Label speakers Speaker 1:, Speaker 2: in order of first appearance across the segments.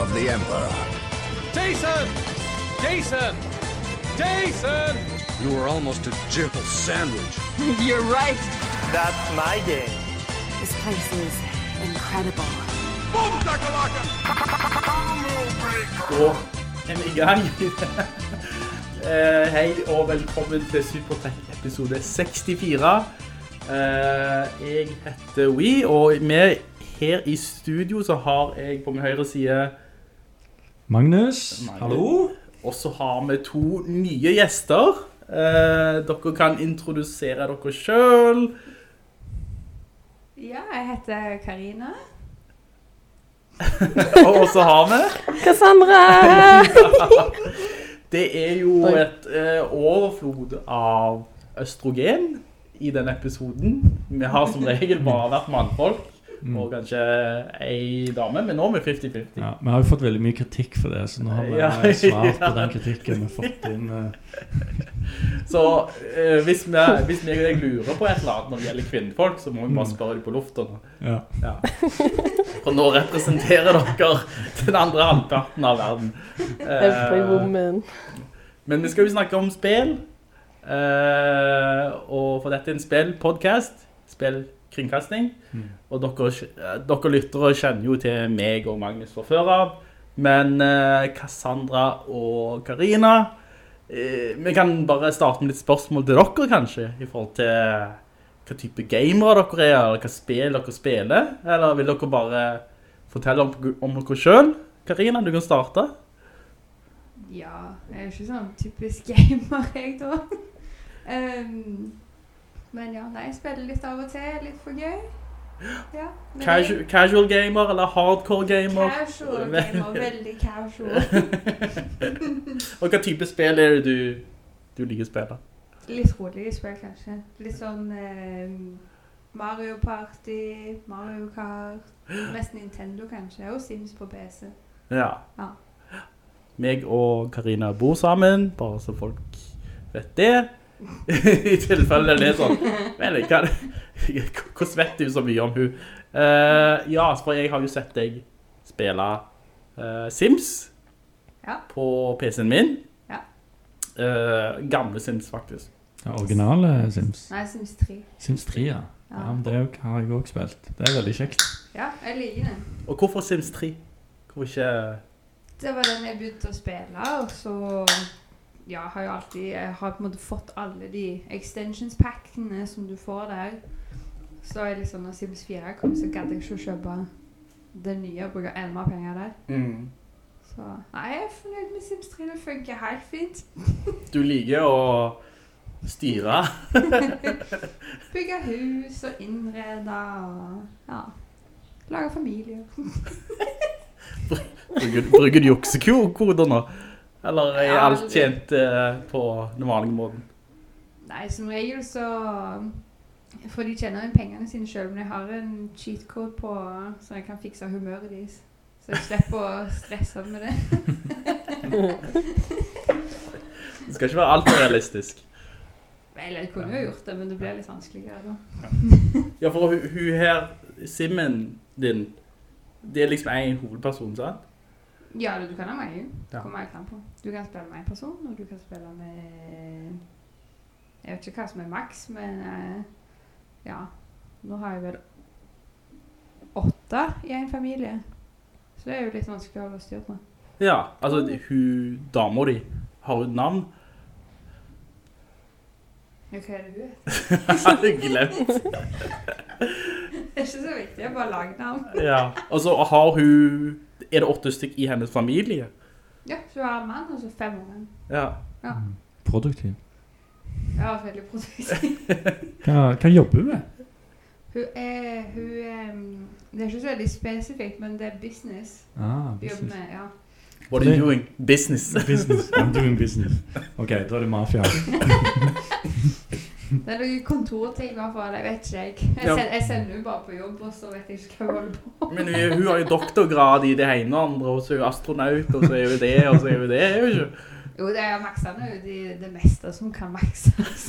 Speaker 1: of the Emperor.
Speaker 2: Jason! Jason! Jason!
Speaker 3: You were almost a jibble sandwich.
Speaker 4: You're right.
Speaker 5: That's my game.
Speaker 4: This place is incredible.
Speaker 6: Da er vi i gang. Eh, hei og velkommen til Supertech episode 64. Eh, jeg heter Wee, og med her i studio så har jeg på min høyre side
Speaker 7: Magnus,
Speaker 6: Magnus.
Speaker 7: hallo.
Speaker 6: Og så har vi to nye gjester. Eh, dere kan introdusere dere selv.
Speaker 8: Ja, jeg heter Karina.
Speaker 6: Og så har vi
Speaker 4: Cassandra!
Speaker 6: Det er jo et eh, overflod av østrogen i denne episoden. Vi har som regel bare vært mannfolk, og kanskje ei dame, men nå er vi 50-50.
Speaker 7: Ja, vi har jo fått veldig mye kritikk for det, så nå har vi
Speaker 6: Ja,
Speaker 7: eh, svart på
Speaker 6: ja.
Speaker 7: den kritikken vi har fått inn. eh.
Speaker 6: Så eh, hvis, vi, hvis vi lurer på et eller annet når det gjelder kvinnfolk, så må vi bare spørre dem på luften.
Speaker 7: Ja.
Speaker 6: Ja. For nå representerer dere den andre halvparten av verden.
Speaker 4: Every
Speaker 6: Eh,
Speaker 4: woman.
Speaker 6: Men vi skal jo snakke om spill. Uh, og for dette er en spillpodcast. Spillkringkasting. Og dere, eh, dere lyttere kjenner jo til meg og Magnus fra før av. Men eh, Cassandra og Karina eh, Vi kan bare starte med litt spørsmål til dere, kanskje. I forhold til hva type gamere dere er, eller hva spill dere spiller. Eller vil dere bare fortelle om, om dere sjøl? Karina, du kan starte.
Speaker 8: Ja, jeg er jo ikke sånn typisk gamer, jeg da. um, men ja, nei, jeg spiller litt av og til, litt for gøy. Ja,
Speaker 6: Casual, casual gamer eller hardcore gamer?
Speaker 8: Casual gamer, veldig casual.
Speaker 6: Og hva type spill er det du, du liker å spille?
Speaker 8: Litt rolige spill, kanskje. Litt sånn eh, Mario Party, Mario Kart, mest Nintendo kanskje, og Sims på PC.
Speaker 6: Ja.
Speaker 8: Ja.
Speaker 6: Meg og Karina bor sammen, bare så folk vet det. I tilfelle det er sånn. Men hva, hvordan vet du så mye om hun? Uh, ja, for jeg har jo sett deg spille uh, Sims
Speaker 8: Ja.
Speaker 6: på PC-en min.
Speaker 8: Ja.
Speaker 6: Uh, gamle Sims, faktisk.
Speaker 7: Ja, originale Sims.
Speaker 8: Nei, Sims 3.
Speaker 7: Sims 3, ja. ja men det har jeg også spilt. Det er veldig kjekt.
Speaker 8: Ja, jeg liker det.
Speaker 6: Og hvorfor Sims 3? Hvorfor ikke...
Speaker 8: Det var den jeg begynte å spille, og så ja, har jeg alltid jeg har på en måte fått alle de extensions-packene som du får der. Så er liksom når Sims 4 kom, så gadd jeg ikke å kjøpe det nye og bruke enda mer penger der.
Speaker 6: Mm.
Speaker 8: Så nei, jeg er fornøyd med Sims 3. Det funker helt fint.
Speaker 6: Du liker å styre.
Speaker 8: Bygge hus og innrede og ja, lage familie.
Speaker 6: Bruker, bruker du juksekoder nå? Eller er
Speaker 8: Ja,
Speaker 6: alt tjent eh, på den vanlige måten?
Speaker 8: Nei, som regel så får de tjene inn pengene sine selv, men jeg har en cheat code på så jeg kan fikse humøret deres. Så jeg slipper å stresse med det.
Speaker 6: Det skal ikke være alt realistisk.
Speaker 8: Vel, jeg kunne jo gjort det, men det blir litt vanskeligere da.
Speaker 6: Ja, for hun, hun her, simmen din, det er liksom en hovedperson, sant?
Speaker 8: Ja, du kan ha meg.
Speaker 6: Ja.
Speaker 8: Kommer helt an på. Du kan spille med en person, og du kan spille med Jeg vet ikke hva som er maks, men eh, ja. Nå har jeg vel åtte i en familie. Så det er jo litt vanskelig å holde styr på.
Speaker 6: Ja, altså hun, dama di, har hun et navn?
Speaker 8: Ja, hva er det du heter?
Speaker 6: Har jeg glemt.
Speaker 8: Det er ikke så viktig, jeg bare lager navn.
Speaker 6: Ja, og så har hun, er det åtte stykk i hennes familie?
Speaker 8: Ja, så en mann, og så fem år.
Speaker 6: Ja.
Speaker 8: Ja,
Speaker 7: Produktiv.
Speaker 8: Ja, veldig produktiv.
Speaker 7: Hva, hva jobber hun med?
Speaker 8: Hun er, hun er, Det er ikke så veldig spesifikt, men det er business.
Speaker 7: Ah,
Speaker 8: Jobber
Speaker 7: business.
Speaker 8: med, ja.
Speaker 6: What are you doing? Business.
Speaker 7: business. I'm doing business. Ok, da er det mafia.
Speaker 8: Det er noen kontorting i hvert fall, jeg vet ikke jeg. Jeg, sender, jeg sender henne bare på jobb, og så vet jeg ikke hva jeg holder på
Speaker 6: Men hun, hun har jo doktorgrad i det ene og andre, og så er hun astronaut, og så er hun det, og så er hun det, er hun ikke?
Speaker 8: Jo, det er maksene ut i det meste som kan makses.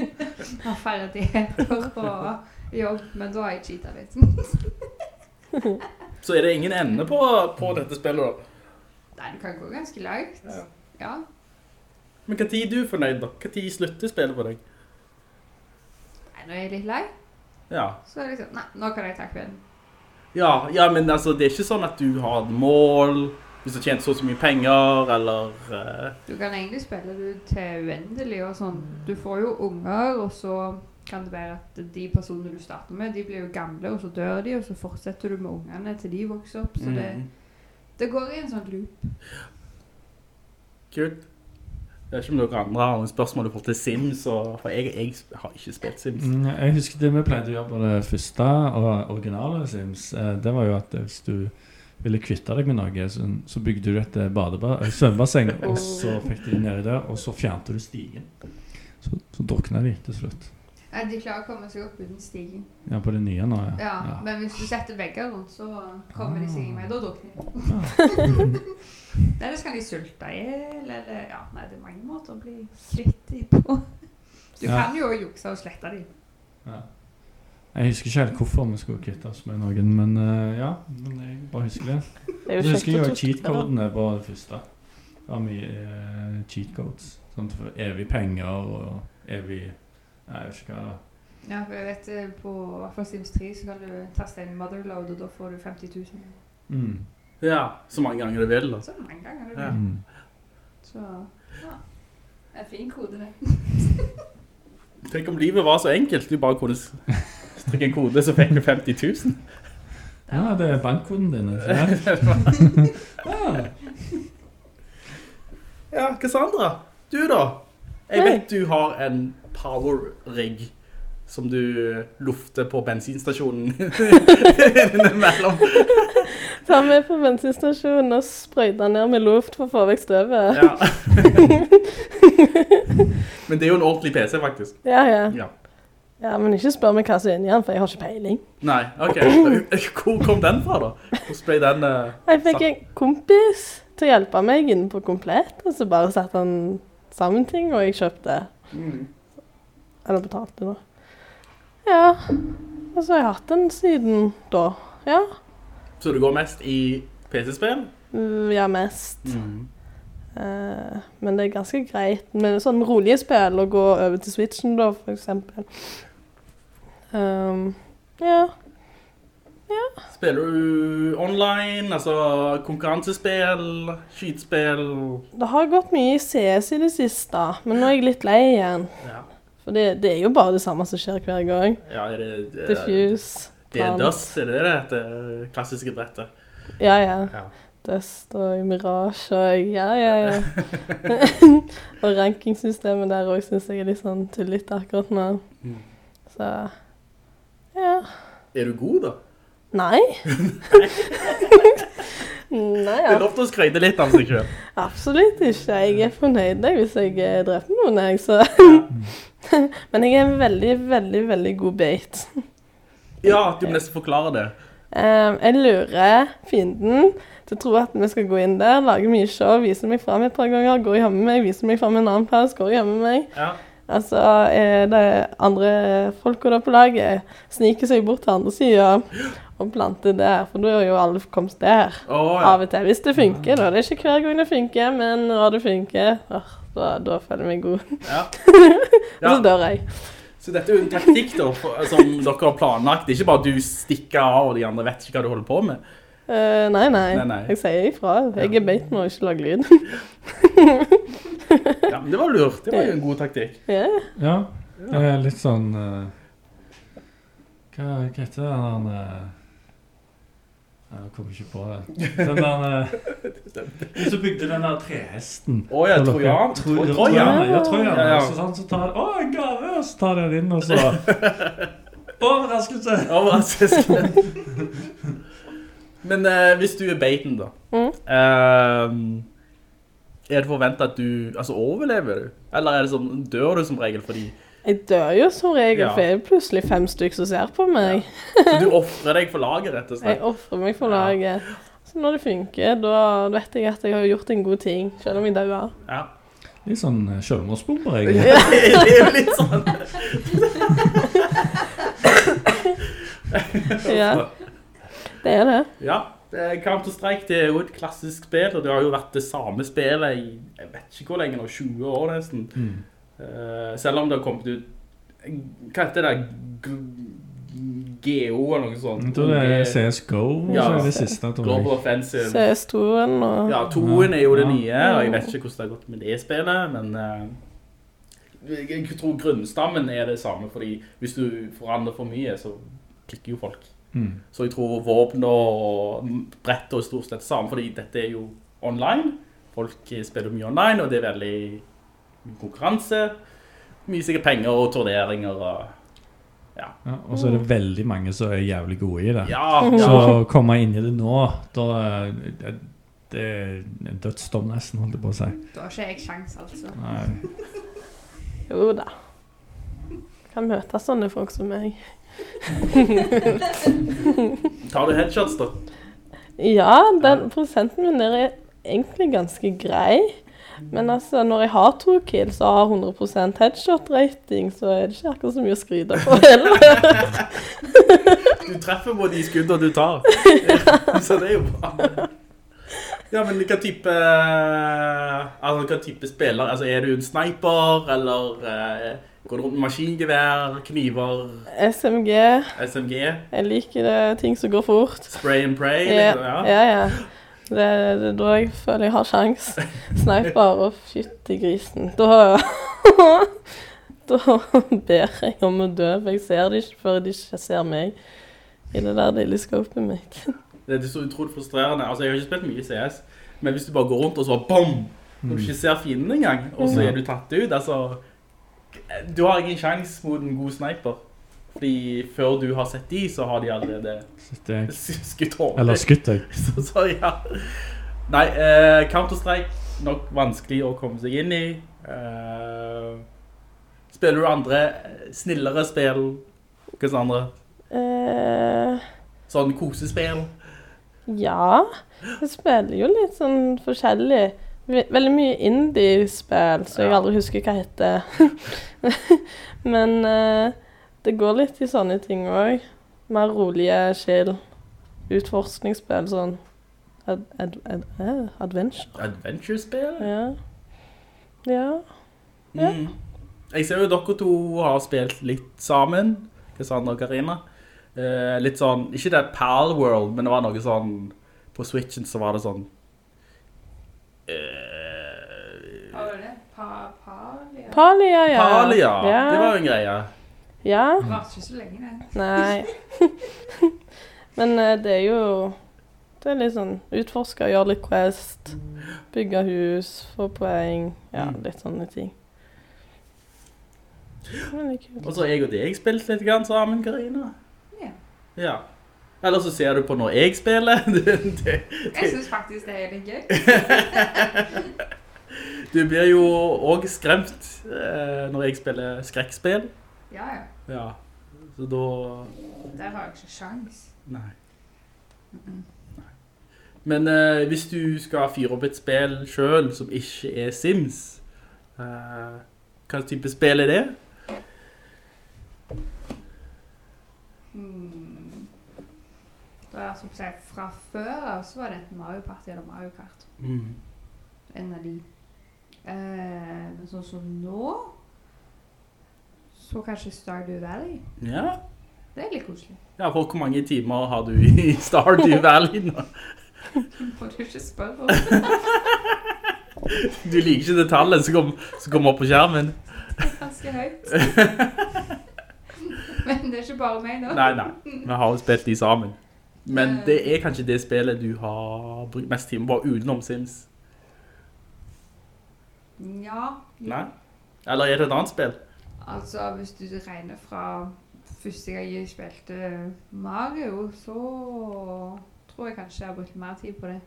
Speaker 8: Har ferdigheter på jobb, men da har jeg cheatet litt.
Speaker 6: Så er det ingen ende på, på dette spillet da.
Speaker 8: Nei, det kan gå ganske langt.
Speaker 6: Ja.
Speaker 8: Ja.
Speaker 6: Men hva tid er du fornøyd da? Hva tid slutter spillet for deg?
Speaker 8: Når jeg er litt lei,
Speaker 6: Ja.
Speaker 8: så det liksom, nei, nå kan jeg ta kvelden.
Speaker 6: Ja, ja, men altså, det er ikke sånn at du har et mål, hvis du tjener så og så mye penger, eller... Uh...
Speaker 8: Du kan egentlig spille det til uendelig og sånn. Du får jo unger, og så kan det være at de personene du starter med, de blir jo gamle, og så dør de, og så fortsetter du med ungene til de vokser opp. Så det,
Speaker 6: mm,
Speaker 8: det går i en sånn loop.
Speaker 6: Kult. Jeg vet ikke om dere andre har noen spørsmål i forhold til Sims, og, for jeg, jeg har ikke spilt Sims.
Speaker 7: Mm, Jeg husker det vi pleide å gjøre på det første og originale Sims. eh, Det var jo at hvis du ville kvitte deg med noe, så, så bygde du et eh, eh, svømmebasseng, og så fikk de nedi der, og så fjernte du stigen. Så, så drukna de til slutt.
Speaker 8: Nei, de klarer å komme seg opp uten stigen.
Speaker 7: Ja, på det nye nå, ja.
Speaker 8: Ja, men hvis du setter vegger rundt, så kommer de seg inn. Da drukner de. Eller så kan de sulte i hjel, eller ja, nei, det er mange måter å bli kvitt de på. Du
Speaker 7: Ja.
Speaker 8: kan jo jukse og slette de.
Speaker 7: Ja. Jeg husker ikke helt hvorfor vi skulle kvitte oss med noen, men uh, ja. Men jeg bare husker det.
Speaker 4: Det
Speaker 7: Så husker jeg jo cheat-kodene på det første. Det var mye uh, cheat-codes. Sånn for evig penger og evig Nei, jeg vet ikke hva.
Speaker 8: Ja, for jeg vet eh, på hvert fall Sims 3 så kan du taste en motherload, og da får du 50 000.
Speaker 7: Mm.
Speaker 6: Ja, så mange ganger du vil. Da.
Speaker 8: Så mange ganger du vil.
Speaker 7: Ja.
Speaker 8: Så ja. Det er fin kode, det.
Speaker 6: Tenk om livet var så enkelt, du bare kunne strikke en kode, så fikk du 50 000.
Speaker 7: Ja, det er bankkoden din. Ja.
Speaker 6: Ja, Cassandra, du da? Jeg vet du har en power rig som du lufter på bensinstasjonen innimellom.
Speaker 4: Ta med på bensinstasjonen og sprøyte ned med luft for å få vekk støvet.
Speaker 6: Ja. Men det er jo en ordentlig PC, faktisk.
Speaker 4: Ja, ja.
Speaker 6: Ja.
Speaker 4: Ja, men ikke spør meg hva som er inni den, for jeg har ikke peiling.
Speaker 6: Nei, ok. Hvor kom den fra, da? Hvordan ble den uh,
Speaker 4: Jeg fikk en kompis til å hjelpe meg inn på komplett, og så bare satte han sammen ting, og jeg kjøpte.
Speaker 6: Mm.
Speaker 4: Eller betalte da. Ja, og så har jeg hatt den siden da. Ja,
Speaker 6: Så du går mest i PC-spill?
Speaker 4: Mm, ja mest.
Speaker 6: Mm.
Speaker 4: Uh, men det er ganske greit med sånn rolige spill å gå over til Switchen da, for eksempel. Um, ja,
Speaker 6: Spiller du online, altså konkurransespill, skytespill?
Speaker 4: det har gått mye i CS i det siste, men nå er jeg litt lei igjen.
Speaker 6: Ja,
Speaker 4: For det, det er jo bare det samme som skjer hver gang.
Speaker 6: ja det... det
Speaker 4: Diffuse.
Speaker 6: Det er. Det det det heter? Klassiske brettet.
Speaker 4: Ja, ja.
Speaker 6: Ja.
Speaker 4: Dust og Mirage og ja, ja, ja. og rankingsystemet der òg syns jeg er litt sånn tullete akkurat nå.
Speaker 6: Mm.
Speaker 4: Så ja.
Speaker 6: Er du god, da?
Speaker 4: Nei. Nei, ja.
Speaker 6: Det er lov til å skryte litt av seg sjøl.
Speaker 4: absolutt ikke. Jeg er fornøyd hvis jeg eh, dreper noen, jeg, så Men jeg er en veldig, veldig, veldig god bait.
Speaker 6: Ja, du må nesten forklare det.
Speaker 4: Um, jeg lurer fienden til å tro at vi skal gå inn der, lage mye show, vise meg fram et par ganger, gå hjem med meg, vise meg fram en annen plass, gå hjem med meg.
Speaker 6: Ja.
Speaker 4: Altså, er det andre folka på laget sniker seg bort til andre sida og planter der, for da er jo alle kommet der.
Speaker 6: Oh, ja.
Speaker 4: Av og til. Hvis det funker, da. Det er ikke hver gang det funker, men når det funker, da, da føler jeg meg god.
Speaker 6: Ja.
Speaker 4: Og så dør jeg.
Speaker 6: Så dette er jo en taktikk da, for, som dere har planlagt. Det er ikke bare du stikker av, og de andre vet ikke hva du holder på med.
Speaker 4: Uh, nei, nei,
Speaker 6: Nei, nei.
Speaker 4: Jeg sier ifra. Jeg er beit med å ikke lage lyd.
Speaker 6: Ja, men det var lurt. Det var jo en god taktikk.
Speaker 4: Ja.
Speaker 7: Ja, det er litt sånn uh, Hva, hva heter det? eh, Jeg kommer ikke på det. Den der eh, De som bygde den der trehesten.
Speaker 6: Å ja, Trojan.
Speaker 7: Tro-
Speaker 6: Tro- Trojan.
Speaker 7: Ja, Trojan.
Speaker 6: Ja, ja.
Speaker 7: Så, sånn, så tar å, en gave, og så tar de den inn, og så Overraskelse!
Speaker 6: Overraskelse. Men eh, hvis du er baiten da,
Speaker 4: Mm.
Speaker 6: eh, er det forventet at du, altså overlever du? Eller er det sånn, dør du som regel fordi
Speaker 4: Jeg dør jo som regel,
Speaker 6: Ja.
Speaker 4: for jeg er plutselig fem stykker som ser på meg.
Speaker 6: så du offrer deg for laget, rett og slett?
Speaker 4: Jeg ofrer meg for laget. Så når det funker, da vet jeg at jeg har gjort en god ting, selv om jeg dør.
Speaker 6: Ja.
Speaker 7: Litt sånn eh, selvmordsbomber, Ja,
Speaker 6: det er jo litt sånn.
Speaker 4: Ja, det er det.
Speaker 6: Ja, Counter-Strike det er jo et klassisk spill, og det har jo vært det samme spillet i, jeg vet ikke hvor lenge nå, 20 år nesten.
Speaker 7: Mm.
Speaker 6: Eh, selv om det har kommet ut, hva heter det, GO eller noe sånt?
Speaker 7: Jeg tror det er CSGO,
Speaker 6: Ja.
Speaker 7: er det siste,
Speaker 6: Global. Offensive.
Speaker 4: CS2-en og
Speaker 6: Ja, toen er jo det nye, og jeg vet ikke hvordan det har gått med det spillet, men eh, jeg tror grunnstammen er det samme, fordi hvis du forandrer for mye, så klikker jo folk.
Speaker 7: Mm.
Speaker 6: Så jeg tror våpen og brett er stort sett samme, fordi dette er jo online. Folk spiller mye online, og det er veldig konkurranse. Mye sikkert penger og turneringer og...
Speaker 7: Ja, og så er det veldig mange som er jævlig gode i det.
Speaker 6: Ja,
Speaker 7: Så å komme inn i det nå, da det, det er en dødsdom nesten, holdt jeg på å si.
Speaker 8: Da har ikke jeg sjans, altså.
Speaker 7: Nei.
Speaker 4: Jo da. Kan møte sånne folk som meg.
Speaker 6: Tar du headshots da?
Speaker 4: Ja, den prosenten min der er egentlig ganske grei. Men altså, når jeg har to kills og har 100% headshot-rating, så er det ikke akkurat så mye å skryte på heller.
Speaker 6: Du treffer på de skuddene du tar. Så det er jo bra. Ja, men hva type, altså, hva type spiller? Altså, er du en sniper, eller eh, går du rundt med maskingevær, kniver,
Speaker 4: SMG.
Speaker 6: SMG,
Speaker 4: Jeg liker det, ting som går fort.
Speaker 6: spray and pray?
Speaker 4: Ja,
Speaker 6: liksom, ja.
Speaker 4: ja. ja. Det det er da jeg føler jeg har sjans. Sniper og fytti grisen. Da Da ber jeg om å dø, for jeg ser det ikke før de ikke ser meg i det der lille skopet mitt.
Speaker 6: Det er så utrolig frustrerende. Altså, jeg har ikke spilt mye CS, men hvis du bare går rundt og så BOM! Når du ikke ser fienden engang, og så er du tatt ut, altså... Du har ingen sjans mot en god sniper. Fordi før du har sett de, så har de allerede skutt over.
Speaker 7: Eller skutt deg.
Speaker 6: Så, så ja. Nei, eh, Counter-Strike, nok vanskelig å komme seg inn i. Eh, spiller du andre eh, snillere spill? Hva slags andre?
Speaker 4: Eh,
Speaker 6: Sånn kosespill?
Speaker 4: ja, jeg spiller jo litt sånn forskjellig. Veldig mye indie-spill, så jeg
Speaker 6: Ja.
Speaker 4: aldri husker hva heter. Men eh, det går litt i sånne ting òg. Mer rolige, sjel. Utforskningsspill, sånn ad, ad, ad, eh, Adventure.
Speaker 6: Adventure-spill?
Speaker 4: Ja. Ja. Ja.
Speaker 6: Mm. Jeg ser jo dere to har spilt litt sammen, Cassandra og Karina. Eh, litt sånn, ikke det Pal World, men det var noe sånn, på Switchen så var det sånn, eh,
Speaker 8: Hva var det? Pa, palia?
Speaker 4: Palia, ja.
Speaker 6: Palia,
Speaker 4: ja.
Speaker 6: det var jo en greie.
Speaker 4: Ja.
Speaker 8: Det varte ikke så lenge, det.
Speaker 4: Nei. Men eh, det er jo Det er litt sånn utforske, gjøre litt quest, bygge hus, få poeng. Ja,
Speaker 6: Mm.
Speaker 4: litt sånne ting.
Speaker 6: Og så har jeg og deg spilt litt grann sammen, Karina.
Speaker 8: Ja.
Speaker 6: Ja. Eller så ser du på når jeg spiller. Det, du.
Speaker 8: Jeg synes faktisk det er litt gøy.
Speaker 6: du blir jo også skremt eh, når jeg spiller skrekkspill.
Speaker 8: Ja, ja.
Speaker 6: Ja. Så da...
Speaker 8: Der har jeg ikke sjans.
Speaker 6: Nei. Nei. Men eh, hvis du skal fyre opp et spill selv som ikke er Sims, eh, hva type spill er det?
Speaker 8: Hmm. Da som sagt, fra før så var det enten Mario Party eller Mario Kart.
Speaker 6: Mm.
Speaker 8: En av de. Eh, men sånn som nå, så kanskje Stardew Valley.
Speaker 6: Ja.
Speaker 8: Det er litt koselig.
Speaker 6: ja, for hvor mange timer har du i Stardew Valley nå?
Speaker 8: Må du ikke spørre om.
Speaker 6: Du liker ikke det tallet som kom- kommer opp på skjermen.
Speaker 8: Ganske høyt. Men det er ikke bare meg nå.
Speaker 6: Nei, nei. Vi har jo spilt de sammen. Men det er kanskje det spillet du har brukt mest timer på utenom Sims.
Speaker 8: Ja.
Speaker 6: Nei? Eller er det et annet spill?
Speaker 8: Altså, hvis du regner fra første gang jeg spilte Mario, så tror jeg kanskje jeg har brukt mer tid på det.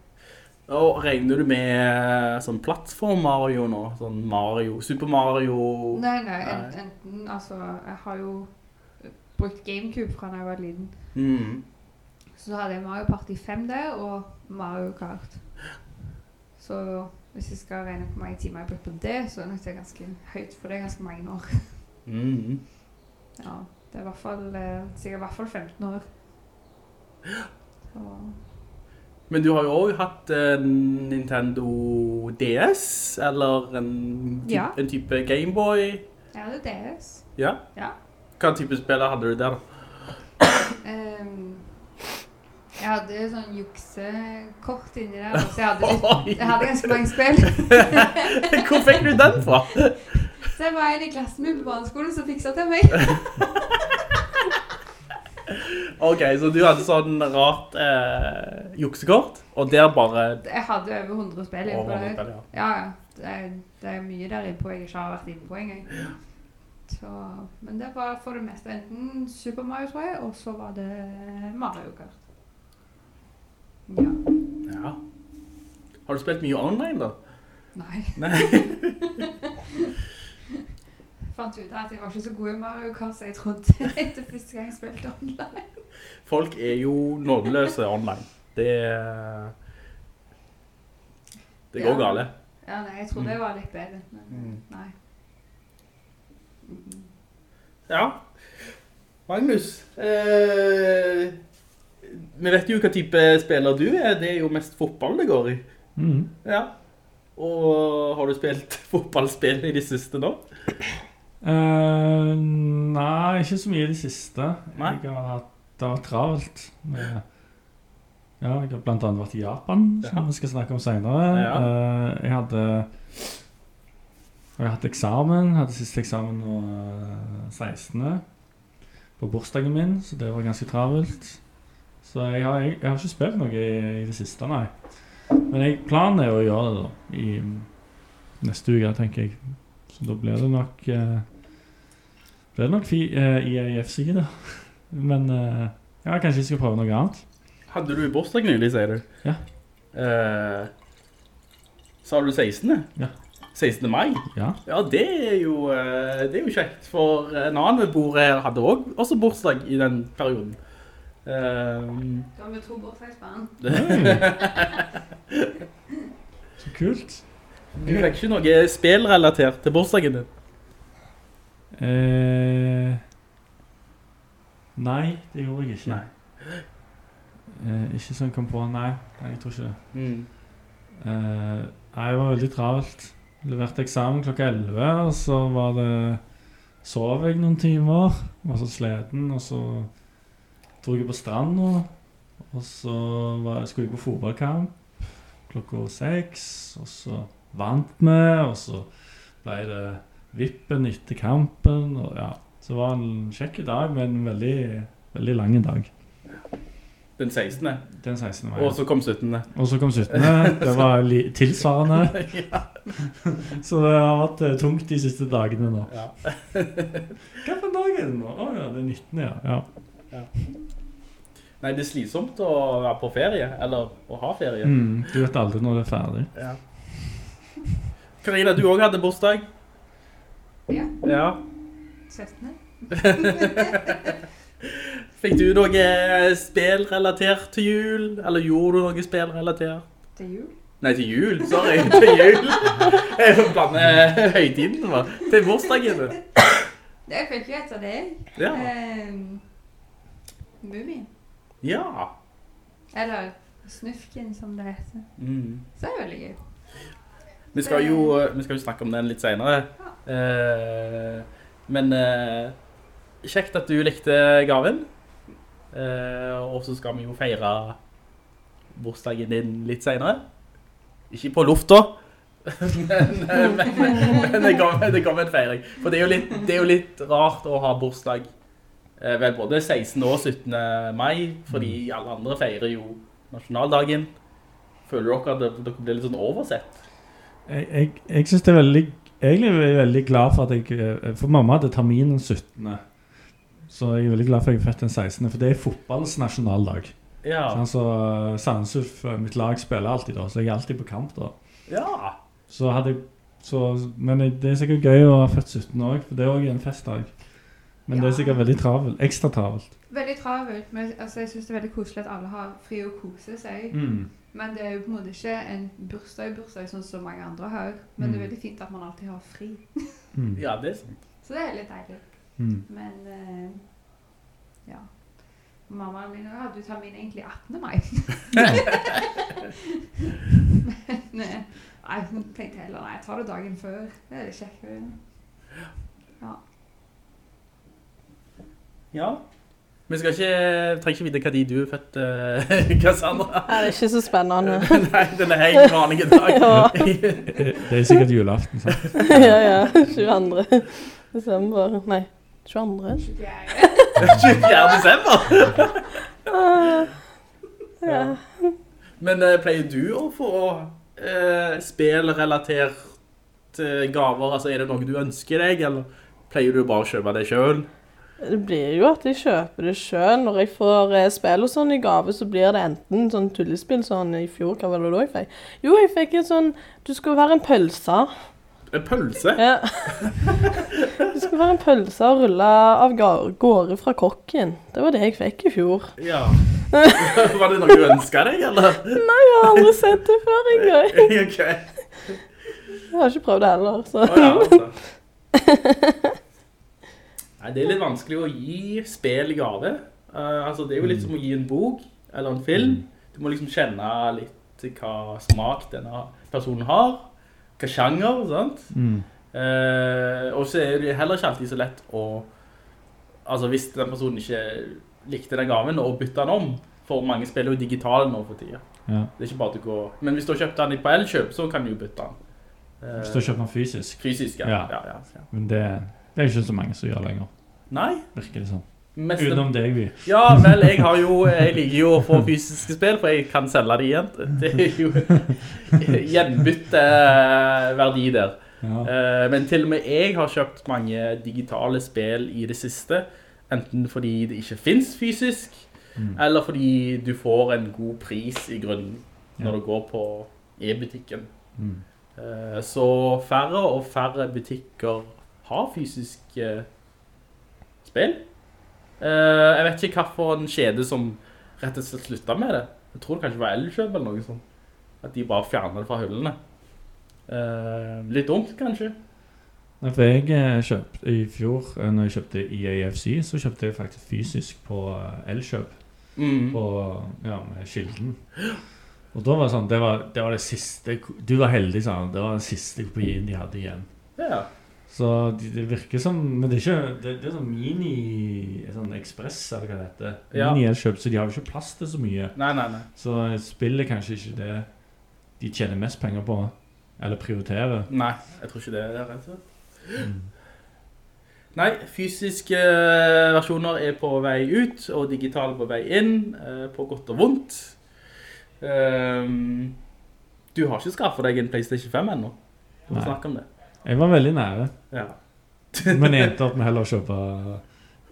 Speaker 6: Og regner du med sånn plattform Mario nå? Sånn Mario, Super Mario?
Speaker 8: Nei, nei,
Speaker 6: Nei.
Speaker 8: enten, altså, jeg har jo brukt Gamecube fra da jeg var liten.
Speaker 6: Mm.
Speaker 8: Så hadde jeg Mario Party 5 der, og Mario Kart. Så hvis jeg skal regne hvor mange timer jeg har brukt på det, så er det ganske høyt, for det er ganske mange år.
Speaker 6: Mm.
Speaker 8: Ja, det er i hvert fall, eh, sikkert i hvert fall 15 år. Så,
Speaker 6: Men du har jo også hatt en Nintendo DS, eller en, typ,
Speaker 8: Ja.
Speaker 6: en type Gameboy.
Speaker 8: jeg hadde DS.
Speaker 6: Ja?
Speaker 8: Ja.
Speaker 6: Hva type spiller hadde du der?
Speaker 8: Ehm, jeg hadde sånn juksekort inni der, så jeg hadde, litt, jeg hadde ganske mange spill.
Speaker 6: Hvor fikk du den fra?
Speaker 8: Så jeg var en i klassen min på barneskolen som fiksa til meg.
Speaker 6: Ok, så du hadde sånn rart eh, juksekort, og der bare...
Speaker 8: Jeg hadde over 100 spill inne på
Speaker 6: Over 100
Speaker 8: det.
Speaker 6: spill, ja.
Speaker 8: Ja. Det er, det er mye der inne på jeg ikke har vært inne på engang. Så, men det var for det meste enten Super Mario, tror jeg, og så var det Mario Kart. Ja.
Speaker 6: Ja. Har du spilt mye online da?
Speaker 8: Nei.
Speaker 6: Nei.
Speaker 8: Fant ut at jeg var ikke så god i Mario Kart, så jeg trodde etter første gang jeg spilte online.
Speaker 6: Folk er jo nådeløse online. Det... Det går
Speaker 8: Ja.
Speaker 6: gale.
Speaker 8: Ja, nei, jeg trodde jeg var litt bedre, men
Speaker 6: Mm.
Speaker 8: nei. Mhm.
Speaker 6: Ja. Magnus, eh, vi vet jo hva type spiller du er. Det er jo mest fotball det går i.
Speaker 7: Mm.
Speaker 6: Ja. Og har du spilt fotballspill i det siste nå?
Speaker 7: Eh, nei, ikke så mye i det siste.
Speaker 6: Nei?
Speaker 7: Jeg har hatt det har vært travelt. Med, ja, jeg har blant annet vært i Japan, som
Speaker 6: Ja.
Speaker 7: vi skal snakke om senere.
Speaker 6: Ja.
Speaker 7: Uh, jeg hadde jeg hadde eksamen, hadde siste eksamen nå eh, 16. på bursdagen min, så det var ganske travelt. Så jeg har, jeg, jeg har ikke spilt noe i, i det siste, nei. Men jeg, planen er å gjøre det da, i neste uke, tenker jeg. Så da blir det nok eh, Blir er nok fi, eh, IAFC, da. Men eh, ja, kanskje jeg skal prøve noe annet.
Speaker 6: Hadde du bursdag nylig, sier du?
Speaker 7: Ja.
Speaker 6: Eh, sa du 16.
Speaker 7: Ja.
Speaker 6: 16. mai?
Speaker 7: Ja.
Speaker 6: Ja, det er jo, eh, det er jo kjekt, for en annen ved bordet her hadde også, også bursdag i den perioden. Eh,
Speaker 8: Da har vi to bursdagsbarn.
Speaker 7: Så kult.
Speaker 6: du fikk ikke noe spillrelatert til bursdagen din?
Speaker 7: Eh, nei, det gjorde jeg ikke. Eh, ikke sånn kom på, nei jeg tror ikke det.
Speaker 6: Mm.
Speaker 7: Eh, jeg var veldig travelt. Leverte eksamen klokka 11, og så var det Sov jeg noen timer, var så sliten, og så dro jeg på stranda. Og så var, skulle jeg på fotballkamp klokka seks, og så vant vi, og så ble det vippen etter kampen, og ja. Så det var en kjekk dag, men en veldig, veldig lang dag.
Speaker 6: Den 16.
Speaker 7: Den 16. mai.
Speaker 6: Og så kom 17.
Speaker 7: Og så kom 17. Det var tilsvarende. Så det har vært eh, tungt de siste dagene nå.
Speaker 6: Ja.
Speaker 7: Hva for dag er det nå? Å ja, det er 19. ja. ja.
Speaker 6: Nei, det er slitsomt å være på ferie, eller å ha ferie.
Speaker 7: Mm, du vet aldri når det er ferdig.
Speaker 6: Ja. Karina, du også hadde bursdag.
Speaker 8: Ja,
Speaker 6: Ja.
Speaker 8: 17.
Speaker 6: Fikk du noe spillrelatert til jul? Eller gjorde du noe spillrelatert?
Speaker 8: Til jul.
Speaker 6: Nei, til jul, sorry, til jul. Jeg får blande høytiden, hva? Til bursdagen.
Speaker 8: Det fikk jo etter deg.
Speaker 6: Ja.
Speaker 8: Uh, Mumien.
Speaker 6: Ja.
Speaker 8: Eller Snufken, som det heter.
Speaker 6: Mm.
Speaker 8: Så er det veldig gøy.
Speaker 6: Vi skal jo, vi skal jo snakke om den litt senere. Eh, men eh, kjekt at du likte gaven. Eh, og så skal vi jo feire bursdagen din litt senere. Ikke på lufta. men, men, men det kommer det en feiring. For det er jo litt, det er jo litt rart å ha bursdag eh, vel både 16. og 17. mai, fordi alle andre feirer jo nasjonaldagen. Føler dere at dere blir litt sånn oversett?
Speaker 7: Jeg, jeg, jeg synes det er veldig Egentlig er jeg veldig glad for at jeg eh, For mamma hadde termin den 17. Så jeg er veldig glad for at jeg er født den 16., for det er fotballens nasjonaldag.
Speaker 6: Ja.
Speaker 7: Sånn, så Sandnes eh, mitt lag, spiller alltid da, så jeg er alltid på kamp da.
Speaker 6: ja.
Speaker 7: Så hadde jeg så, Men det er sikkert gøy å ha født 17 òg, for det er òg en festdag. Men det er sikkert veldig travelt. Ekstra travelt.
Speaker 8: Veldig travelt, men altså, jeg synes det er veldig koselig at alle har fri å kose seg.
Speaker 7: Mm.
Speaker 8: Men det er jo på en måte ikke en bursdag-bursdag sånn som mange andre har. Men det er
Speaker 7: Mm.
Speaker 8: veldig fint at man alltid har fri.
Speaker 7: Mm.
Speaker 6: ja, det er sant.
Speaker 8: Så det er litt deilig.
Speaker 7: Mm.
Speaker 8: Men uh, ja. Mammaen min ja, du tar min egentlig 18. mai. Men eh, nei, hun tenkte heller nei, jeg tar det dagen før. Det er litt kjekkere. Ja.
Speaker 6: Ja. Vi skal ikke, trenger ikke vite hva de du er født, uh, Cassandra.
Speaker 4: Nei, det er ikke så spennende.
Speaker 6: Nei, den er helt vanlig dag.
Speaker 4: Ja.
Speaker 7: Det er sikkert julaften, sant?
Speaker 4: ja, ja. 22. desember. Nei, 22.
Speaker 6: 24. desember.
Speaker 4: Ah, ja.
Speaker 6: Men eh, pleier du å få uh, spillrelatert gaver? Altså, er det noe du ønsker deg, eller pleier du bare å kjøpe det selv?
Speaker 4: Det blir jo at jeg kjøper det sjøl. Når jeg får eh, spill og sånn i gave, så blir det enten sånn tullespill sånn i fjor. Hva var det da jeg fikk? Jo, jeg fikk en sånn Du skulle være en pølse.
Speaker 6: En pølse?
Speaker 4: Ja. Du skulle være en pølse og rulle av gårde fra kokken. Det var det jeg fikk i fjor.
Speaker 6: Ja. Var det noe du ønsket deg, eller?
Speaker 4: Nei, jeg har aldri sett det før engang.
Speaker 6: ok.
Speaker 4: Jeg har ikke prøvd det heller, så
Speaker 6: Å, ja, altså. Nei, det er litt vanskelig å gi spill i gave. Uh, altså, det er jo litt som å gi en bok eller en film. Du må liksom kjenne litt hva smak denne personen har, hva sjanger, sant?
Speaker 7: Mm.
Speaker 6: Uh, og så er det heller ikke alltid så lett å Altså hvis den personen ikke likte den gaven og bytte den om For mange spiller jo digitale nå for tida
Speaker 7: Ja.
Speaker 6: Det er ikke bare at du går Men hvis du har kjøpt den på Elkjøp Så kan du jo bytte den Uh,
Speaker 7: Hvis du har kjøpt den fysisk.
Speaker 6: Fysisk, Ja.
Speaker 7: ja,
Speaker 6: ja, ja.
Speaker 7: Men det, det er ikke så mange som gjør lenger,
Speaker 6: Nei
Speaker 7: virker det sånn.
Speaker 6: mest-
Speaker 7: Utenom deg, vi.
Speaker 6: Ja, vel, jeg har jo Jeg liker jo å få fysiske spill For jeg kan selge de igjen Det er jo Gjenbytte verdi der
Speaker 7: Ja.
Speaker 6: Eh, men til og med jeg har kjøpt mange digitale spill i det siste, enten fordi det ikke finnes fysisk,
Speaker 7: Mm.
Speaker 6: eller fordi du får en god pris i grunnen når
Speaker 7: Ja.
Speaker 6: du går på e-butikken.
Speaker 7: Mm.
Speaker 6: Eh, så færre og færre butikker har eh, spill. Eh, jeg vet ikke hva for en kjede som rett og slett sluttet med det. Jeg tror det kanskje var Elkjøp eller noe sånt. At de bare fjernet det fra hullene. Eh, litt dumt, kanskje.
Speaker 7: Nei, for jeg eh, kjøpte i fjor, eh, når jeg kjøpte EAFC, så kjøpte jeg faktisk fysisk på elskjøp Elkjøp.
Speaker 6: Mm.
Speaker 7: På, ja, med Kilden. Og da var det sånn, det var det, var det siste, du var heldig, sa han, det var den siste kopien de hadde igjen.
Speaker 6: Ja.
Speaker 7: Så det, det virker som, men det er ikke, det, det er sånn mini, sånn ekspress, eller hva det heter.
Speaker 6: Ja.
Speaker 7: Mini-elkjøp, så de har jo ikke plass til så mye.
Speaker 6: Nei, nei, nei.
Speaker 7: Så spillet kanskje ikke det de tjener mest penger på, eller prioriterer.
Speaker 6: Nei, jeg tror ikke det er rett og slett.
Speaker 7: Mm.
Speaker 6: Nei, fysiske eh, versjoner er på vei ut, og digitale på vei inn, eh, på godt og vondt. Ehm, du har ikke skaffet deg en Playstation 5 ennå. Du må snakke om det.
Speaker 7: Jeg var veldig nære,
Speaker 6: Ja.
Speaker 7: men jeg endte opp med heller å kjøpe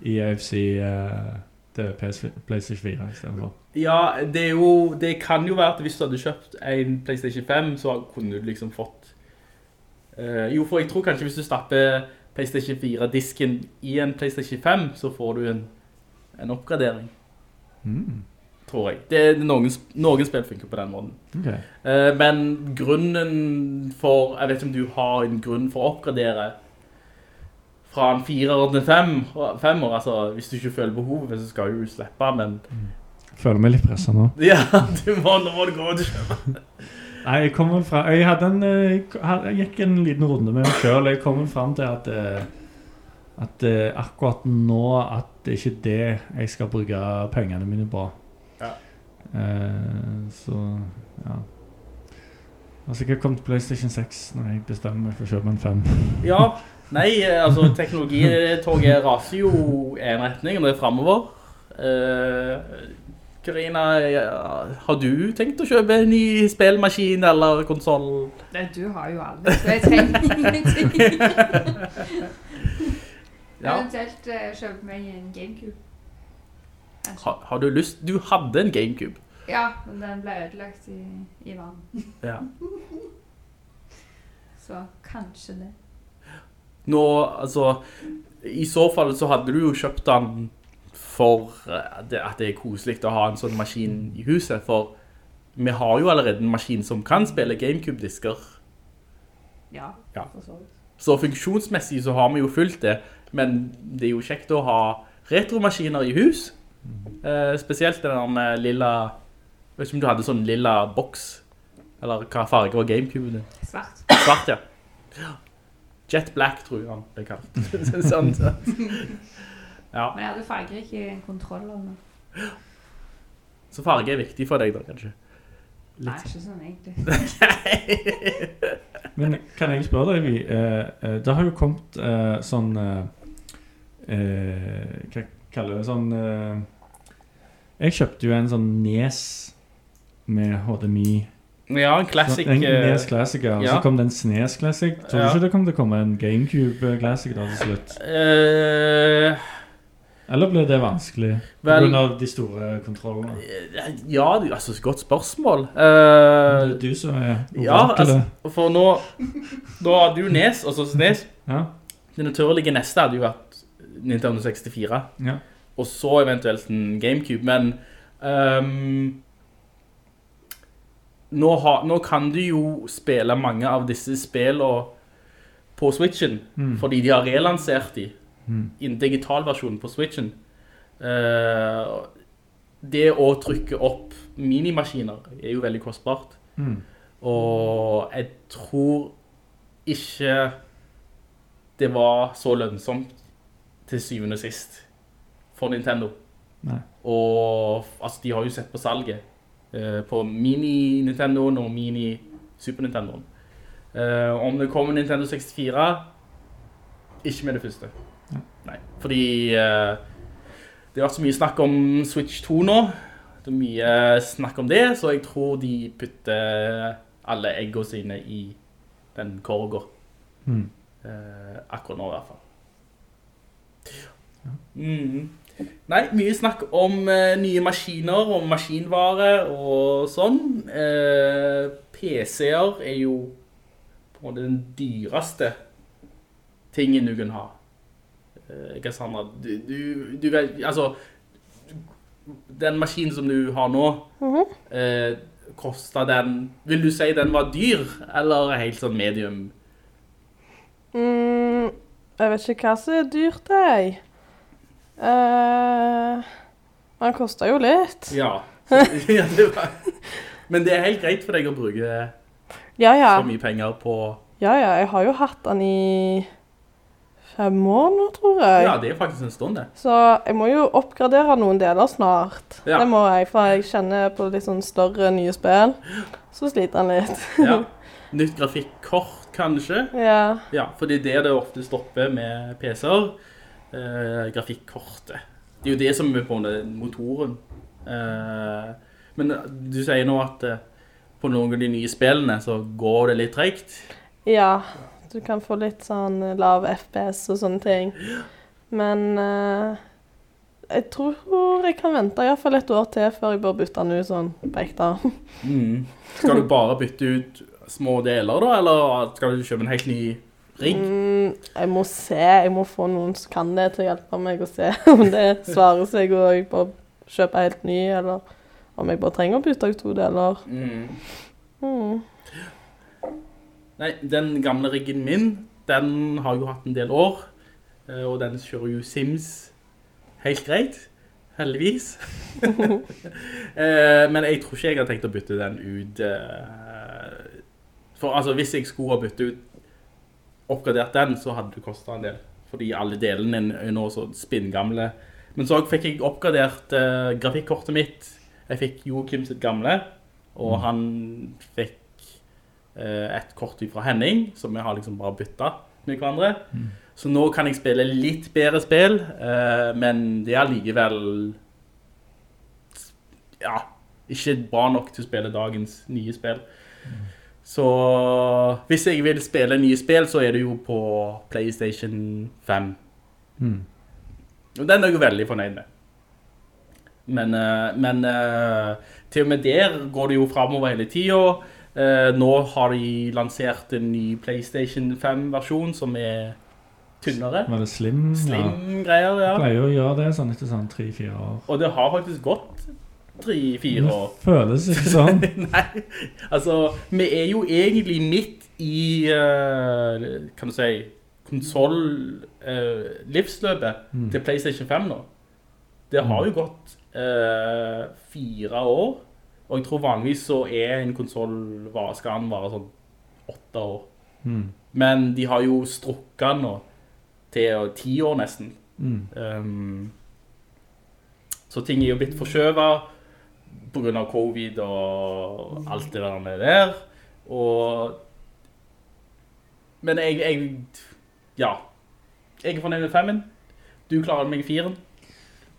Speaker 7: EAFC eh, til PS, PlayStation 4 i stedet for.
Speaker 6: Ja, det, jo, det kan jo være at hvis du hadde kjøpt en Playstation 5, så kunne du liksom fått... Eh, jo, for jeg tror kanskje hvis du stapper Playstation 4-disken i en Playstation 5, så får du en, en oppgradering,
Speaker 7: Mm.
Speaker 6: Tror jeg. Det er noen, noen spill funker på den måten.
Speaker 7: Okay.
Speaker 6: Eh, men grunnen for, jeg vet ikke om du har en grunn for å oppgradere fra en 4 til en 5, femmer, altså hvis du ikke føler behovet, så skal du jo slippe, men
Speaker 7: Føler meg litt presset nå.
Speaker 6: ja, du må, nå må du gå og kjøpe.
Speaker 7: Nei, jeg kom vel fra, jeg en, eh, jeg gikk en liten runde med meg selv, jeg kom vel frem til at, eh, at akkurat nå at det er ikke det jeg skal bruke pengene mine på. Eh, så, ja. Jeg har sikkert kommet til Playstation 6 når jeg bestemmer meg for å kjøpe en 5.
Speaker 6: Ja, nei, eh, altså teknologitoget raser jo i en retning, og det er fremover. Uh, Karina, har du tenkt å kjøpe en ny spillmaskin eller konsol?
Speaker 8: Nei, du har jo aldri, så jeg trenger ingenting.
Speaker 6: Ja.
Speaker 8: Eventuelt eh, kjøpe meg en Gamecube.
Speaker 6: Har, har du lyst? Du hadde en Gamecube.
Speaker 8: Ja, men den ble ødelagt i, i vann.
Speaker 6: Ja.
Speaker 8: Så kanskje det.
Speaker 6: Nå, altså, i så fall så hadde du jo kjøpt den for eh, at det er koselig å ha en sånn maskin i huset, for vi har jo allerede en maskin som kan spille Gamecube-disker.
Speaker 8: Ja,
Speaker 6: Ja.
Speaker 8: for så vidt.
Speaker 6: Så funksjonsmessig så har vi jo fulgt det, men det er jo kjekt å ha retromaskiner i hus. Eh, spesielt den der lilla, vet ikke om du hadde sånn lilla boks, eller hva farge var Gamecube din?
Speaker 8: Svart.
Speaker 6: Svart, ja. Jet Black, tror jeg han ble kalt. sånn, så. Ja,
Speaker 8: Men jeg hadde farger ikke kontroll over.
Speaker 6: så farge er viktig for deg da, kanskje.
Speaker 8: Nei, ikke sånn egentlig.
Speaker 7: Men kan jeg spørre deg, Vi? Eh, eh, det har jo kommet eh, sånn eh, eh, kaller det sånn eh, Jeg kjøpte jo en sånn Nes med HDMI.
Speaker 6: Ja, en classic...
Speaker 7: en
Speaker 6: eh,
Speaker 7: Nes Classic, ja. Så kom det en Snes Classic. Tror du
Speaker 6: Ja.
Speaker 7: ikke det kom til å komme en GameCube Classic da til slutt?
Speaker 6: Uh,
Speaker 7: Eller ble det vanskelig? På grunn av de store kontrollene?
Speaker 6: ja, altså, godt spørsmål.
Speaker 7: Det
Speaker 6: Eh,
Speaker 7: er du som er
Speaker 6: ja, altså, for nå, nå hadde du Nes, og så Snes.
Speaker 7: Ja.
Speaker 6: Det naturlige neste hadde jo vært Nintendo 64.
Speaker 7: ja.
Speaker 6: og så eventuelt en Gamecube, men um, nå, ha, nå kan du jo spille mange av disse spillene på Switchen,
Speaker 7: Mm.
Speaker 6: fordi de har relansert de
Speaker 7: Mm.
Speaker 6: i en digital versjon på Switchen. Uh, det å trykke opp minimaskiner er jo veldig kostbart,
Speaker 7: Mm.
Speaker 6: og jeg tror ikke det var så lønnsomt til syvende og sist for Nintendo.
Speaker 7: Nei.
Speaker 6: Og altså, de har jo sett på salget eh, på mini-Nintendoen og mini-Super Nintendoen. Eh, om det kommer Nintendo 64, ikke med det første.
Speaker 7: Ja.
Speaker 6: Nei, fordi eh, det har vært så mye snakk om Switch 2 nå. Det er mye snakk om det, så jeg tror de putter alle eggene sine i den korga.
Speaker 7: Mm.
Speaker 6: Eh, akkurat nå i hvert fall. Mm. Nei, mye snakk om eh, nye maskiner og maskinvare og sånn. Eh, PC-er er jo på en måte den dyreste tingen du kan ha. Eh, Cassandra, du, du, du vet, altså, den maskinen som du har nå, eh, kostet den, vil du si den var dyr, eller helt sånn medium?
Speaker 4: Mm, jeg vet ikke hva som er dyrt, jeg. Uh, han koster jo litt.
Speaker 6: Ja. ja det. Men det er helt greit for deg å bruke
Speaker 4: Ja, ja.
Speaker 6: så mye penger på...
Speaker 4: Ja, ja. Jeg har jo hatt den i fem år nå, tror jeg.
Speaker 6: Ja, det er faktisk en stund det.
Speaker 4: Så jeg må jo oppgradere noen deler snart.
Speaker 6: Ja.
Speaker 4: Det må jeg, for jeg kjenner på litt sånn større nye spill. Så sliter han litt.
Speaker 6: Ja. Nytt grafikkort, kanskje.
Speaker 4: ja.
Speaker 6: Ja, for det er det det ofte stopper med PC-er. Eh, grafikkortet. Det er jo det som er på en motoren. Eh, men du sier nå at eh, på noen av de nye spillene så går det litt tregt.
Speaker 4: Ja. Du kan få litt sånn lav FPS og sånne ting. Men eh, jeg tror jeg kan vente i hvert fall et år til før jeg bør bytte den ut sånn på ekte.
Speaker 6: Mm. Skal du bare bytte ut små deler da, eller skal du kjøpe en helt ny rigg?
Speaker 4: Mm, jeg må se. Jeg må få noen som kan det til å hjelpe meg å se om det svarer seg og jeg bare kjøper helt ny, eller om jeg bare trenger å bytte ut to deler.
Speaker 6: Mm.
Speaker 4: Mm.
Speaker 6: Nei, den gamle riggen min, den har jo hatt en del år, eh, og den kjører jo Sims helt greit, heldigvis. Eh, Men jeg tror ikke jeg har tenkt å bytte den ut. eh, For altså, hvis jeg skulle ha byttet ut, oppgradert den, så hadde det kostet en del. Fordi alle delene er nå så spinngamle. Men så fikk jeg oppgradert uh, grafikkortet mitt. Jeg fikk Joakim sitt gamle, og han fikk uh, et kort fra Henning, som vi har liksom bare byttet med hverandre. Så nå kan jeg spille litt bedre spill, uh, men det er allikevel ja, ikke bra nok til å spille dagens nye spill. Så hvis jeg vil spille nye spill, så er det jo på PlayStation 5
Speaker 7: Mm.
Speaker 6: Og den er jeg veldig fornøyd med. Men, eh, men eh, til og med der går det jo fremover hele tiden. Eh, nå har de lansert en ny PlayStation 5-versjon som er tynnere.
Speaker 7: Var det slim? Ja.
Speaker 6: Slim-greier, ja.
Speaker 7: Pleier å gjøre det sånn etter sånn tre-fire år.
Speaker 6: Og det har faktisk gått tre-fire
Speaker 7: Det
Speaker 6: år.
Speaker 7: føles ikke sånn.
Speaker 6: Nei, altså, vi er jo egentlig midt i, uh, kan du si, konsol-livsløpet
Speaker 7: Mm.
Speaker 6: til PlayStation 5 nå. Det har jo gått eh, fire år, og jeg tror vanligvis så er en konsol, skal den være sånn åtte år.
Speaker 7: Mm.
Speaker 6: Men de har jo strukket nå til ti år nesten.
Speaker 7: Mm.
Speaker 6: Um, så ting er jo blitt forskjøvet på grunn av covid og alt det der med der. Og, men jeg, jeg, ja, jeg er fornøyd med femmen. Du klarer meg i firen.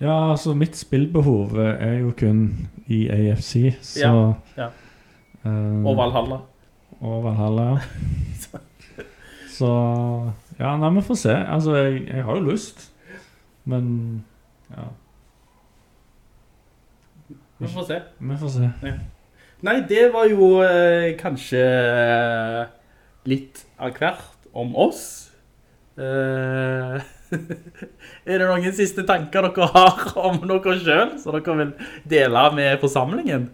Speaker 7: Ja, altså mitt spillbehov eh, er jo kun i AFC, så
Speaker 6: Ja, ja.
Speaker 7: Uh,
Speaker 6: Og Valhalla.
Speaker 7: Og Valhalla, ja. Så Ja, nei, vi får se. Altså, jeg, jeg har jo lyst, men Ja,
Speaker 6: Vi får se.
Speaker 7: vi får se.
Speaker 6: Nei, det var jo eh, kanskje eh, litt av hvert om oss. Eh, er det noen siste tanker dere har om dere selv, som dere vil dele med forsamlingen?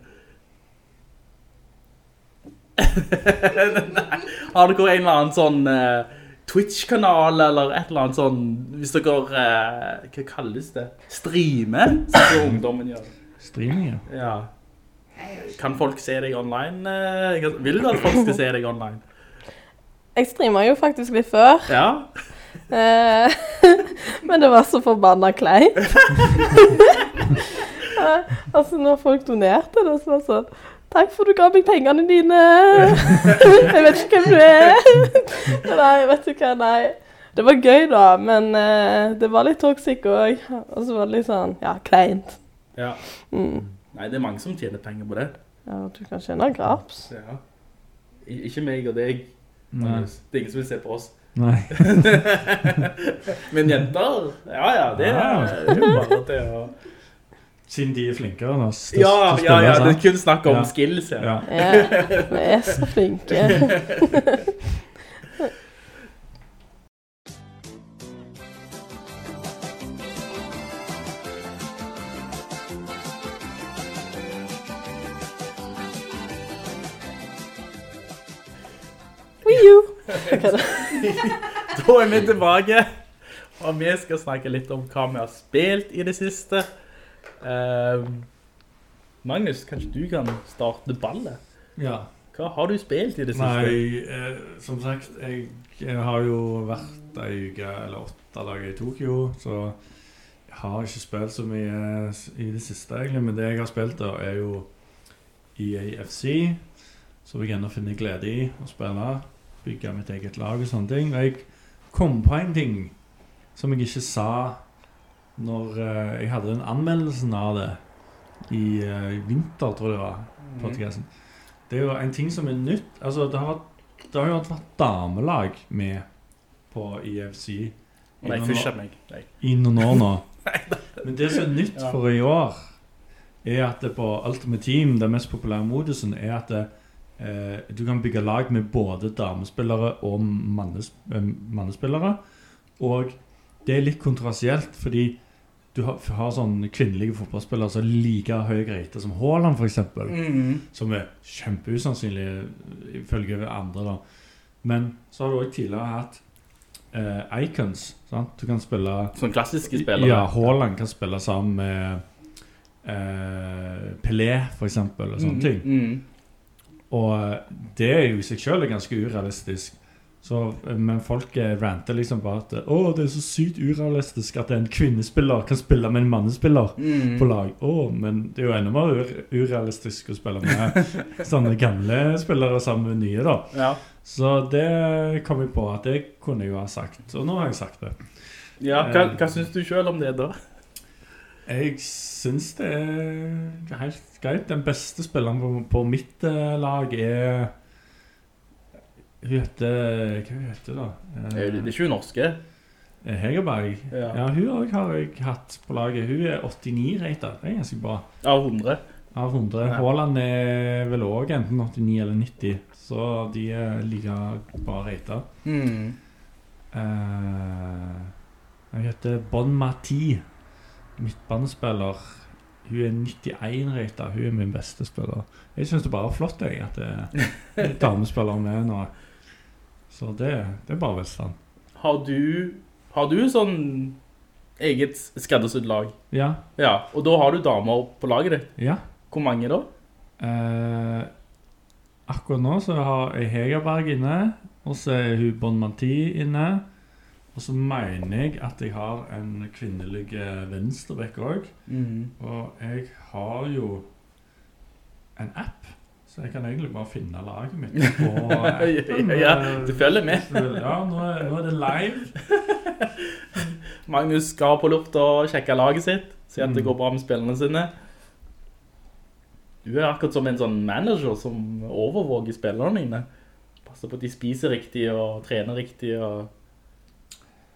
Speaker 6: Nei. Har dere en eller annen sånn eh, Twitch-kanal, eller et eller annet sånn, hvis dere, eh, hva kalles det? Streamer, som ungdommen gjør.
Speaker 7: Streaming, ja.
Speaker 6: Ja. Kan folk se deg online? eh? Vil du at folk skal se deg online?
Speaker 4: Jeg streama jo faktisk litt før,
Speaker 6: Ja.
Speaker 4: eh, men det var så forbanna kleint. Eh, altså, når folk donerte det, så var det sånn Takk for du ga meg pengene dine. Jeg vet ikke hvem du er. Nei, vet du hva, nei. Det var gøy, da, men uh, det var litt toxic òg. Og så var det litt sånn, ja, kleint.
Speaker 6: Ja.
Speaker 4: Mm.
Speaker 6: Nei, det er mange som tjener penger på det.
Speaker 4: Ja, du kan tjene graps.
Speaker 6: Ja. I- Ikke meg og deg.
Speaker 7: Nei.
Speaker 6: Det er ingen som vil se på oss.
Speaker 7: Nei.
Speaker 6: Men jenter, ja ja, det
Speaker 7: Ja.
Speaker 6: er det er jo bare det å...
Speaker 7: Siden de er flinkere enn oss.
Speaker 6: Ja, ja, ja, det er kun snakk om
Speaker 7: Ja.
Speaker 6: skills.
Speaker 7: Ja.
Speaker 4: Ja, vi er så flinke. Wii U.
Speaker 6: Da er vi tilbake, og vi skal snakke litt om hva vi har spilt i det siste. Uh, Magnus, kanskje du kan starte ballet?
Speaker 7: ja.
Speaker 6: Hva har du spilt i det siste?
Speaker 7: Nei, eh, som sagt, jeg, jeg har jo vært ei uke eller åtte dager i Tokyo, så jeg har ikke spilt så mye i det siste, egentlig. Men det jeg har spilt, da, er jo EAFC, som jeg ennå finner glede i å spille. Bygge mitt eget lag og sånne ting. Og jeg kom på en ting som jeg ikke sa når eh, jeg hadde den anmeldelsen av det i eh, vinter, tror jeg det var, podcasten. Det er jo en ting som er nytt. Altså, det har, vært, det har jo vært damelag med på IFC
Speaker 6: Nei, fysj av meg. Nei.
Speaker 7: i noen år nå. Men det som er nytt for i år, er at det på Ultimate Team, den mest populære modusen, er at det, du kan bygge lag med både damespillere og mannes, eh, mannespillere. Og det er litt kontroversielt, fordi du har, har sånne kvinnelige fotballspillere som like høy rate som Haaland, eksempel.
Speaker 6: Mhm.
Speaker 7: Som er kjempeusannsynlig ifølge andre, da. Men så har du òg tidligere hatt eh, icons. Sant? Du kan spille
Speaker 6: Som klassiske spillere.
Speaker 7: Ja, Haaland kan spille sammen med eh, Pelé, eksempel, og sånne ting.
Speaker 6: Mhm.
Speaker 7: Og eh, det er jo i seg sjøl ganske urealistisk. Så, eh, men folk eh, ranter liksom bare at Å, det er så sykt urealistisk at en kvinnespiller kan spille med en mannespiller
Speaker 6: mm.
Speaker 7: på lag. Å, men det er jo enda mer urealistisk å spille med sånne gamle spillere sammen med nye, da.
Speaker 6: Ja.
Speaker 7: Så det kom jeg på at det kunne jeg jo ha sagt. Og nå har jeg sagt det.
Speaker 6: ja, hva, hva syns du sjøl om det, da?
Speaker 7: Jeg syns det er helt greit. Den beste spilleren på, på mitt eh, lag er Hun heter Hva hun heter da?
Speaker 6: Det er jo- det er ikke hun norske.
Speaker 7: Eh, Hegerberg.
Speaker 6: Ja.
Speaker 7: Ja, hun òg har jeg hatt på laget. Hun er 89 rater. Det er ganske bra.
Speaker 6: Av 100.
Speaker 7: Av 100.
Speaker 6: Ja.
Speaker 7: Haaland er vel òg enten 89 eller 90, så de er like bra rater.
Speaker 6: Mm.
Speaker 7: Uh, hun heter Bon Mati, midtbanespiller. Hun er 91 rata. Hun er min beste spiller. Jeg syns det bare er flott jeg, at det er damespillere med nå. Så det, det er bare velstand.
Speaker 6: Har du, har du sånn eget skreddersydd lag?
Speaker 7: Ja.
Speaker 6: Ja, og da har du damer på laget ditt.
Speaker 7: ja.
Speaker 6: Hvor mange da?
Speaker 7: Eh, akkurat nå så har jeg Hegerberg inne, og så er hun Bon Mati inne. Og så mener jeg at jeg har en kvinnelig venstrebekk òg.
Speaker 6: Mm.
Speaker 7: Og jeg har jo en app, så jeg kan egentlig bare finne laget mitt på appen.
Speaker 6: Ja, du følger med.
Speaker 7: Ja, nå er, nå er det live.
Speaker 6: Magnus skal på lufta og sjekke laget sitt, se at det
Speaker 7: Mm.
Speaker 6: går bra med spillerne sine. Du er akkurat som en sånn manager som overvåker spillerne dine. Passer på at de spiser riktig og trener riktig og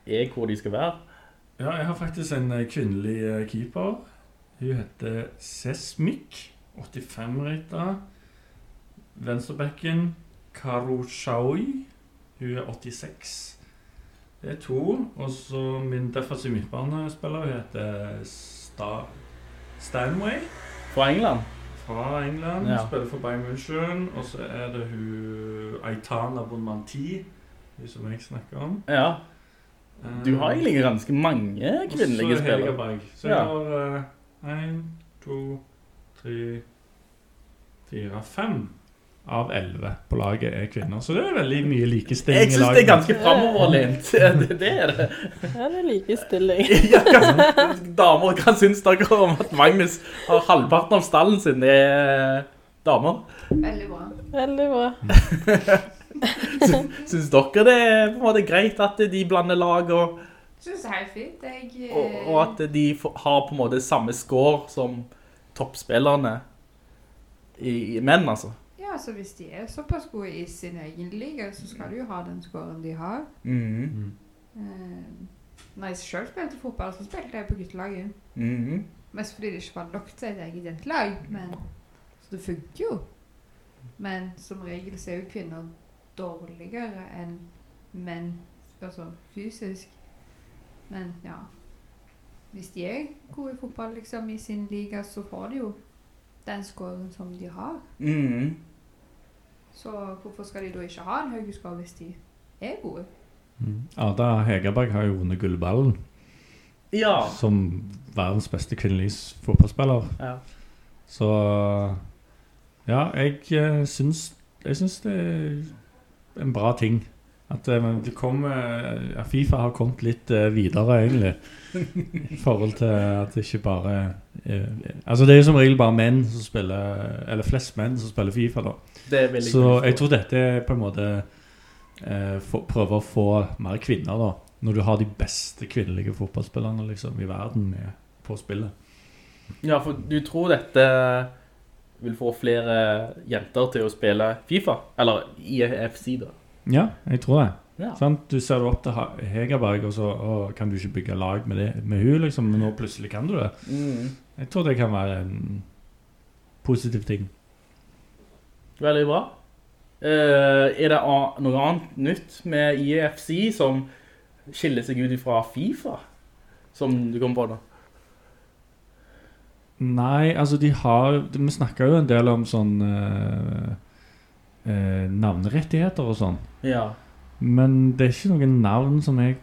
Speaker 6: er hvor de skal være.
Speaker 7: Ja, jeg har faktisk en eh, kvinnelig eh, keeper. Hun heter Sesmik, 85 rita. Venstrebekken Karushaui, hun er 86. Det er to. Og så min defensive midtbanespiller, hun heter Sta Stanway
Speaker 6: Fra England.
Speaker 7: fra England.
Speaker 6: Ja.
Speaker 7: Spiller for Bayern München. Og så er det hun Aitana Bonmanti, hun som jeg snakker om.
Speaker 6: Ja, du har egentlig ganske mange kvinnelige
Speaker 7: og så Helgeberg. Så jeg
Speaker 6: Ja.
Speaker 7: har én, to, tre, fire, fem av elleve på laget er kvinner. Så det er veldig mye likestilling i laget.
Speaker 6: Jeg synes det er ganske fremoverlent. Det, det er det.
Speaker 4: Ja, det er likestilling.
Speaker 6: Ja, damer, kan synes dere om at Magnus har halvparten av stallen sin? Det er damer.
Speaker 8: Veldig bra.
Speaker 4: Veldig bra.
Speaker 6: Synes dere det er på en måte greit at de blander lag, og,
Speaker 8: Synes det er helt fint. Jeg,
Speaker 6: og,
Speaker 8: eh,
Speaker 6: og at de har på en måte samme score som toppspillerne i, i menn, altså?
Speaker 8: Ja, så hvis de er såpass gode i sin egen liga, så skal de jo ha den scoren de har.
Speaker 6: Mm.
Speaker 8: Eh, når jeg selv spilte fotball, så spilte jeg på guttelaget.
Speaker 6: Mhm.
Speaker 8: Mest fordi det ikke var nok til et eget jentelag, men så det funker jo. Men som regel så er jo kvinner dårligere enn menn, altså fysisk. Men ja, hvis de er gode i fotball liksom i sin liga, så får de jo den scoren som de har.
Speaker 6: Mm.
Speaker 8: Så hvorfor skal de da ikke ha en høy score hvis de er gode?
Speaker 7: Mm. Ada Hegerberg har jo vunnet gullballen
Speaker 6: Ja.
Speaker 7: som verdens beste kvinnelige fotballspiller.
Speaker 6: ja.
Speaker 7: Så ja, jeg eh, syns, jeg syns det en bra ting. At eh, det kommer, ja, Fifa har kommet litt eh, videre, egentlig. I forhold til at det ikke bare eh, Altså Det er jo som regel bare menn som spiller Eller flest menn som spiller Fifa, da.
Speaker 6: Det er
Speaker 7: Så jeg tror dette er på en måte eh, for, Prøver å få mer kvinner, da. Når du har de beste kvinnelige fotballspillerne liksom, i verden med på spillet.
Speaker 6: Ja, for du tror dette vil få flere jenter til å spille FIFA? Eller IFC, da?
Speaker 7: Ja, jeg tror det.
Speaker 6: Ja.
Speaker 7: Sånn, Du ser det opp til Hegerberg, og så å, kan du ikke bygge lag med, det, med hun, liksom, men nå plutselig kan du det.
Speaker 6: Mm.
Speaker 7: Jeg tror det kan være en positiv ting.
Speaker 6: Veldig bra. Uh, er det noe annet nytt med IFC som skiller seg ut fra FIFA? Som du kom på da?
Speaker 7: Nei, altså de har Vi snakka jo en del om sånn eh, eh, navnerettigheter og sånn.
Speaker 6: Ja.
Speaker 7: Men det er ikke noen navn som jeg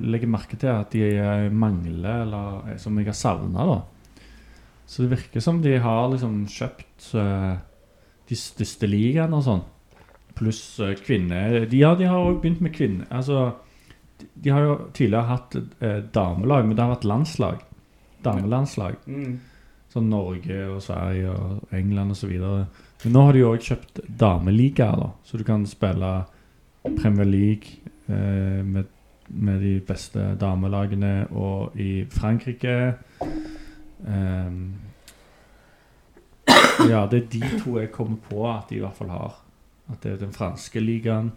Speaker 7: legger merke til at de eh, mangler, eller eh, som jeg har savna, da. Så det virker som de har liksom kjøpt eh, de største ligaene og sånn. Pluss kvinner de, Ja, de har òg begynt med kvinner. Altså, de, de har jo tidligere hatt damelag, men det har vært landslag. Damelandslag.
Speaker 6: Mm.
Speaker 7: Sånn Norge og Sverige og England osv. Men nå har de jo òg kjøpt dameligaer, da. Så du kan spille Premier League eh, med, med de beste damelagene, og i Frankrike ehm, Ja, det er de to jeg kommer på at de i hvert fall har. At det er den franske ligaen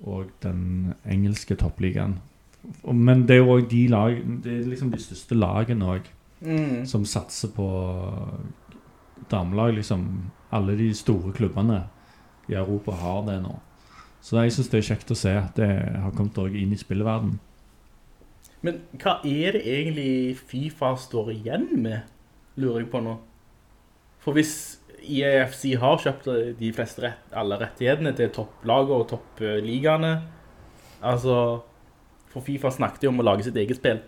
Speaker 7: og den engelske toppligaen. Men det er jo òg de lag Det er liksom de største lagene òg
Speaker 6: Mm.
Speaker 7: som satser på damelag. Liksom alle de store klubbene i Europa har det nå. Så jeg syns det er kjekt å se at det har kommet inn i spillverden.
Speaker 6: Men hva er det egentlig FIFA står igjen med, lurer jeg på nå? For hvis IAFC har kjøpt de fleste rett, alle rettighetene til topplaget og toppligaene, altså, for FIFA snakket jo om å lage sitt eget spill.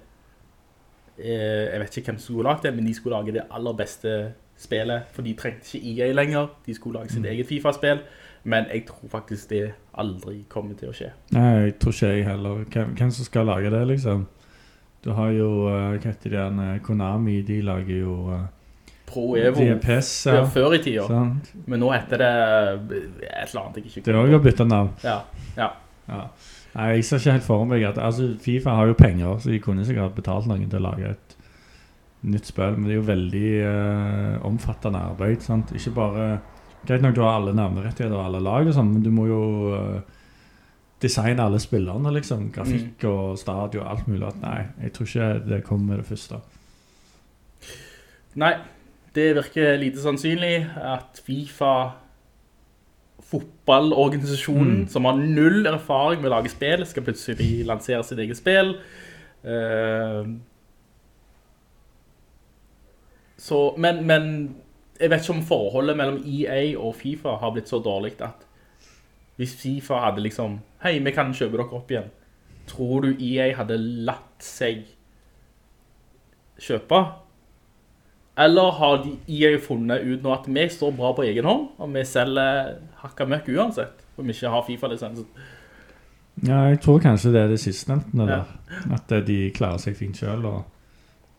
Speaker 6: Eh, Jeg vet ikke hvem som skulle lage det, men de skulle lage det aller beste spillet, for de trengte ikke EA lenger. De skulle lage sitt eget FIFA-spill, men jeg tror faktisk det aldri kommer til å skje.
Speaker 7: Nei, jeg tror ikke jeg heller. Hvem, hvem som skal lage det, liksom? Du har jo eh, Hva heter det, en, Konami? De lager jo uh,
Speaker 6: Pro Evo før,
Speaker 7: ja.
Speaker 6: før i tida,
Speaker 7: Sant?
Speaker 6: men nå heter det et eller annet jeg ikke
Speaker 7: Det har jo byttet bytte navn.
Speaker 6: Ja, ja.
Speaker 7: Ja. Nei, jeg ser ikke helt for meg at Altså, Fifa har jo penger, så de kunne sikkert betalt noen til å lage et nytt spill, men det er jo veldig uh, omfattende arbeid, sant? Ikke bare Greit nok du har alle navnerettigheter og alle lag og sånn, men du må jo uh, designe alle spillerne, liksom. Grafikk og stadion og alt mulig. At nei, jeg tror ikke det kommer med det første.
Speaker 6: Nei, det virker lite sannsynlig at FIFA, fotballorganisasjonen,
Speaker 7: Mm.
Speaker 6: som har null erfaring med å lage spill, skal plutselig lansere sitt eget spill. Uh, så, men, men jeg vet ikke om forholdet mellom EA og FIFA har blitt så dårlig at hvis FIFA hadde liksom, hei, vi kan kjøpe dere opp igjen, tror du EA hadde latt seg kjøpe? Eller har de EA funnet ut nå at vi står bra på egen hånd, og vi selger hakka møkk uansett, for vi ikke har FIFA-lisensen?
Speaker 7: Ja, jeg tror kanskje det er det sistnevnte
Speaker 6: Ja.
Speaker 7: der. At eh, de klarer seg fint selv, og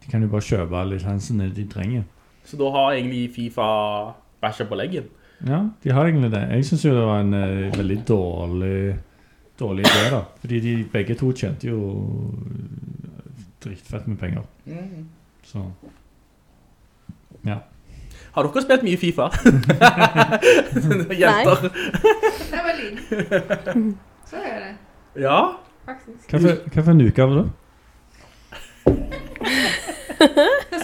Speaker 7: de kan jo bare kjøpe lisensene de trenger.
Speaker 6: Så da har egentlig FIFA bæsja på leggen.
Speaker 7: Ja, de har egentlig det. Jeg synes jo det var en uh, veldig dårlig Dårlig idé, da. Fordi de begge to tjente jo dritfett med penger. Så Ja.
Speaker 6: Har dere spilt mye FIFA? Jenter.
Speaker 8: Da jeg var liten. Så jeg det,
Speaker 6: Ja.
Speaker 8: faktisk.
Speaker 7: Hva for, hva for en uke da? det?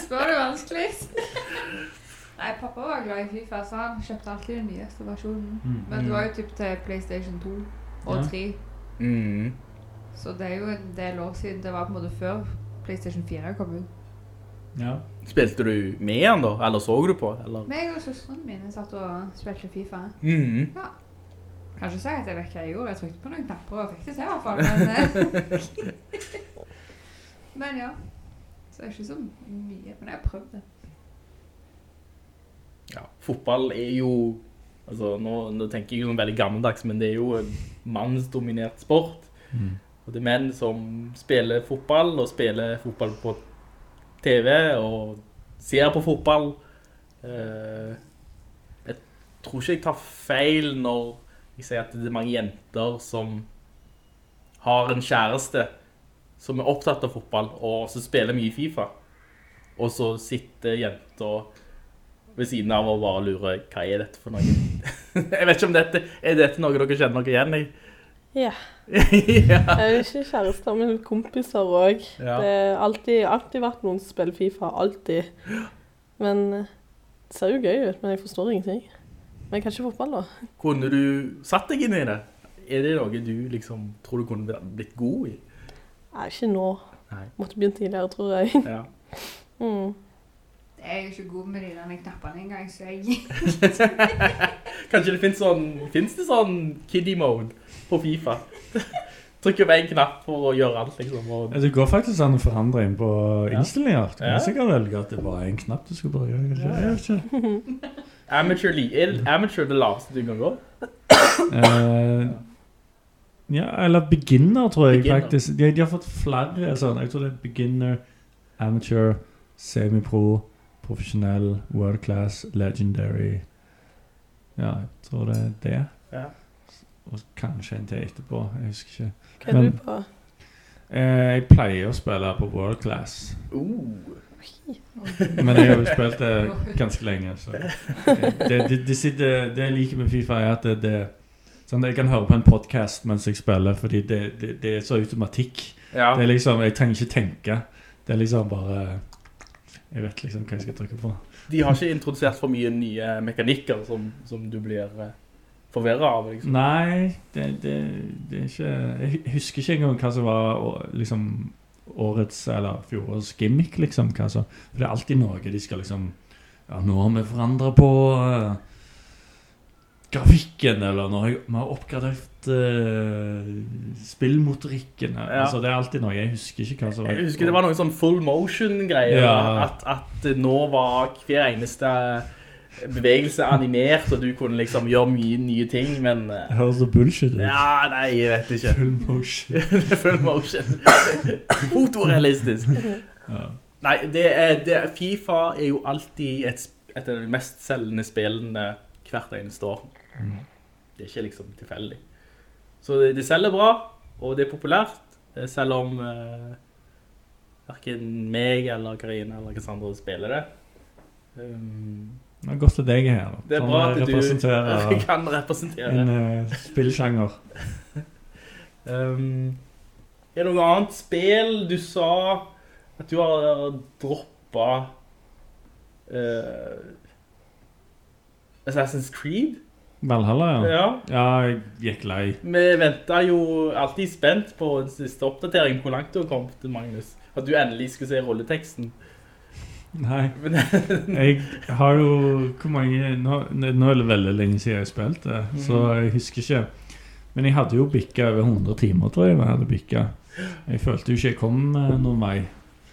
Speaker 8: Spør du vanskelig? Nei, pappa var glad i FIFA, så han kjøpte alltid den nyeste versjonen. Men det var jo typ til PlayStation 2 og
Speaker 7: Ja.
Speaker 8: 3.
Speaker 6: Mm.
Speaker 8: Så det er jo en del år siden. Det var på en måte før PlayStation 4 kom ut.
Speaker 7: Ja.
Speaker 6: Spilte du med han da? Eller så du på? Eller?
Speaker 8: Meg og søstrene mine satt og spilte FIFA.
Speaker 6: Mm.
Speaker 8: Kan ikke si at jeg vet hva jeg gjorde. Jeg trykte på noen knapper og fikk det til i hvert fall. Men, eh, men ja. Så det er ikke så mye. Men jeg har prøvd det.
Speaker 6: Ja, fotball er jo altså nå, nå tenker jeg jo sånn veldig gammeldags, men det er jo en mannsdominert sport.
Speaker 7: Mm.
Speaker 6: Og det er menn som spiller fotball, og spiller fotball på TV, og ser på fotball. Eh, jeg tror ikke jeg tar feil når jeg sier at det er mange jenter som har en kjæreste som er opptatt av fotball, og som spiller mye FIFA. Og så sitter jenter ved siden av og bare lurer, hva er dette for noe? jeg vet ikke om dette, er dette noe dere kjenner dere igjen i?
Speaker 4: Ja.
Speaker 6: ja.
Speaker 4: Jeg er ikke kjærester, men kompiser òg.
Speaker 6: Ja.
Speaker 4: Det har alltid, alltid vært noen som spiller Fifa. Alltid. Men eh, det ser jo gøy ut, men jeg forstår ingenting. Men jeg kan ikke fotball, da.
Speaker 6: Kunne du satt deg inn i det? Er det noe du liksom tror du kunne blitt god i?
Speaker 4: Nei, ikke nå.
Speaker 6: Nei.
Speaker 4: Måtte begynt tidligere, tror jeg.
Speaker 6: Ja.
Speaker 4: Mm.
Speaker 8: Jeg er jo ikke god med de der knappene engang, så jeg
Speaker 6: Kanskje det finnes sånn, finnes det sånn kiddie mode på FIFA? Trykker på en knapp for å gjøre alt, liksom. Og,
Speaker 7: Ja, Det går faktisk an å forandre inn på
Speaker 6: Ja.
Speaker 7: innstillinger. Du kan
Speaker 6: Ja.
Speaker 7: sikkert velge at det bare er en knapp du skal bruke. kanskje. Jeg vet ikke.
Speaker 6: amateur league. Er amateur det laveste du kan gå?
Speaker 7: Uh, ja, eller beginner, tror jeg
Speaker 6: Beginner.
Speaker 7: faktisk. De, de har fått flere sånn. Jeg tror det er beginner, amateur, semi-pro, profesjonell, world class, legendary. Ja, jeg tror det er det.
Speaker 6: Ja.
Speaker 7: Og kanskje en til etterpå. Jeg husker ikke.
Speaker 4: Hva er
Speaker 7: Men-
Speaker 4: du på?
Speaker 7: Eh, jeg pleier å spille på world class.
Speaker 6: Uh.
Speaker 7: Men jeg har jo spilt det ganske lenge. Så. Det, det, det, sitter, det jeg liker med Fifa, er at det, det sånn, Jeg kan høre på en podkast mens jeg spiller, fordi det, det, det er så automatikk.
Speaker 6: Ja.
Speaker 7: Det er liksom, Jeg trenger ikke tenke. Det er liksom bare Jeg vet liksom hva jeg skal trykke på.
Speaker 6: De har ikke introdusert for mye nye mekanikker som, som du blir eh, forvirret av, liksom.
Speaker 7: Nei, det, det, det er ikke Jeg husker ikke engang hva som var liksom årets eller fjorårets gimmick, liksom. Hva som, For det er alltid noe de skal liksom Ja, nå har vi forandret på Uh, grafikken, eller nå har vi har oppgradert eh, spillmotorikken.
Speaker 6: Ja.
Speaker 7: Altså, det er alltid noe. Jeg husker ikke hva som var
Speaker 6: Jeg husker det var noen sånn full motion-greier,
Speaker 7: Ja.
Speaker 6: at, at nå var hver eneste bevegelse animert, og du kunne liksom gjøre mye nye ting, men... eh,
Speaker 7: Det høres så bullshit ut.
Speaker 6: Ja, nei, jeg vet ikke.
Speaker 7: Full motion.
Speaker 6: full motion. Fotorealistisk.
Speaker 7: Ja.
Speaker 6: Nei, det er, det FIFA er jo alltid et, et av de mest selgende spillene hvert eneste år.
Speaker 7: Mm.
Speaker 6: Det er ikke liksom tilfeldig. Så det, det selger bra, og det er populært, eh, selv om eh, hverken meg eller Karina eller Cassandra spiller det. Um,
Speaker 7: Det er godt til er her.
Speaker 6: det er bra at du kan representere.
Speaker 7: en uh, spillsjanger.
Speaker 6: Um, er det noe annet spill du sa at du har droppet uh, Assassin's Creed?
Speaker 7: Valhalla, ja.
Speaker 6: Ja.
Speaker 7: Ja, jeg gikk lei.
Speaker 6: Vi ventet jo alltid spent på en siste oppdatering, hvor langt du har kommet, Magnus. At du endelig skulle se rolleteksten.
Speaker 7: Nei. Jeg har jo Hvor mange Nå, nå er det veldig lenge siden jeg har spilt det, så
Speaker 6: Mhm.
Speaker 7: jeg husker ikke. Men jeg hadde jo bikket over 100 timer, tror jeg. jeg hadde bikket. Jeg følte jo ikke jeg kom eh, noen vei.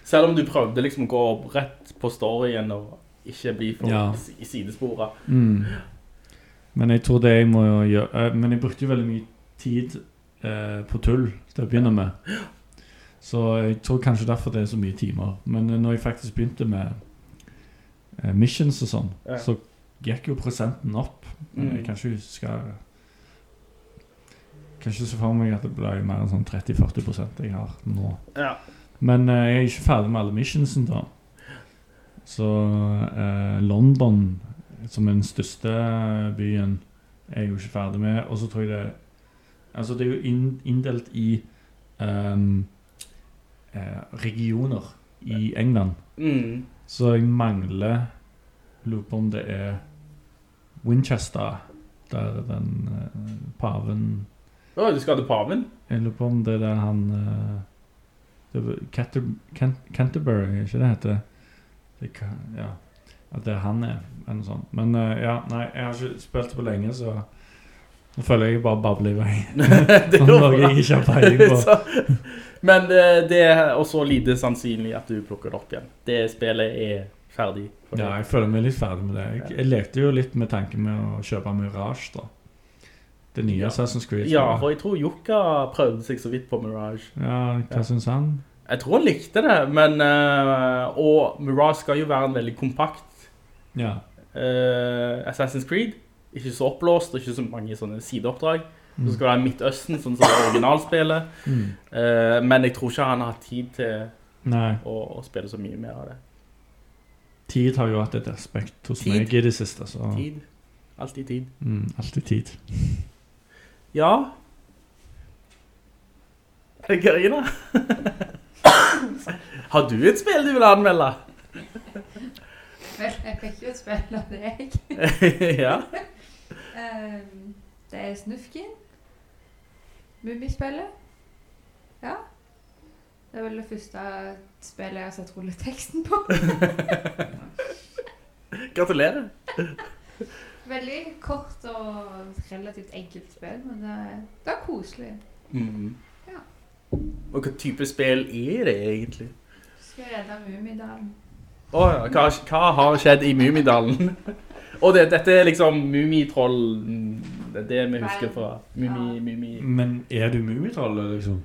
Speaker 6: selv om du prøvde liksom å gå rett på storyen og ikke bli for
Speaker 7: Ja.
Speaker 6: i sidesporet.
Speaker 7: Mm. Men jeg tror det jeg må gjøre eh, Men jeg brukte jo veldig mye tid eh, på tull til å begynne med. Så jeg tror kanskje derfor det er så mye timer. Men eh, når jeg faktisk begynte med eh, missions og sånn,
Speaker 6: Ja.
Speaker 7: så gikk jo prosenten opp. Men jeg
Speaker 6: Mm.
Speaker 7: kan ikke huske Kan ikke se for meg at det ble mer enn sånn 30-40 jeg har nå.
Speaker 6: Ja.
Speaker 7: Men eh, jeg er ikke ferdig med alle missionsen da. Så eh, London, som er den største byen, er jeg jo ikke ferdig med. Og så tror jeg det Altså, det er jo inn, inndelt i um, eh, regioner i England.
Speaker 6: Mm.
Speaker 7: Så jeg mangler Lurer på om det er Winchester, der den uh, paven
Speaker 6: Å, du skal til paven?
Speaker 7: Jeg lurer på om det er der han uh, det Canter, Canterbury, er ikke det heter? Det kan, ja. At det er han er, eller noe sånt. Men eh, ja, nei, jeg har ikke spilt det på lenge, så nå føler jeg bare babler i vei.
Speaker 6: Det
Speaker 7: Om noe jeg ikke har peiling på.
Speaker 6: Så- Men eh, det er også lite sannsynlig at du plukker det opp igjen. Det spillet er ferdig. for
Speaker 7: Ja,
Speaker 6: deg.
Speaker 7: jeg føler meg litt ferdig med det. Jeg, jeg lekte jo litt med tanken med å kjøpe Mirage, da. Det nye
Speaker 6: Ja.
Speaker 7: Assassin's Creed.
Speaker 6: Ja, for jeg tror Jokka prøvde seg så vidt på Mirage.
Speaker 7: ja, hva
Speaker 6: Ja.
Speaker 7: syns han?
Speaker 6: Jeg tror han likte det, men eh, Og Mirage skal jo være en veldig kompakt
Speaker 7: Ja.
Speaker 6: eh, Assassin's Creed. Ikke så oppblåst, ikke så mange sånne sideoppdrag.
Speaker 7: Mm.
Speaker 6: Så skal det være Midtøsten, sånn som originalspillet.
Speaker 7: Mm.
Speaker 6: Eh, men jeg tror ikke han har hatt tid til å, å spille så mye mer av det.
Speaker 7: Tid har jo hatt et aspekt hos
Speaker 6: Tid.
Speaker 7: meg i det siste, så
Speaker 6: Tid. Alltid tid.
Speaker 7: mm, Alltid tid.
Speaker 6: Ja. Karina? Har du et spill du vil anmelde?
Speaker 8: Vel, jeg fikk jo spille deg.
Speaker 6: ja.
Speaker 8: um, det er Snufkin. Mummispillet. Ja. Det er vel det første spillet jeg har sett rulleteksten på.
Speaker 6: Gratulerer.
Speaker 8: Veldig kort og relativt enkelt spill, men det er, det er koselig.
Speaker 6: Mm.
Speaker 8: Ja.
Speaker 6: Og hva type spill er det egentlig?
Speaker 8: Skal redde Mummidalen.
Speaker 6: Åh, hva, hva har skjedd i Mumidalen? Og det, dette er liksom Mumitroll, det er det vi husker fra Mumi,
Speaker 8: Ja.
Speaker 6: Mumi.
Speaker 7: Men er du Mummitroll, liksom?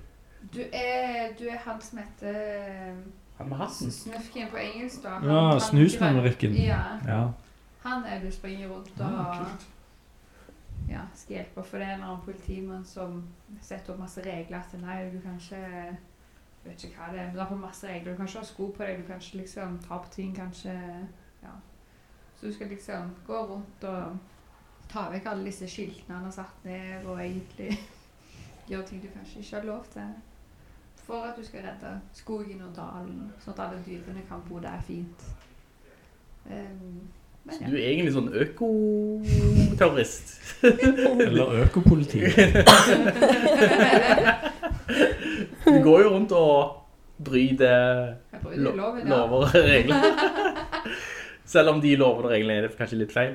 Speaker 8: Du er, du er han som heter
Speaker 6: Han med hatten.
Speaker 8: Snufkin på engelsk, da. Han-
Speaker 7: Ja, snusmumrikken.
Speaker 8: Ja.
Speaker 7: Ja.
Speaker 8: Han er du springer rundt og
Speaker 7: Ah,
Speaker 8: ja, skal hjelpe. For det er en annen politimann som setter opp masse regler til nei, du kan ikke vet ikke hva det er, men det er på masse regler. Du kan ikke ha sko på deg, du kan ikke liksom ta på ting, kanskje ja. Så du skal liksom gå rundt og ta vekk alle disse skiltene han har satt ned, og egentlig gjøre ting du kanskje ikke har lov til. For at du skal redde skogen og dalen, sånn at alle dyrene kan bo der fint. Um, men
Speaker 6: Så du er egentlig sånn økoterrorist.
Speaker 7: Eller økopoliti.
Speaker 6: Du går jo rundt og bryter
Speaker 8: det
Speaker 6: lo
Speaker 8: ja.
Speaker 6: lover og regler. Selv om de lover og reglene er kanskje litt feil.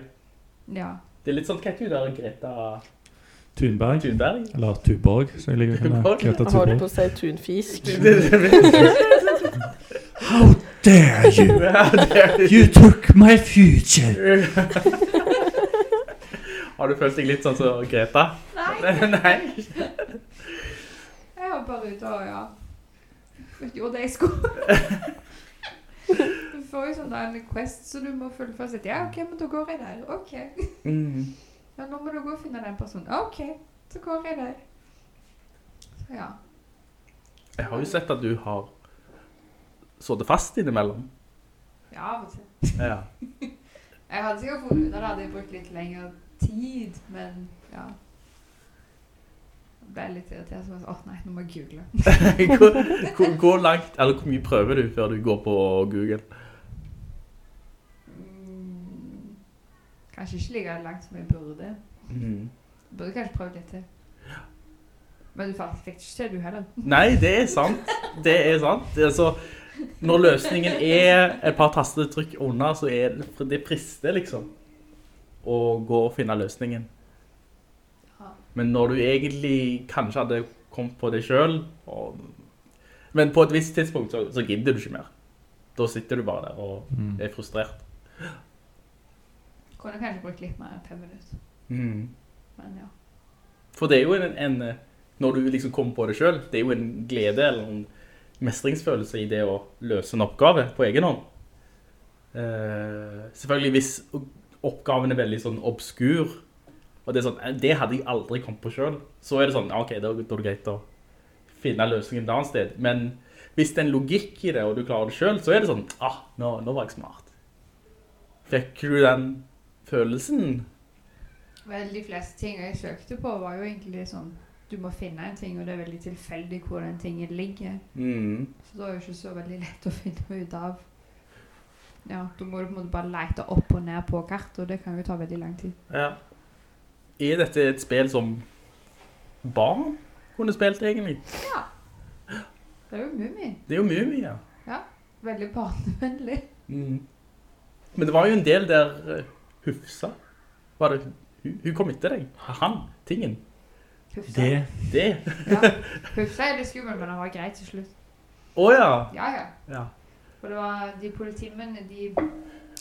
Speaker 8: Ja.
Speaker 6: Det er litt sånn, hva heter hun der, Greta
Speaker 7: Thunberg.
Speaker 6: Thunberg?
Speaker 7: Eller Tuborg, som jeg liker å Greta
Speaker 4: Jeg Har
Speaker 7: du
Speaker 4: på å si tunfisk.
Speaker 7: How dare you! You took my future!
Speaker 6: Har du følt deg litt sånn som Greta?
Speaker 8: Nei,
Speaker 6: Nei.
Speaker 8: Jeg var bare ute og, ja, gjorde det jeg skulle. Du får jo sånn en quest, så du må fullføre sitt. Ja, ok, men da går jeg der. Ok.
Speaker 6: Mm.
Speaker 8: Ja, nå må du gå og finne den personen. Ok, så går jeg der. Så ja.
Speaker 6: Jeg har jo sett at du har sittet fast innimellom.
Speaker 8: Ja, av og til.
Speaker 6: Ja.
Speaker 8: Jeg hadde sikkert funnet ut av det, hadde jeg brukt litt lengre tid, men ja. Jeg ble litt irritert, så jeg sånn, åh nei, nå må jeg google.
Speaker 6: hvor, hvor, hvor langt, eller hvor mye prøver du før du går på Google?
Speaker 8: Mm, kanskje ikke like langt som jeg burde.
Speaker 6: Mm.
Speaker 8: Burde kanskje prøve litt til. Men du fikk ikke til du heller.
Speaker 6: Nei, det er sant. Det er sant. Det er så, når løsningen er et par tastetrykk under, så er det, det frister liksom å gå og finne løsningen. Men når du egentlig kanskje hadde kommet på det selv, og, men på et visst tidspunkt så, så gidder du ikke mer. Da sitter du bare der og
Speaker 7: Mm.
Speaker 6: er frustrert.
Speaker 8: Kunne kanskje brukt litt mer enn fem minutter.
Speaker 6: Mm.
Speaker 8: Men ja.
Speaker 6: For det er jo en, en når du liksom kommer på det selv, det er jo en glede eller en mestringsfølelse i det å løse en oppgave på egen hånd. Uh, selvfølgelig hvis oppgaven er veldig sånn obskur, og det er sånn, eh, det hadde jeg aldri kommet på selv, så er det sånn, ok, da, da er det greit å finne løsningen et annet sted. Men hvis det er en logikk i det, og du klarer det selv, så er det sånn, ah, nå, nå var jeg smart. Fikk du den følelsen?
Speaker 8: Vel, de fleste ting jeg søkte på var jo egentlig sånn, du må finne en ting, og det er veldig tilfeldig hvor den tingen ligger.
Speaker 6: Mm.
Speaker 8: Så det er jo ikke så veldig lett å finne ut av. Ja, da må du på en måte bare lete opp og ned på kart, og det kan jo ta veldig lang tid.
Speaker 6: Ja. Er dette et spill som barn kunne spilt egentlig? Ja.
Speaker 8: Det er jo Mumi.
Speaker 6: Det er jo Mumi, ja.
Speaker 8: Ja, Veldig barnevennlig.
Speaker 6: Mm. Men det var jo en del der uh, Hufsa, var det, hun, hun kom etter deg. Han, tingen.
Speaker 8: Hufsa.
Speaker 7: Det
Speaker 6: Det.
Speaker 8: Ja. Hufsa er litt skummel, men han var greit til slutt.
Speaker 6: Åja.
Speaker 8: Ja, ja.
Speaker 6: Ja.
Speaker 8: For det var de politimene, de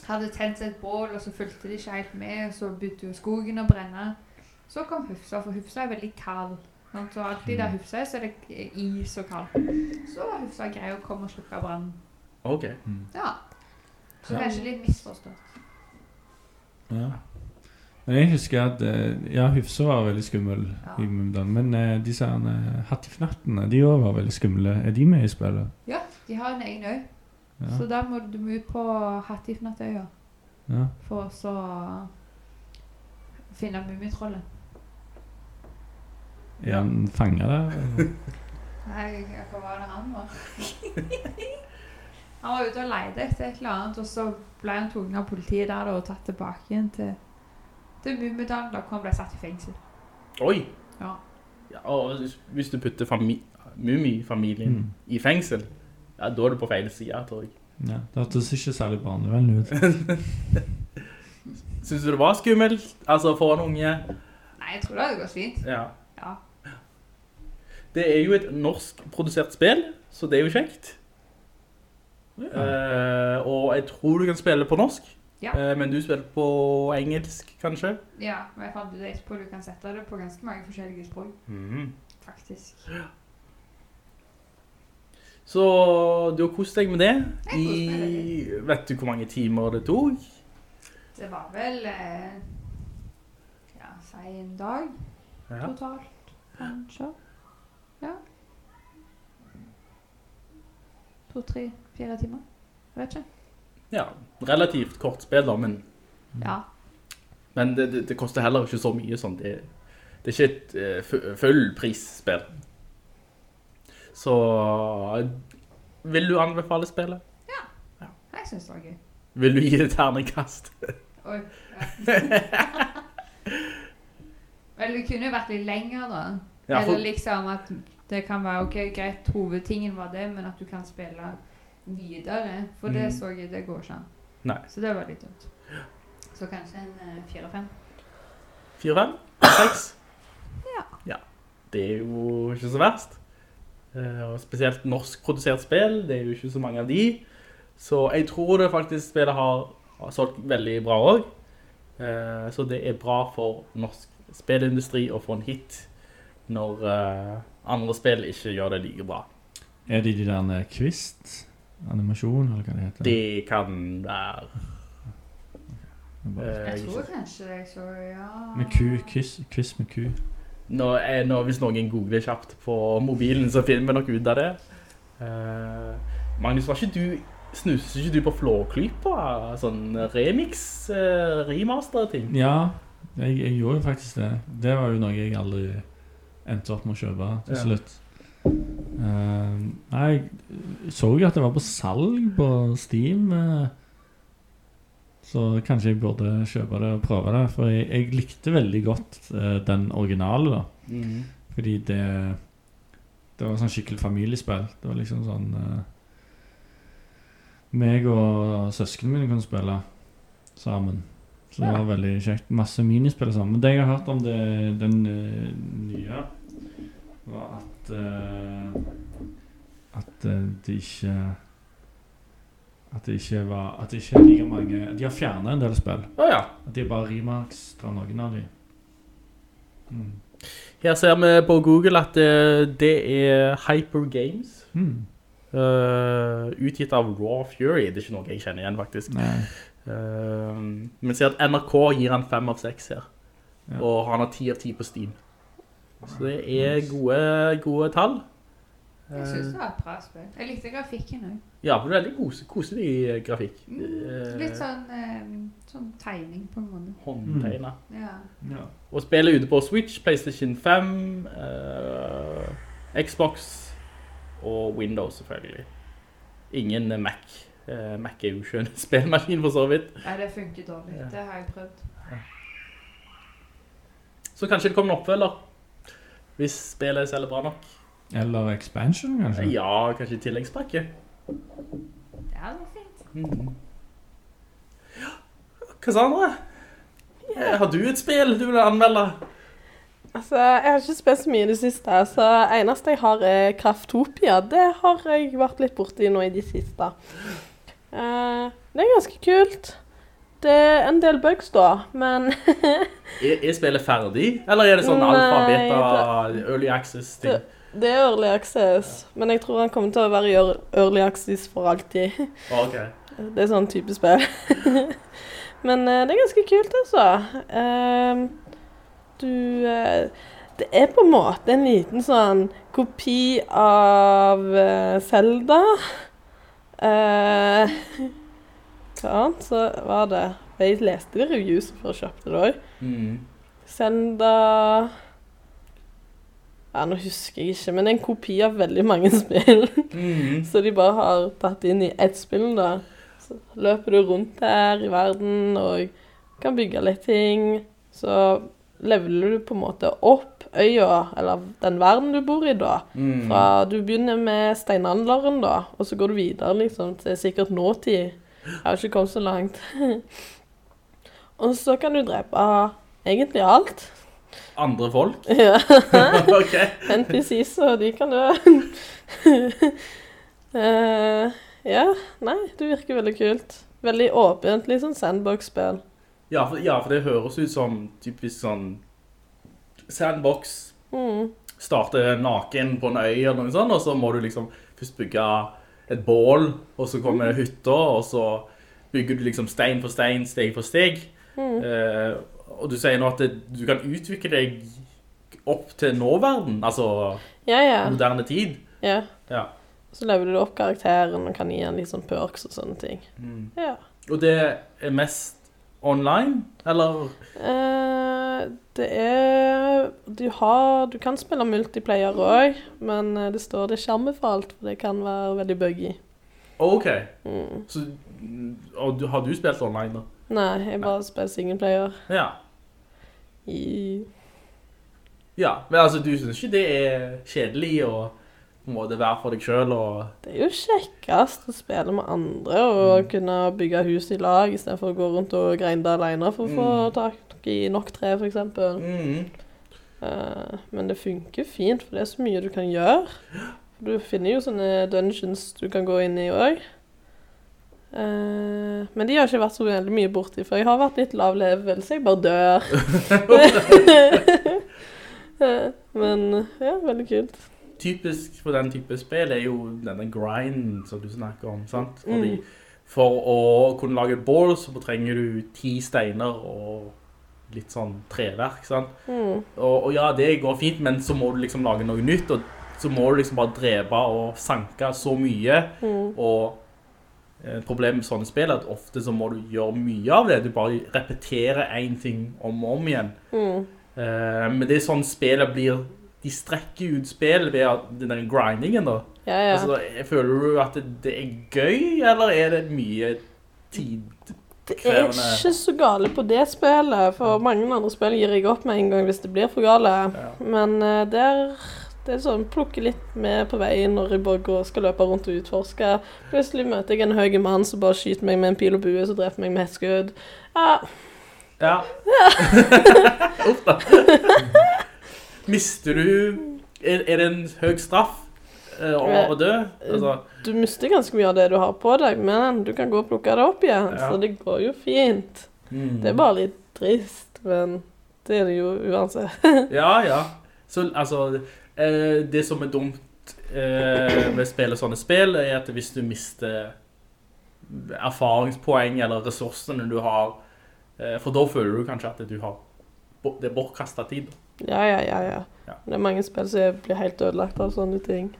Speaker 8: hadde tent et bål, og så fulgte de ikke helt med, og så begynte jo skogen å brenne. Så kom Hufsa, for Hufsa er veldig kald. sant? Så alltid der Hufsa er, så er det is og kaldt. Så var Hufsa grei å komme og slukke brannen.
Speaker 6: Ok.
Speaker 8: Ja. Så
Speaker 7: Ja.
Speaker 8: kanskje litt misforstått.
Speaker 7: Ja. Men jeg husker at eh, Ja, Hufsa var veldig skummel
Speaker 8: Ja.
Speaker 7: i Mumdalen. Men uh, disse uh, Hattifnattene, de òg var veldig skumle. Er de med i spillet?
Speaker 8: Ja, de har en egen øy.
Speaker 7: Ja.
Speaker 8: Så der må du ut på Hattifnattøya
Speaker 7: ja.
Speaker 8: for å så finne Mummitrollet.
Speaker 7: Er han fanga der?
Speaker 8: Nei, hva var det han var? han var ute og leide etter et eller annet, og så ble han tvunget av politiet der og tatt tilbake igjen til, til Mummidalen, da han ble satt i fengsel.
Speaker 6: Oi.
Speaker 8: Ja.
Speaker 6: Ja, og hvis- du putter fami Mumi-familien
Speaker 7: Mm.
Speaker 6: i fengsel, ja, da er du på feil side, tror jeg.
Speaker 7: Ja, det hørtes ikke særlig barnevennlig ut.
Speaker 6: Synes du det var skummelt? Altså, for en unge?
Speaker 8: Nei, jeg tror det hadde gått fint.
Speaker 6: Ja.
Speaker 8: Ja.
Speaker 6: Det er jo et norsk produsert spill, så det er jo kjekt. Eh, og jeg tror du kan spille på norsk.
Speaker 8: Ja.
Speaker 6: Eh, men du spiller på engelsk, kanskje?
Speaker 8: Ja, men jeg fant ut etterpå du kan sette det på ganske mange forskjellige språk,
Speaker 6: Mhm.
Speaker 8: faktisk.
Speaker 6: Så du har kost deg med det. I, vet du hvor mange timer det tok?
Speaker 8: Det var vel, eh, ja, si en dag
Speaker 6: Ja.
Speaker 8: totalt, kanskje. Ja. To, tre, fire timer. Jeg vet ikke.
Speaker 6: ja. Relativt kort spill da, men,
Speaker 8: Ja.
Speaker 6: men det, det, det koster heller ikke så mye sånn. Det, det er ikke et uh, fullprisspill. Så vil du anbefale spillet?
Speaker 8: Ja, Jeg synes det var gøy.
Speaker 6: Vil du gi det ternekast?
Speaker 8: Oi. Ja. Vel, det kunne jo vært litt lenger da.
Speaker 6: Ja, for-
Speaker 8: Eller liksom at det kan være, ok, greit, hovedtingen var det, men at du kan spille videre. For det
Speaker 6: Mm.
Speaker 8: så jeg, det går ikke an.
Speaker 6: Nei.
Speaker 8: Så det var litt dumt. Så kanskje en uh, 4-5.
Speaker 6: 4-5? 6?
Speaker 8: Ja.
Speaker 6: Ja. Det er jo ikke så verst. Eh, Og spesielt norskprodusert spill, det er jo ikke så mange av de. Så jeg tror det faktisk spillet har, har solgt veldig bra også. Eh, Så det er bra for norsk spillindustri å få en hit når uh, andre spill ikke gjør det like bra.
Speaker 7: Er det de der Kvist? Animasjon, eller hva det heter?
Speaker 6: Det kan være... Eh,
Speaker 8: Jeg tror kanskje det, så ja.
Speaker 7: Med ku, quiz, quiz med ku.
Speaker 6: Nå, jeg, nå, hvis noen googler kjapt på mobilen, så finner vi nok ut av det. Uh, Magnus, var ikke du, snuser ikke du på Flåklypa? Sånn remix, uh, remaster-ting?
Speaker 7: Ja, jeg, jeg gjorde faktisk det. Det var jo noe jeg aldri endte opp med å kjøpe til slutt. Nei, jeg så jo at det var på salg på Steam. uh, så kanskje jeg burde kjøpe det og prøve det. For jeg, jeg likte veldig godt uh, den originale, da.
Speaker 6: Mhm.
Speaker 7: Fordi det Det var sånn skikkelig familiespill. Det var liksom sånn eh, Meg og søsknene mine kunne spille sammen. Så det var veldig kjekt. Masse minispill sammen. Men det jeg har hørt om det, den nye, var at eh, At eh, det ikke At det ikke var At det ikke er like mange De har fjernet en del spill.
Speaker 6: Å ja.
Speaker 7: At de bare remaksa noen av de. Mm.
Speaker 6: Her ser vi på Google at det, det er Hyper Games.
Speaker 7: Mm.
Speaker 6: Uh, utgitt av Raw Fury. Det er ikke noe jeg kjenner igjen, faktisk. Uh, men ser at NRK gir han 5 av 6 her.
Speaker 7: Ja.
Speaker 6: Og han har 10 av 10 på Steam. Så det er gode, gode tall.
Speaker 8: Jeg synes
Speaker 6: Eh,
Speaker 8: det var et bra spill. Jeg likte grafikken også.
Speaker 6: ja, men det er veldig kose, koselig grafikk.
Speaker 8: Mm,
Speaker 6: Eh,
Speaker 8: Litt sånn, eh, sånn tegning på en måte.
Speaker 6: Håndtegnet.
Speaker 8: Ja.
Speaker 7: Ja.
Speaker 6: Og spillet ute på Switch, Playstation 5, eh, Xbox og Windows selvfølgelig. Ingen eh, Mac. Eh, Mac er jo ikke en spillmaskin for så vidt.
Speaker 8: Nei, det funker dårlig.
Speaker 6: Ja.
Speaker 8: Det har jeg prøvd.
Speaker 6: Så kanskje det kommer en oppfølger. Hvis spillet selger bra nok.
Speaker 7: Eller expansion, kanskje?
Speaker 6: Ja, kanskje i tilleggspakke.
Speaker 8: Ja, det var fint.
Speaker 6: Mm. Ja, Cassandra, Yeah. har du et spill du vil anmelde?
Speaker 4: Altså, jeg har ikke spilt så mye i det siste, så eneste jeg har er Kraftopia. Det har jeg vært litt borti nå i det siste. Uh, det er ganske kult. Det er en del bugs da, men
Speaker 6: Er, er spillet ferdig? Eller er det sånn
Speaker 4: Nei,
Speaker 6: alfa, beta, early access-ting?
Speaker 4: Det- det er early access. Men jeg tror han kommer til å være early access for alltid.
Speaker 6: Ok.
Speaker 4: Det er sånn type spill. Men eh, det er ganske kult, altså. Ehm, du eh, Det er på en måte en liten sånn kopi av uh, Hva annet så var det? Jeg leste det reviews før jeg kjøpte det òg.
Speaker 6: Mm.
Speaker 4: Zelda Ja, nå husker jeg ikke, men det er en kopi av veldig mange spill.
Speaker 6: Mhm.
Speaker 4: Så de bare har tatt inn i ett spill, da. Så løper du rundt der i verden og kan bygge litt ting. Så leveler du på en måte opp øya, eller den verden du bor i, da.
Speaker 6: Mm.
Speaker 4: Fra du begynner med steinalderen, da, og så går du videre liksom til sikkert nåtid. Jeg har ikke kommet så langt. og så kan du drepe egentlig alt.
Speaker 6: Andre folk?
Speaker 4: Ja.
Speaker 6: ok.
Speaker 4: NPCs, og de kan dø. uh, ja, nei, det virker veldig kult. Veldig åpent, litt sånn sandbox-spill.
Speaker 6: Ja ja, for det høres ut som typisk sånn sandbox.
Speaker 4: Mm.
Speaker 6: Starte naken på en øy eller noe sånt, og så må du liksom først bygge et bål, og så kommer hytter, og så bygger du liksom stein for stein, steg for steg.
Speaker 4: Mm.
Speaker 6: Eh, og du sier nå at det, du kan utvikle deg opp til nåverden, altså
Speaker 4: Ja, ja.
Speaker 6: moderne tid.
Speaker 4: ja.
Speaker 6: Ja.
Speaker 4: Så lever du opp karakteren og kan gi han litt sånn perks og sånne ting.
Speaker 6: Mm.
Speaker 4: Ja.
Speaker 6: Og det er mest online, eller?
Speaker 4: Eh, det er du, har, du kan spille multiplayer òg, men eh, det står det ikke anbefalt, for det kan være veldig buggy.
Speaker 6: Ok.
Speaker 4: Mm.
Speaker 6: Så, og du, har du spilt online da?
Speaker 4: Nei, jeg bare spiller singleplayer.
Speaker 6: Ja.
Speaker 4: I
Speaker 6: Ja, men altså, du synes ikke det er kjedelig å på en måte være for deg selv og...
Speaker 4: Det er jo kjekkest å spille med andre og
Speaker 6: Mm.
Speaker 4: kunne bygge hus i lag, i stedet for å gå rundt og grinde alene for å få
Speaker 6: Mm.
Speaker 4: tak i nok tre, eksempel.
Speaker 6: Mhm.
Speaker 4: Eh, men det funker fint, for det er så mye du kan gjøre. Du finner jo sånne dungeons du kan gå inn i òg. men de har ikke vært så veldig mye borti, for jeg har vært litt lav level, så jeg bare dør. Eh, men ja, veldig kult.
Speaker 6: Typisk for den type spill er jo denne grind som du snakker om, sant? Fordi
Speaker 4: Mm.
Speaker 6: for å kunne lage et bål så trenger du ti steiner og litt sånn treverk, sant?
Speaker 4: Mm.
Speaker 6: Og, og ja, det går fint, men så må du liksom lage noe nytt, og så må du liksom bare drepe og sanke så mye,
Speaker 4: Mm.
Speaker 6: og eh, problemet med sånne spill er at ofte så må du gjøre mye av det, du bare repeterer en ting om og om igjen.
Speaker 4: Mm.
Speaker 6: Eh, men det er sånn spillet blir, de strekker ut spill ved den grindingen da.
Speaker 4: Ja, ja.
Speaker 6: Altså, føler du at det, det er gøy, eller er det mye tid?
Speaker 4: Det er ikke så gale på det spillet, for mange andre spill gir jeg opp med en gang hvis det blir for gale. Men uh, der, det er sånn, plukke litt med på veien når jeg bare går, skal løpe rundt og utforske. Plutselig møter jeg en høy mann som bare skyter meg med en pil og bue, som dreper meg med et skudd. Ja,
Speaker 6: Ja. Uff da. Mister du, er, er det en høy straff eh, å, dø? Altså,
Speaker 4: du mister ganske mye av det du har på deg, men du kan gå og plukke det opp igjen,
Speaker 6: Ja.
Speaker 4: så det går jo fint.
Speaker 6: Mm.
Speaker 4: Det er bare litt trist, men det er det jo uansett.
Speaker 6: ja, ja. Så altså, eh, det som er dumt eh, med å spille sånne spill, er at hvis du mister erfaringspoeng eller ressursene du har, for da føler du kanskje at du har, det er bortkastet tid.
Speaker 4: Ja, ja, ja, ja.
Speaker 6: Ja.
Speaker 4: Det er mange spill som blir helt ødelagt av sånne ting.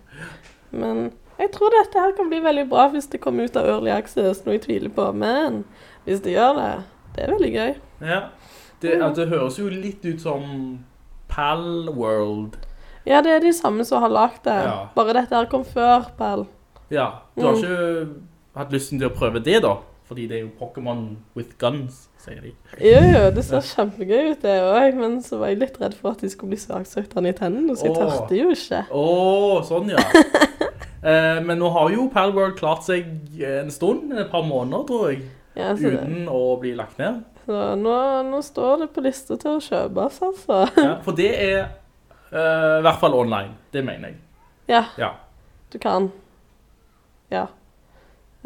Speaker 4: Men jeg tror dette her kan bli veldig bra hvis det kommer ut av Early Access, noe jeg tviler på. Men hvis det gjør det, det er veldig gøy.
Speaker 6: Ja. Det, at det høres jo litt ut som Pal World.
Speaker 4: Ja, det er de samme som har lagt det.
Speaker 6: Ja.
Speaker 4: Bare dette her kom før, Pell.
Speaker 6: Ja, du har
Speaker 4: Mm.
Speaker 6: ikke hatt lysten til å prøve det da? Fordi det er jo Pokémon with guns, sier de.
Speaker 4: Jo, jo, det ser kjempegøy ut det òg, men så var jeg litt redd for at de skulle bli saksøkt i tennene, så jeg tørte jo ikke.
Speaker 6: Åh, sånn ja. eh, men nå har jo Palworld klart seg en stund, et par måneder tror jeg,
Speaker 4: Ja, så, det,
Speaker 6: uten å bli lagt ned.
Speaker 4: så nå, nå står det på lista til å kjøpes, altså.
Speaker 6: Ja, for det er eh, i hvert fall online, det mener jeg.
Speaker 4: Ja,
Speaker 6: Ja.
Speaker 4: du kan. Ja.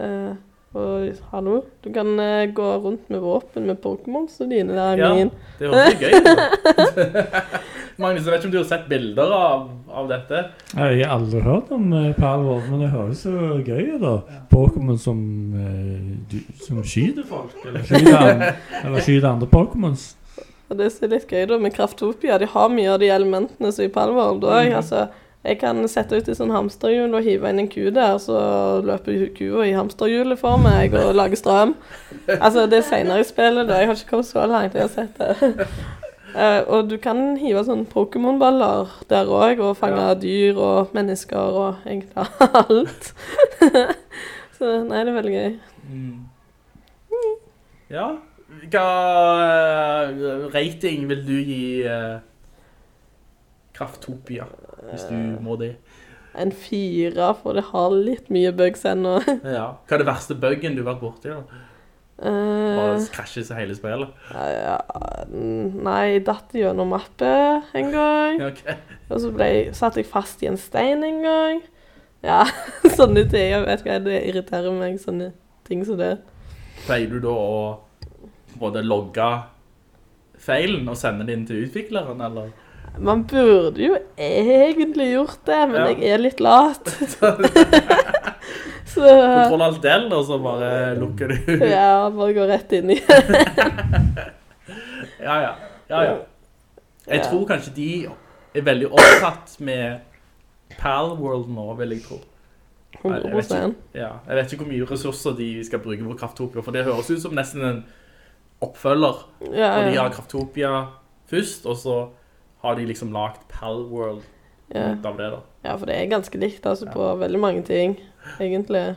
Speaker 4: Eh, og hallo, du kan eh, gå rundt med våpen med Pokémons og dine der,
Speaker 6: Ja.
Speaker 4: min.
Speaker 6: Det høres jo gøy ut. Magnus, jeg vet ikke om du har sett bilder av, av dette?
Speaker 7: Jeg har aldri hørt om uh, Palvor, men det høres jo gøy ut da. Pokémon som, eh, du- som skyter folk, eller skyter, an, eller skyter andre Pokémons.
Speaker 4: Og det som er litt gøy da med Kraftopia, de har mye av de elementene som i Palworld òg.
Speaker 6: Mhm.
Speaker 4: Altså, jeg kan sette ut i sånn hamsterhjul og hive inn en ku der, så løper kua i hamsterhjulet for meg og lager strøm. Altså, det er senere i spillet, da. Jeg har ikke kommet så langt. Jeg har sett det. Uh, og du kan hive sånne Pokémon-baller der òg, og fange
Speaker 6: Ja.
Speaker 4: dyr og mennesker og egentlig alt. så nei, det er veldig gøy.
Speaker 6: Mm. Ja. Hva eh, rating vil du gi uh, Krafttopia, hvis du må det?
Speaker 4: En fire, for det har litt mye bugs ennå.
Speaker 6: Ja. Hva er det verste buggen du har vært borti da? Bare
Speaker 4: Eh,
Speaker 6: krasjer seg hele spillet.
Speaker 4: ja, nei, jeg datt gjennom mappet en gang.
Speaker 6: okay. ok.
Speaker 4: Og så ble satt jeg fast i en stein en gang. Ja, sånne ting. Jeg vet hva, det irriterer meg, sånne ting som det.
Speaker 6: Pleier du da å både logge feilen og sende den inn til utvikleren, eller?
Speaker 4: Man burde jo egentlig gjort det, men
Speaker 6: Ja.
Speaker 4: jeg er litt lat. så
Speaker 6: Kontroll alt del, og så bare lukker du.
Speaker 4: ja, bare gå rett inn i
Speaker 6: Ja, ja. ja, ja. Jeg
Speaker 4: Ja.
Speaker 6: tror kanskje de er veldig opptatt med Pal World nå, vil jeg tro. Jeg vet, ikke, ja, jeg vet ikke hvor mye ressurser de skal bruke på Krafttopia, for det høres ut som nesten en oppfølger.
Speaker 4: Ja,
Speaker 6: Og de har Kraftopia først, og så har de liksom lagt Palworld
Speaker 4: Ja.
Speaker 6: ut av det, da.
Speaker 4: ja, for det er ganske likt altså, på veldig mange ting, egentlig.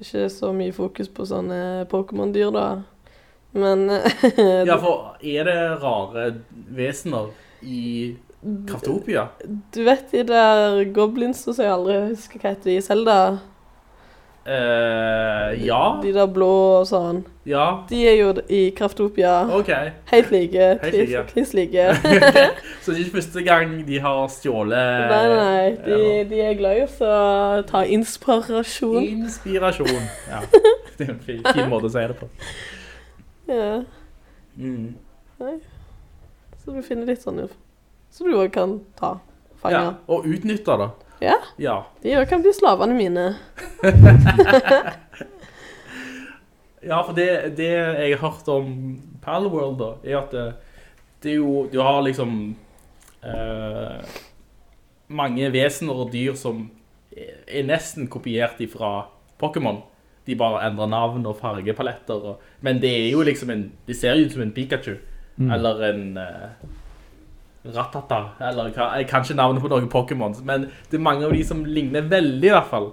Speaker 4: Ikke så mye fokus på sånne Pokémon-dyr, da. Men
Speaker 6: Ja, for er det rare vesener i Kartopia?
Speaker 4: Du vet de der goblins som jeg aldri husker hva heter i Zelda?
Speaker 6: Eh, ja.
Speaker 4: De der blå og sånn.
Speaker 6: Ja.
Speaker 4: De er jo i Kraftopia.
Speaker 6: okay.
Speaker 4: Helt like.
Speaker 6: Helt
Speaker 4: Kliss,
Speaker 6: like. Så det er ikke første gang de har stjålet
Speaker 4: nei, nei. De,
Speaker 6: ja.
Speaker 4: de er glad i å ta inspirasjon.
Speaker 6: Inspirasjon. Ja. Det er en fin, fin måte å si det på.
Speaker 4: Ja.
Speaker 6: Mm.
Speaker 4: Så du finner litt sånn Så du òg kan ta. fanger.
Speaker 6: Ja, og utnytte det.
Speaker 4: Ja.
Speaker 6: Ja.
Speaker 4: De òg kan bli slavene mine.
Speaker 6: Ja, for det, det jeg har hørt om Palworld da, er at det, det er jo, du har liksom eh, mange vesener og dyr som er, nesten kopiert fra Pokémon. De bare endrer navn og fargepaletter. Og, men det er jo liksom en, de ser jo ut som en Pikachu.
Speaker 7: Mm.
Speaker 6: Eller en eh, Ratata, eller kanskje navnet på noen Pokémon, men det er mange av de som ligner veldig i hvert fall.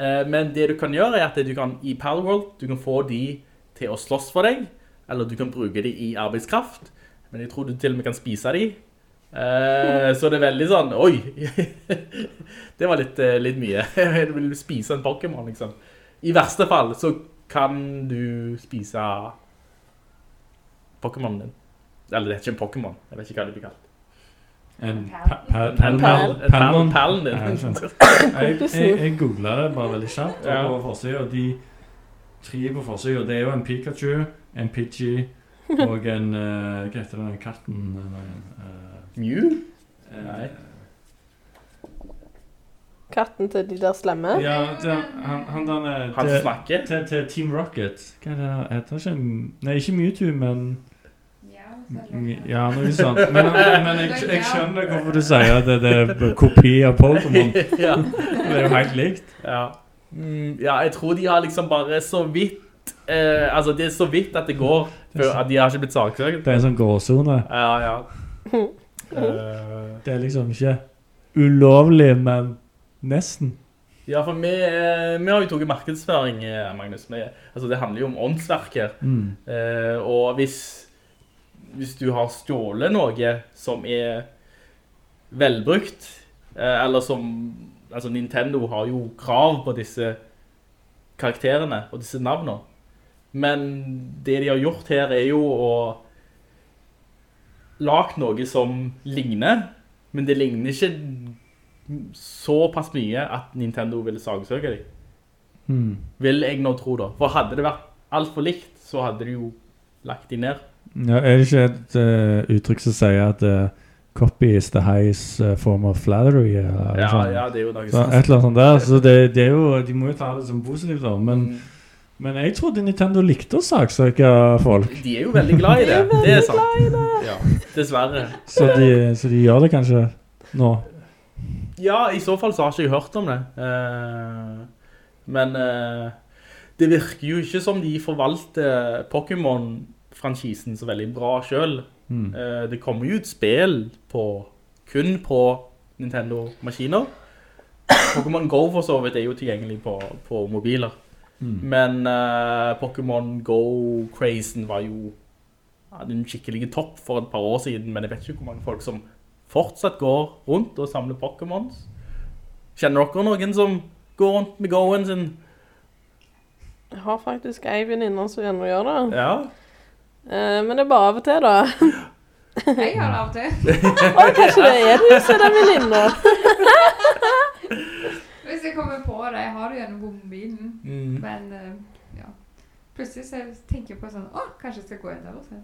Speaker 6: Eh, men det du kan gjøre er at du kan i Palworld, du kan få de til å slåss for deg, eller du kan bruke de i arbeidskraft, men jeg tror du til og med kan spise de. Eh, så det er veldig sånn, oi, det var litt, eh, litt mye. Du vil spise en Pokémon, liksom. I verste fall så kan du spise Pokémonen din. Eller det er ikke en Pokémon, jeg vet ikke hva det blir kalt.
Speaker 7: En
Speaker 8: Pal.
Speaker 7: pa-
Speaker 6: En
Speaker 7: pa-
Speaker 6: pal.
Speaker 7: pal- Palmon.
Speaker 6: En palen din.
Speaker 7: Jeg. Jeg, jeg, jeg googlet det bare veldig kjapt, og
Speaker 6: Ja.
Speaker 7: på forsiden, og de tre på forsiden, det er jo en Pikachu, en Pidgey, og en, uh, hva heter den katten? Uh,
Speaker 6: Mew? Nei.
Speaker 4: Katten til de der slemme.
Speaker 7: Ja, det, han, han der er-
Speaker 6: Han snakker.
Speaker 7: til, til Team Rocket. Hva er det heter ikke? Nei, ikke Mewtwo, men Ja, noe sånt. Men, men jeg, jeg skjønner hvorfor du sier at det, er kopi av Pokémon.
Speaker 6: ja.
Speaker 7: Det er jo helt likt.
Speaker 6: Ja. Mm, ja, jeg tror de har liksom bare så vidt eh, Altså, det er så vidt at det går at de har ikke blitt saksøkt.
Speaker 7: Det er en sånn gråsone.
Speaker 6: Ja, ja. Eh,
Speaker 7: Det er liksom ikke ulovlig, men nesten.
Speaker 6: ja, for vi, eh, vi har jo tatt markedsføring, eh, Magnus. Vi, altså, det handler jo om åndsverk her.
Speaker 7: Mm.
Speaker 6: Eh, og hvis, hvis du har stjålet noe som er velbrukt, eh, eller som altså Nintendo har jo krav på disse karakterene og disse navnene. Men det de har gjort her er jo å lagt noe som ligner, men det ligner ikke såpass mye at Nintendo ville sagsøke dem.
Speaker 7: Hmm.
Speaker 6: Vil jeg nå tro da. For hadde det vært alt for likt, så hadde de jo lagt dem ned.
Speaker 7: Ja, er det ikke et uh, uttrykk som sier at uh, copy is the highest eh, form of flattery? Eller,
Speaker 6: Ja,
Speaker 7: sånn?
Speaker 6: ja, det er jo noe sånt.
Speaker 7: et eller annet sånt der. Så det, det er jo, de må jo ta det som positivt, da. Men,
Speaker 6: Mm.
Speaker 7: men jeg trodde Nintendo likte å saksøke folk.
Speaker 6: De er jo veldig glad i det. Det er sant. Ja, dessverre.
Speaker 7: Så de, så de gjør det kanskje nå.
Speaker 6: Ja, i så fall så har ikke jeg hørt om det. Eh, men det virker jo ikke som de forvalter Pokémon-franchisen så veldig bra selv.
Speaker 7: Mm.
Speaker 6: Eh, det kommer jo ut spill på, kun på Nintendo-maskiner. Pokémon Go for så vidt er jo tilgjengelig på, på mobiler.
Speaker 7: Mm.
Speaker 6: Men uh, Pokémon Go-crazen var jo hadde en skikkelig topp for et par år siden, men jeg vet ikke hvor mange folk som fortsatt går rundt og samler Pokémons. Kjenner dere noen som går rundt med Goen sin?
Speaker 4: Jeg har faktisk ei venninne som gjør det.
Speaker 6: Ja.
Speaker 4: Eh, men det er bare av og til, da.
Speaker 8: Jeg gjør det av og til.
Speaker 4: Å, kanskje det er du som er den venninna.
Speaker 8: Hvis jeg kommer på det, jeg har det gjennom mobilen.
Speaker 6: Mm.
Speaker 8: Men eh, ja. Plutselig så tenker jeg på sånn Å, kanskje jeg skal gå inn der og se.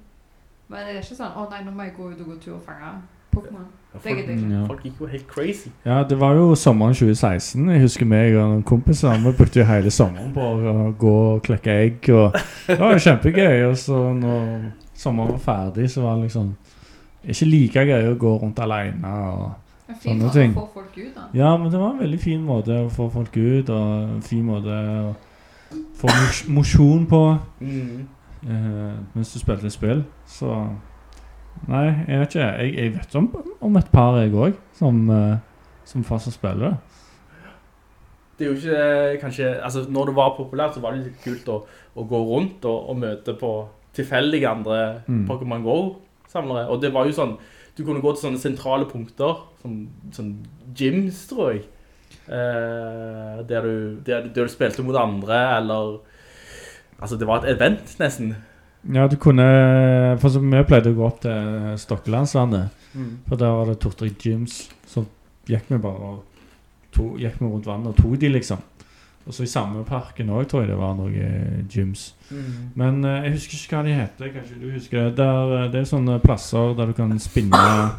Speaker 8: Men det er ikke sånn Å nei, nå må jeg gå ut og gå tur og fange Pokémon. Ja, folk.
Speaker 7: Ja.
Speaker 6: Folk gikk jo helt crazy.
Speaker 7: Ja, det var jo sommeren 2016. Jeg husker meg og noen kompiser. Vi brukte jo hele sommeren på å gå og klekke egg. Og det var jo kjempegøy. Og så når sommeren var ferdig, så var det liksom ikke like gøy å gå rundt alene. Og,
Speaker 8: En fin
Speaker 7: Sånne ting.
Speaker 8: å få folk ut da.
Speaker 7: ja, men det var en veldig fin måte å få folk ut, og en fin måte å få mosjon på.
Speaker 6: Mm.
Speaker 7: Uh, mens du spilte spill. Så Nei, jeg vet ikke. Jeg, jeg vet om, om et par, jeg òg, som, eh, som fortsatt spiller det.
Speaker 6: Det er jo ikke eh, kanskje Altså, når det var populært, så var det litt kult å, å gå rundt og, og møte på tilfeldige andre
Speaker 7: Mm.
Speaker 6: Pokémon Go-samlere. Og det var jo sånn Du kunne gå til sånne sentrale punkter, som sånn gyms, tror jeg. Eh, der, du, der, der du spilte mot andre, eller Altså, det var et event, nesten.
Speaker 7: Ja, du kunne For vi pleide å gå opp til Stokkelandsvannet,
Speaker 6: Mm.
Speaker 7: for der var det to-tre gyms. Så gikk vi bare og to, gikk vi rundt vannet og tok de, liksom. Og så i samme parken òg, tror jeg det var noen gyms.
Speaker 6: Mm.
Speaker 7: Men uh, jeg husker ikke hva de heter. Kanskje du husker det? Der, eh, det er sånne plasser der du kan spinne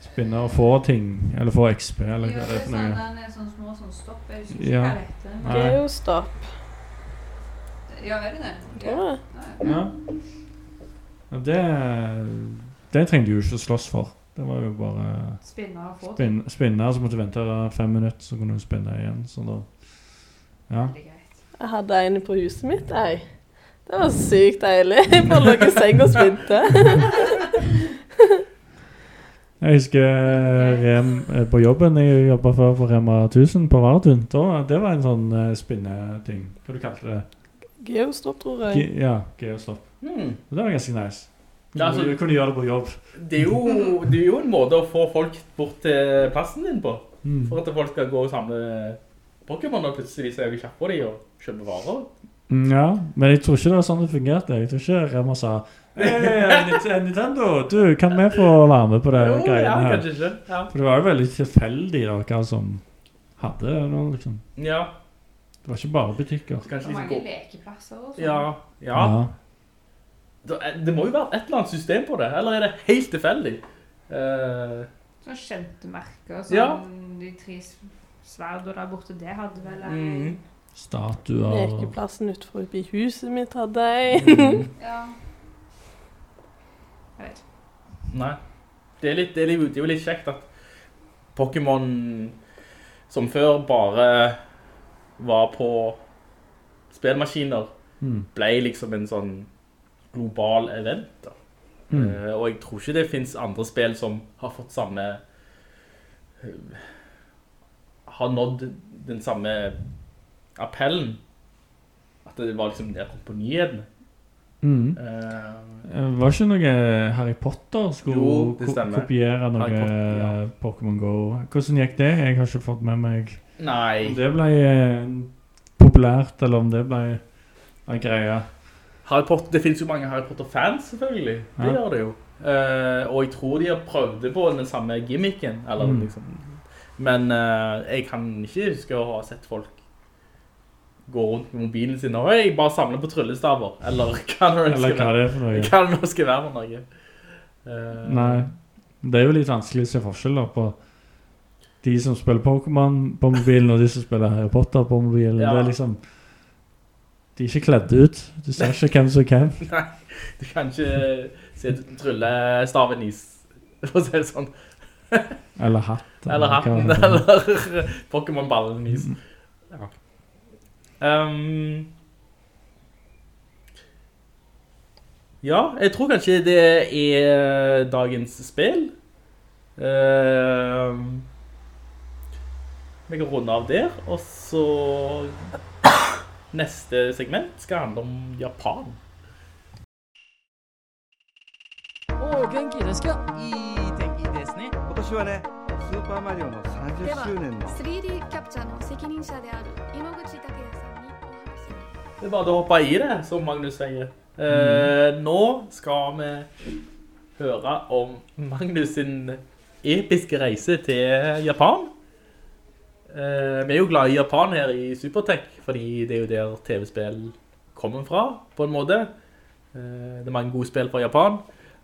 Speaker 7: Spinne og få ting. Eller få XP, eller
Speaker 8: Ja,
Speaker 7: hva
Speaker 8: det
Speaker 7: det
Speaker 8: er
Speaker 7: for noe.
Speaker 8: den er sånn små sånn stopp. Jeg husker ikke
Speaker 7: Ja.
Speaker 8: hva det heter.
Speaker 4: Geostopp.
Speaker 8: Ja, er det det?
Speaker 7: Ja. Ja, det Det trengte du jo ikke å slåss for. Det var jo bare
Speaker 8: Spinne og få
Speaker 7: spin, spinne, så måtte du vente fem minutter, så kunne du spinne igjen. Så da Ja.
Speaker 4: Jeg hadde en på huset mitt, jeg. Det var sykt deilig. Jeg bare lå i seng og spinte.
Speaker 7: Jeg husker eh, Rem eh, på jobben. Jeg jobba før på Rema 1000 på Vardun. Det var en sånn eh, spinneting. Hva du kalte det?
Speaker 4: Geostopp, tror jeg.
Speaker 7: Ge ja, geostopp.
Speaker 6: Mm.
Speaker 7: Det var ganske nice.
Speaker 6: Du altså-
Speaker 7: kunne gjøre det på jobb.
Speaker 6: Det, er jo, det er jo en måte å få folk bort til plassen din på.
Speaker 7: Mm.
Speaker 6: For at folk skal gå og samle Pokémon og plutselig så er vi kjappe på dem og kjøper varer.
Speaker 7: Mm, Ja, men jeg tror ikke det var sånn det fungerte. Jeg tror ikke Rema sa Nint- Nintendo, du, kan vi få være med på det
Speaker 6: Jo, ja,
Speaker 7: greiene her?
Speaker 6: kanskje ikke. Ja.
Speaker 7: For det var jo veldig tilfeldig da, hva som hadde noe, liksom.
Speaker 6: ja.
Speaker 7: Det var ikke bare butikker.
Speaker 6: Det Kanskje
Speaker 8: Og mange
Speaker 6: gå.
Speaker 8: lekeplasser og sånn.
Speaker 6: Ja, ja.
Speaker 7: Ja.
Speaker 6: Det, det må jo være et eller annet system på det, eller er det helt tilfeldig? Eh,
Speaker 8: Sånn kjente merker, sånn
Speaker 6: Ja.
Speaker 8: de tre s- sverdene der borte, det hadde vel en...
Speaker 6: Mhm.
Speaker 7: Statuer.
Speaker 4: Lekeplassen utenfor i huset mitt hadde jeg.
Speaker 6: mm,
Speaker 8: Ja. Jeg vet.
Speaker 6: nei. Det er, litt, det, er litt, det er jo litt kjekt at Pokémon som før bare var på spillmaskiner,
Speaker 7: Mm.
Speaker 6: ble liksom en sånn global event. Da.
Speaker 7: Mm.
Speaker 6: Uh, og jeg tror ikke det finnes andre spill som har fått samme uh, Har nådd den samme appellen. At det var liksom der kom på nyhetene.
Speaker 7: Mm.
Speaker 6: Eh,
Speaker 7: Var ikke noe Harry Potter skulle
Speaker 6: Jo,
Speaker 7: ko kopiere noe
Speaker 6: Harry ja.
Speaker 7: Go? Hvordan gikk det? Jeg har ikke fått med meg
Speaker 6: nei.
Speaker 7: om det ble eh, populært, eller om det ble en greie.
Speaker 6: Harry Potter, det finnes jo mange Harry Potter-fans, selvfølgelig. Det
Speaker 7: Ja.
Speaker 6: gjør det jo. Eh, og jeg tror de har prøvd på den samme gimmicken. Eller
Speaker 7: Mm.
Speaker 6: liksom. Men eh, jeg kan ikke huske å ha sett folk gå rundt med mobilen sin og «Hei, bare samle på tryllestaver. Eller hva det
Speaker 7: Eller hva det er for noe.
Speaker 6: Hva det skal være for noe. Uh,
Speaker 7: Nei. Det er jo litt vanskelig å se forskjell da, på de som spiller Pokémon på mobilen, og de som spiller Harry Potter på mobilen.
Speaker 6: Ja.
Speaker 7: Det er liksom De er ikke kledd ut. Du ser ikke hvem som er hvem.
Speaker 6: Nei, du kan ikke se tryllestaven i, nis. for å si det sånn.
Speaker 7: Eller hatt.
Speaker 6: Eller hatten,
Speaker 7: er.
Speaker 6: eller Pokémon-ballen i s- Ja. Um, ja, jeg tror kanskje det er dagens spill. Um, vi kan runde av der, og så neste segment skal handle om Japan.
Speaker 9: Og
Speaker 10: genki desu ka? Ii tenki desu ne. Kotoshi ne, Super Mario no 30周年の
Speaker 11: 3D キャプチャの責任者である井ノ口武也さんにお話し。
Speaker 6: Det er bare å hoppe i det, som Magnus sier. Eh, mm. nå skal vi høre om Magnus sin episke reise til Japan. Eh, vi er jo glad i Japan her i Supertech, fordi det er jo der TV-spill kommer fra, på en måte. Eh, det er mange gode spill fra Japan.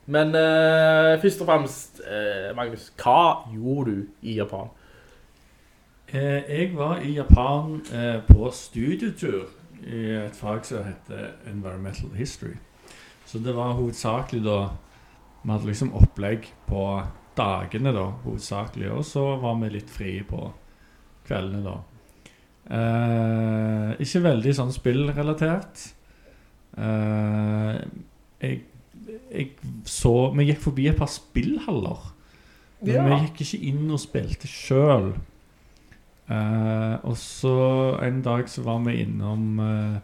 Speaker 6: Men eh, først og fremst, eh, Magnus, hva gjorde du i Japan?
Speaker 7: Eh, jeg var i Japan eh, på studietur i et fag som heter Environmental History. Så det var hovedsakelig da Vi hadde liksom opplegg på dagene, da, hovedsakelig. Og så var vi litt frie på kveldene, da. Eh, ikke veldig sånn spillrelatert. Eh, jeg, jeg så Vi gikk forbi et par spillhaller. Men
Speaker 6: Ja.
Speaker 7: vi gikk ikke inn og spilte sjøl. og så en dag så var vi innom eh,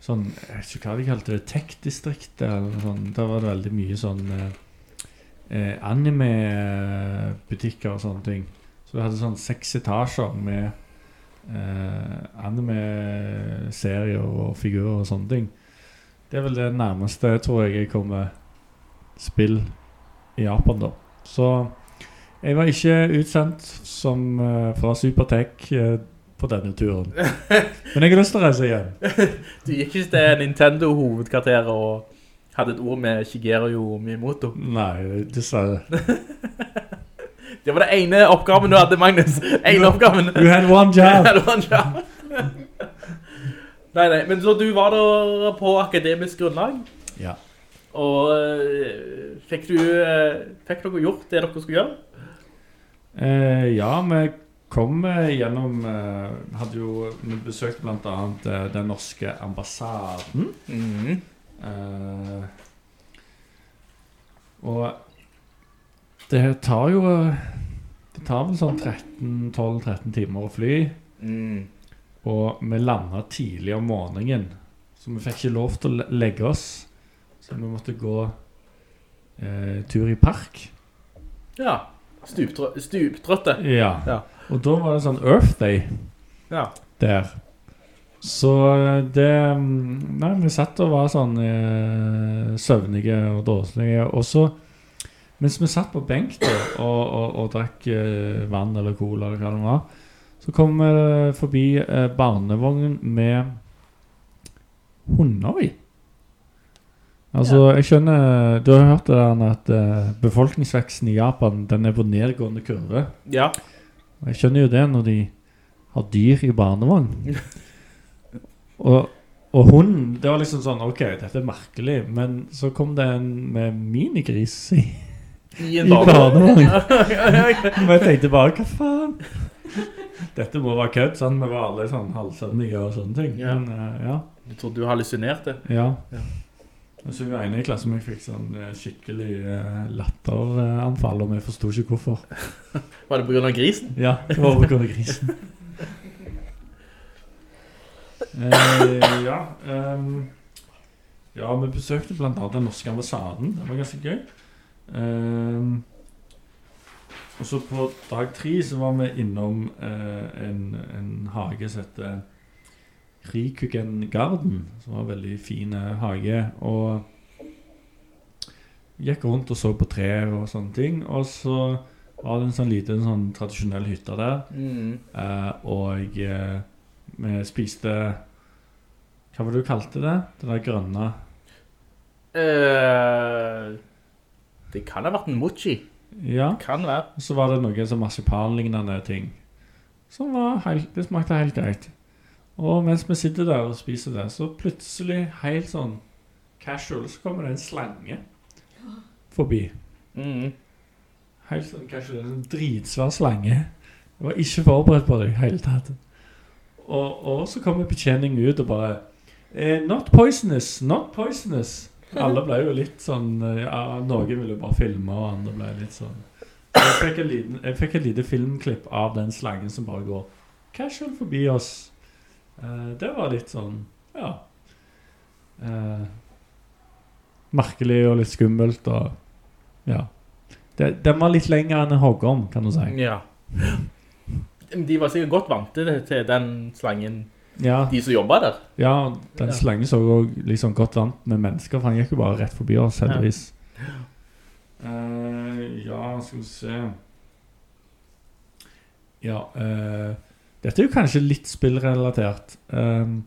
Speaker 7: sånn Jeg vet ikke hva de kalte det. Tech-distriktet eller noe sånt. Der var det veldig mye sånn eh, eh, anime-butikker og sånne ting. Så vi hadde sånn seks etasjer med eh, anime-serier og figurer og sånne ting. Det er vel det nærmeste tror jeg jeg kommer spill i Japan, da. Så jeg var ikke utsendt som eh, fra Supertech eh, på denne turen. Men jeg har lyst til å reise igjen.
Speaker 6: Du gikk ikke til Nintendo-hovedkvarteret og hadde et ord med Shigeru Miyamoto?
Speaker 7: Nei, dessverre.
Speaker 6: Det var det ene oppgaven du hadde, Magnus. Ene oppgaven.
Speaker 7: You had one job.
Speaker 6: You had one job. nei, nei, men så du var der på akademisk grunnlag?
Speaker 7: Ja.
Speaker 6: Og eh, fikk du, eh, fikk dere gjort det dere skulle gjøre?
Speaker 7: Eh, ja, vi kom eh, gjennom eh, Hadde jo Vi besøkte blant annet eh, den norske ambassaden.
Speaker 6: Mhm.
Speaker 7: Eh, og det tar jo Det tar vel sånn 13-12-13 timer å fly.
Speaker 6: Mm.
Speaker 7: Og vi landa tidlig om morgenen, så vi fikk ikke lov til å legge oss. Så vi måtte gå eh, tur i park.
Speaker 6: Ja. Stuptrøtte. stuptrøtte.
Speaker 7: Ja.
Speaker 6: Ja.
Speaker 7: Og da var det sånn Earth Day
Speaker 6: Ja.
Speaker 7: der. Så det mm, Nei, vi satt og var sånn eh, søvnige og dårlige Og så, mens vi satt på benk da, og, og, og drakk eh, vann eller cola eller hva det var, så kom vi forbi eh, barnevognen med hunder i. Altså, jeg skjønner Du har hørt det der at eh, befolkningsveksten i Japan Den er på nedgående kurve.
Speaker 6: Ja.
Speaker 7: Og jeg skjønner jo det når de har dyr i barnevogn. og, og hunden Det var liksom sånn OK, dette er merkelig. Men så kom det en med minigris i,
Speaker 6: I en barnevogn.
Speaker 7: barnevogn. Men jeg tenkte bare Hva faen? Dette må være kødd. Sånn, vi var alle sånn halvsøvnige og sånne ting.
Speaker 6: Ja.
Speaker 7: Men uh, ja.
Speaker 6: Du trodde du hallusinerte?
Speaker 7: Ja.
Speaker 6: Ja.
Speaker 7: Og så Hun ene i klassen som jeg fikk sånn eh, skikkelig eh, latteranfall, og vi forsto ikke hvorfor.
Speaker 6: Var det av grisen?
Speaker 7: Ja, det var av grisen. eh, ja, um, ja, vi besøkte blant annet den norske ambassaden. Det var ganske gøy. Ehm, og så på dag tre så var vi innom eh, en, en hage som heter Rikugen Garden, som var en veldig fin eh, hage. Og gikk rundt og så på trær og sånne ting. Og så var det en sånn liten sånn tradisjonell hytte der.
Speaker 6: Mm.
Speaker 7: Eh, og eh, vi spiste Hva var det du kalte det? Det der grønne
Speaker 6: Eh, det kan ha vært en mochi.
Speaker 7: Ja.
Speaker 6: Kan være.
Speaker 7: Og så var det noe sånn marsipanlignende ting. Som var helt Det smakte helt greit. Og mens vi sitter der og spiser det, så plutselig, helt sånn casual, så kommer det en slange forbi.
Speaker 6: Mm.
Speaker 7: Helt sånn casual. En dritsvær slange. Jeg var ikke forberedt på det i hele tatt. Og, og så kommer betjeningen ut og bare eh, Not poisonous, not poisonous. Alle ble jo litt sånn eh, ja, Noen ville jo bare filme, og andre ble litt sånn Jeg fikk, en liten, jeg fikk et lite filmklipp av den slangen som bare går casual forbi oss. Uh, det var litt sånn Ja. Uh, merkelig og litt skummelt og Ja. Den var litt lenger enn en hoggorm, kan du si.
Speaker 6: Ja. De var sikkert godt vant til, til den slangen,
Speaker 7: Ja.
Speaker 6: de som jobbet der.
Speaker 7: Ja, den
Speaker 6: Ja.
Speaker 7: slangen så jo liksom godt vant med mennesker, for han gikk jo bare rett forbi oss, heldigvis. Eh, ja, skal vi se Ja, uh, dette er jo kanskje litt spillrelatert. Uh,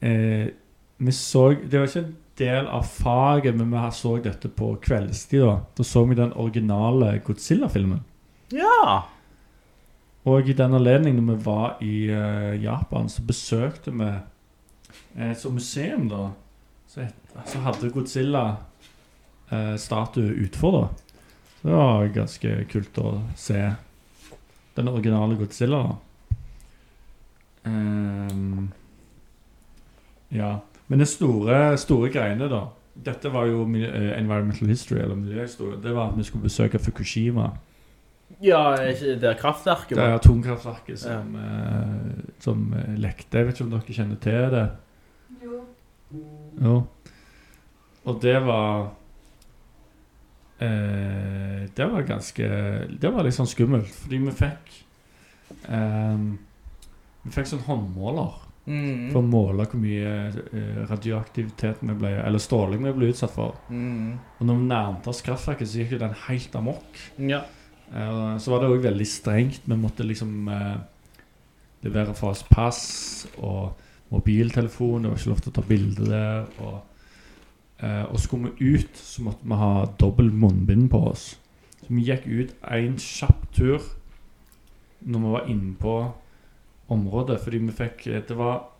Speaker 7: eh, vi så Det var ikke en del av faget, men vi så dette på kveldstid. Da Da så vi den originale Godzilla-filmen.
Speaker 6: Ja.
Speaker 7: Og i den anledning når vi var i uh, Japan, så besøkte vi et sånt museum da. Så, så hadde Godzilla uh, statue utfor da. Så det var ganske kult å se den originale Godzilla da. Um, ja. Men det store, store greiene, da Dette var jo eh, environmental history, eller miljøhistorie. Det var at vi skulle besøke Fukushima.
Speaker 6: Ja, det er kraftverket?
Speaker 7: Det er atomkraftverket som, eh, som eh, lekte. Jeg vet ikke om dere kjenner til det?
Speaker 8: Jo.
Speaker 7: Jo. Og det var eh, Det var ganske Det var litt sånn skummelt, fordi vi fikk eh, Vi fikk sånn håndmåler
Speaker 6: mm.
Speaker 7: for å måle hvor mye eh, radioaktivitet vi ble Eller stråling vi ble utsatt for.
Speaker 6: Mm.
Speaker 7: Og når vi nærmet oss kraftverket, så gikk jo den helt amok.
Speaker 6: Ja.
Speaker 7: Eh, så var det òg veldig strengt. Vi måtte liksom eh, levere fra oss pass og mobiltelefon. Det var ikke lov til å ta bilde der. Og, eh, og skulle vi ut, så måtte vi ha dobbelt munnbind på oss. Så vi gikk ut en kjapp tur når vi var inne på området, fordi vi fikk Det var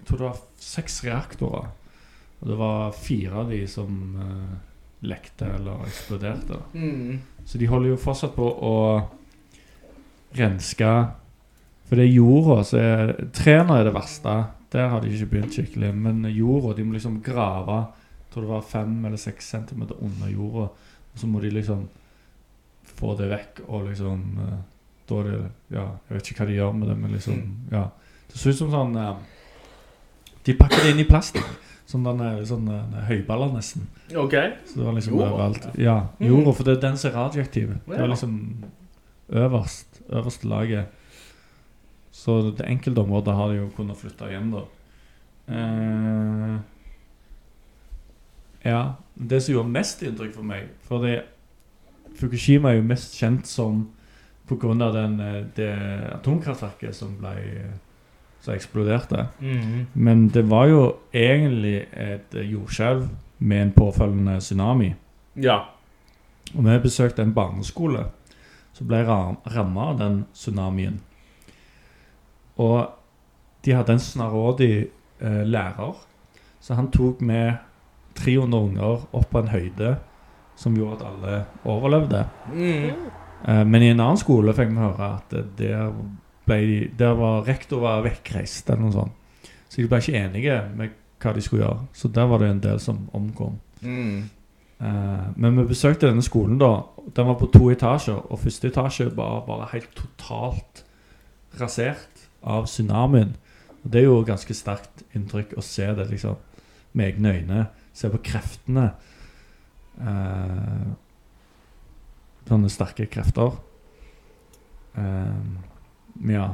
Speaker 7: Jeg tror det var seks reaktorer. Og det var fire av de som eh, lekte eller eksploderte.
Speaker 6: Mm.
Speaker 7: Så de holder jo fortsatt på å renske For det er jorda som er Trærne er det verste. Der har de ikke begynt skikkelig. Men jorda De må liksom grave tror det var fem eller seks centimeter under jorda. Og så må de liksom få det vekk og liksom eh, Da er det Ja, jeg vet ikke hva de gjør med det, men liksom Ja. Det ser ut som sånn eh, De pakker det inn i plastikk. Sånn den, sånn eh, høyballer, nesten.
Speaker 6: Ok.
Speaker 7: Så det var liksom
Speaker 6: Jorda?
Speaker 7: overalt. Ja,
Speaker 6: Mm.
Speaker 7: jorda, for det er den som er radioaktiv. Det var liksom øverst, øverste laget. Så det enkelte området har de jo kunnet flytte hjem, da. Eh, ja. Det som gjorde mest inntrykk for meg fordi Fukushima er jo mest kjent som på grunn av den, eh, det atomkraftverket som ble som eksploderte.
Speaker 6: Mhm.
Speaker 7: Men det var jo egentlig et eh, jordskjelv med en påfølgende tsunami.
Speaker 6: Ja.
Speaker 7: Og vi besøkte en barneskole som ble ramma av den tsunamien. Og de hadde en snarådig eh, lærer, så han tok med 300 unger opp på en høyde som gjorde at alle overlevde.
Speaker 6: Mm.
Speaker 7: Eh, men i en annen skole fikk vi høre at der, de, der var rektor var vekkreist, eller noe sånt. Så de ble ikke enige med hva de skulle gjøre. Så der var det en del som omkom.
Speaker 6: Mm.
Speaker 7: Uh, men vi besøkte denne skolen da. Den var på to etasjer, og første etasje var bare helt totalt rasert av tsunamien. Og det er jo ganske sterkt inntrykk å se det liksom med egne øyne. Se på kreftene. Uh, sånne sterke krefter. Eh, ja.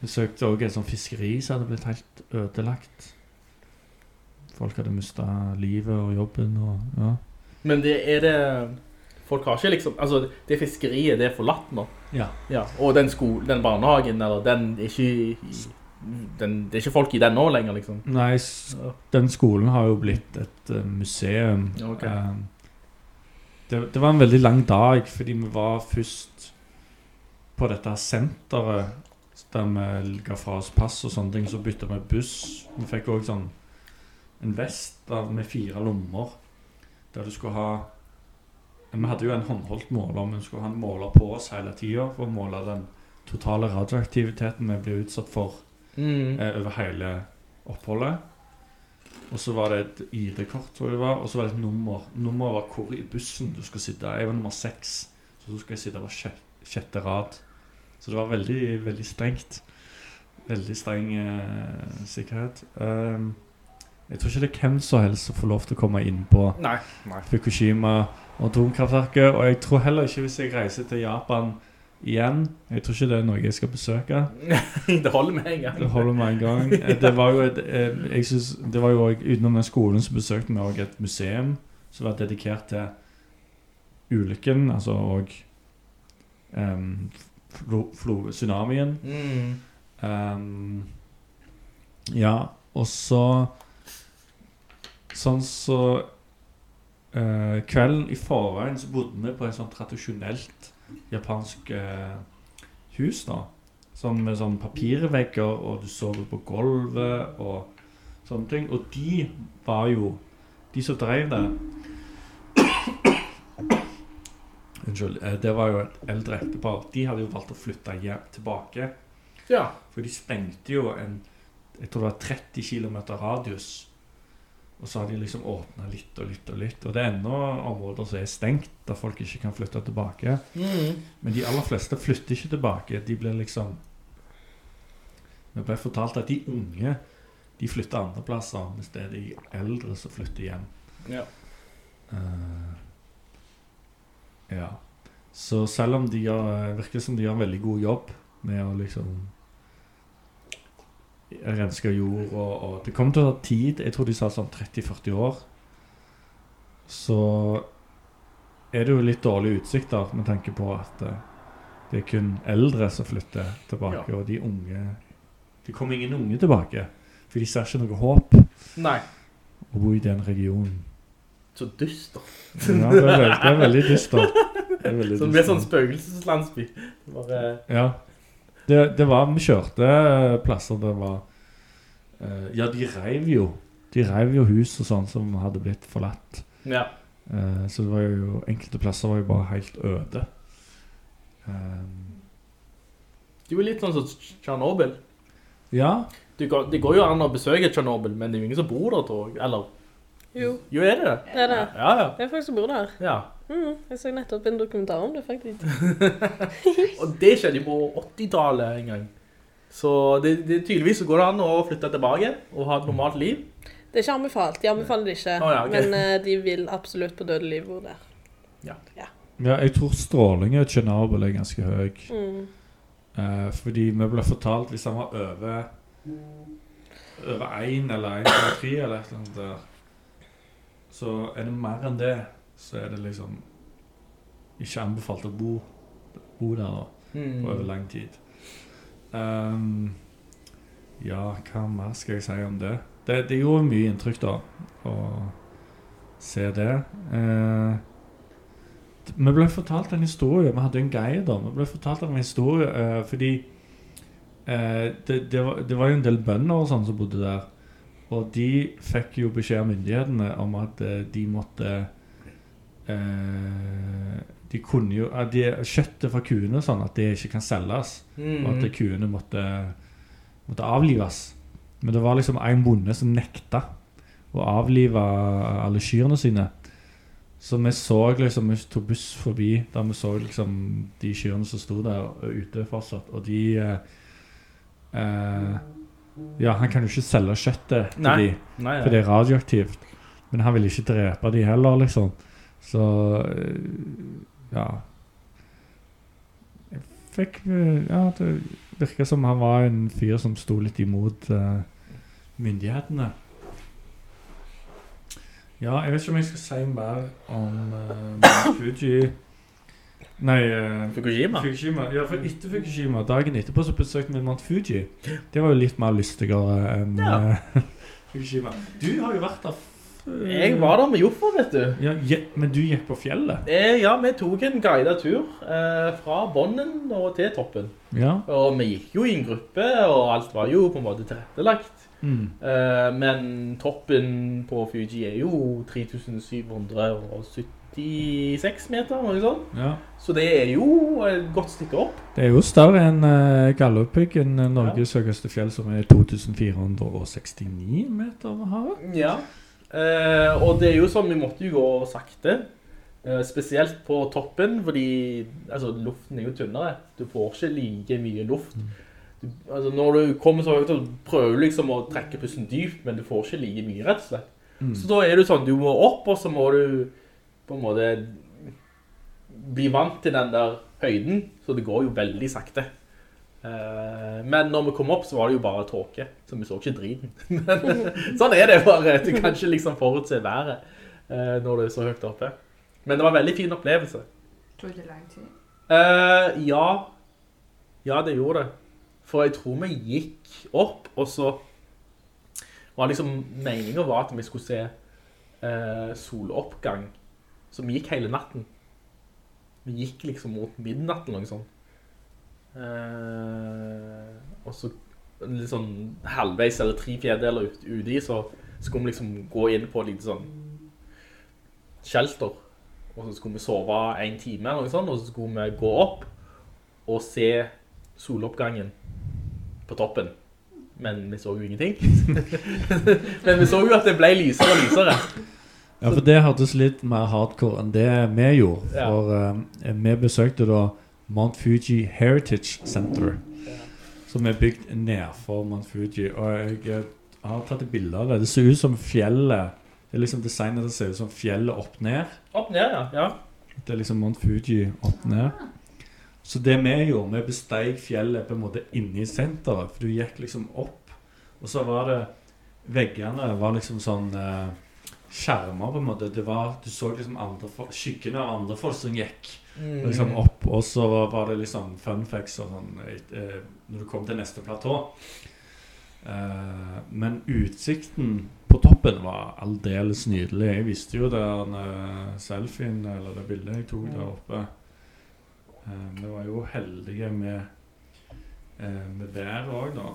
Speaker 7: Besøkte òg et sånt fiskeri som hadde blitt helt ødelagt. Folk hadde mista livet og jobben og ja.
Speaker 6: Men det er det Folk har ikke liksom Altså, det fiskeriet, det er forlatt nå.
Speaker 7: Ja.
Speaker 6: Og den, sko, den barnehagen, eller den er ikke den, Det er ikke folk i den nå lenger, liksom.
Speaker 7: Nei, den skolen har jo blitt et eh, museum.
Speaker 6: Okay.
Speaker 7: Eh, det, det var en veldig lang dag, fordi vi var først på dette senteret der vi ga fra oss pass og sånne ting. Så bytta vi buss. Vi fikk òg sånn en vest der med fire lommer, der du skulle ha Vi hadde jo en håndholdt måler, men vi skulle ha en måler på oss hele tida for å måle den totale radioaktiviteten vi ble utsatt for
Speaker 6: Mm.
Speaker 7: eh, over hele oppholdet. Og så var det et ID-kort, tror jeg det var, og så var det et nummer. Nummeret var hvor i bussen du skulle sitte. Jeg var nummer seks, så så skulle jeg sitte på sjette rad. Så det var veldig, veldig strengt. Veldig streng eh, sikkerhet. Um, jeg tror ikke det er hvem som helst som får lov til å komme inn på
Speaker 6: Nei, nei.
Speaker 7: Fukushima og atomkraftverket. Og jeg tror heller ikke hvis jeg reiser til Japan igjen Jeg tror ikke det er noe jeg skal besøke.
Speaker 6: det holder med en gang.
Speaker 7: Det holder med en gang. Eh, Det var jo et eh, jeg synes, Det var jo også, Utenom den skolen så besøkte vi også et museum som var dedikert til ulykken, altså og um, flo, tsunamien.
Speaker 6: Mm.
Speaker 7: Um, ja, og så Sånn så uh, Kvelden i forveien så bodde vi på et sånn tradisjonelt japansk uh, hus. da Sånn med sånn papirvegger, og du sover på gulvet og sånne ting. Og de var jo De som drev det Unnskyld. eh, Det var jo et eldre ektepar. De hadde jo valgt å flytte hjem tilbake.
Speaker 6: Ja.
Speaker 7: For de stengte jo en Jeg tror det var 30 km radius. Og så har de liksom åpna litt og litt og litt. Og det er ennå områder som er stengt, der folk ikke kan flytte tilbake.
Speaker 6: Mm.
Speaker 7: Men de aller fleste flytter ikke tilbake. De blir liksom Vi ble fortalt at de unge de flytter andre plasser, mens det er de eldre som flytter hjem.
Speaker 6: Ja.
Speaker 7: Eh, ja. Så selv om de gjør, virker som de gjør en veldig god jobb med å liksom renske jord og, og Det kommer til å ta tid. Jeg tror de sa sånn 30-40 år. Så er det jo litt dårlige utsikter med tanke på at eh, det er kun eldre som flytter tilbake,
Speaker 6: Ja.
Speaker 7: og de unge Det kommer ingen unge tilbake. For de ser ikke noe håp
Speaker 6: Nei.
Speaker 7: å bo i den regionen.
Speaker 6: Så dyster.
Speaker 7: Ja, det er det er veldig dystert. Det er veldig
Speaker 6: Så det blir sånn spøkelseslandsby. Bare,
Speaker 7: Ja. Det, det var Vi kjørte eh, plasser det var eh, Ja, de reiv jo De reiv jo hus og sånn som hadde blitt forlatt.
Speaker 6: Ja.
Speaker 7: Eh, så det var jo enkelte plasser var jo bare helt øde. Um,
Speaker 6: det er jo litt sånn som Tsjernobyl.
Speaker 7: ja.
Speaker 6: Det går, det går jo an å besøke Tsjernobyl, men det er jo ingen som bor der, tror jeg. Eller
Speaker 4: Jo,
Speaker 6: Jo, er det det?
Speaker 4: det er det.
Speaker 6: Ja, ja.
Speaker 4: Det er folk som bor der.
Speaker 6: ja.
Speaker 4: Mm, jeg så nettopp en dokumentar om det, faktisk.
Speaker 6: Og det skjedde jo på 80-tallet en gang. Så det, det tydeligvis så går det an å flytte tilbake og ha et normalt liv.
Speaker 4: Det er ikke anbefalt. De anbefaler det ikke.
Speaker 6: Oh, ja, okay.
Speaker 4: Men eh, de vil absolutt på døde liv bo der.
Speaker 6: Ja.
Speaker 4: Ja.
Speaker 7: ja, jeg tror strålingen i Tsjernobyl er ganske høy.
Speaker 4: Mm.
Speaker 7: Eh, fordi vi ble fortalt hvis han var over Over 1 eller 1,3 eller et eller annet der, så er det mer enn det, så er det liksom ikke anbefalt å bo, bo der da,
Speaker 6: Mm.
Speaker 7: på over lang tid. Um, ja, hva mer skal jeg si om det? Det, det gjorde mye inntrykk da, å se det. Uh, vi ble fortalt en historie, vi hadde en guide da, vi ble fortalt en historie, uh, fordi uh, det, det, var, det var jo en del bønder og sånn som bodde der, og de fikk jo beskjed av myndighetene om at eh, de måtte eh, de kunne jo at de, Kjøttet fra kuene sånn, at det ikke kan selges.
Speaker 6: Mm.
Speaker 7: Og at kuene måtte, måtte avlives. Men det var liksom en bonde som nekta å avlive alle kyrne sine. Så vi så liksom Vi tok buss forbi der vi så liksom de kyrne som sto der ute fortsatt. Og de eh, eh, Ja, han kan jo ikke selge kjøttet til
Speaker 6: Nei.
Speaker 7: de,
Speaker 6: Nei,
Speaker 7: for det er radioaktivt. Men han vil ikke drepe de heller, liksom. Så eh, ja Jeg fikk eh, Ja, det virka som han var en fyr som sto litt imot uh, myndighetene. Ja, jeg vet ikke om jeg skal si mer om uh, Fuji Nei eh,
Speaker 6: Fukushima.
Speaker 7: Fukushima. Ja, for etter Fukushima, dagen etterpå, så besøkte vi Mount Fuji. Det var jo litt mer lystigere enn
Speaker 6: Ja.
Speaker 7: eh, Fukushima. Du har jo vært der f-
Speaker 6: Jeg var der med Joffa, vet du.
Speaker 7: ja, je, Men du gikk på fjellet?
Speaker 6: Eh, ja, vi tok en guidet tur eh, fra bånden og til toppen.
Speaker 7: Ja.
Speaker 6: Og vi gikk jo i en gruppe, og alt var jo på en måte tilrettelagt.
Speaker 7: Mm.
Speaker 6: Eh, men toppen på Fuji er jo 3776 meter, noe sånt.
Speaker 7: ja.
Speaker 6: Så det er jo et godt stykke opp.
Speaker 7: Det er jo større enn uh, Galdhøpiggen, eh, Norges høyeste fjell, som er 2469 meter over havet.
Speaker 6: Ja. uh, og det er jo sånn, vi måtte jo gå sakte. Uh, spesielt på toppen, fordi altså, luften er jo tynnere. Du får ikke like mye luft. Du, altså, når du kommer så høyt, så prøver du liksom å trekke pusten dypt, men du får ikke like mye, rett og slett.
Speaker 7: Mm.
Speaker 6: Så da er det sånn, du må opp, og så må du på en måte bli vant til den der høyden, så det går jo veldig sakte. Eh, men når vi kom opp, så var det jo bare tåke, så vi så ikke driten. Men sånn er det bare, du kan ikke liksom forutse været eh, når du er så høyt oppe. Men det var en veldig fin opplevelse.
Speaker 8: Tok det lang tid?
Speaker 6: Eh, ja, ja det gjorde det. For jeg tror vi gikk opp, og så var liksom, meningen var at vi skulle se soloppgang. Vi gikk hele natten. Vi gikk liksom mot midnatt eller noe sånt. Eh, og så litt sånn halvveis eller tre fjerdeler ut, ute så skulle vi liksom gå inn på litt sånn shelter. Og så skulle vi sove en time eller noe sånt, og så skulle vi gå opp og se soloppgangen på toppen. men vi så jo ingenting. men vi så jo at det ble lysere og lysere.
Speaker 7: Ja, for det hørtes litt mer hardcore enn det vi gjorde.
Speaker 6: Ja.
Speaker 7: For um, vi besøkte da Mount Fuji Heritage Center, som er bygd nedfor Mount Fuji. Og jeg eh, har tatt et bilde av det. Det ser ut som fjellet Det er liksom designet det ser ut som fjellet opp ned.
Speaker 6: Opp ned, ja. ja.
Speaker 7: Det er liksom Mount Fuji opp ned. Så det vi gjorde, vi besteig fjellet på en måte inne i senteret. For du gikk liksom opp, og så var det Veggene var liksom sånn eh, skjermer, på en måte. Det var, du så liksom andre folk, skyggene av andre folk som gikk
Speaker 6: Mm.
Speaker 7: liksom opp. Og så var det liksom fun facts og sånn eh, når du kom til neste platå. Eh, men utsikten på toppen var aldeles nydelig. Jeg visste jo den eh, selfien, eller det bildet jeg tok der oppe. Eh, vi var jo heldige med, eh, med været òg, da.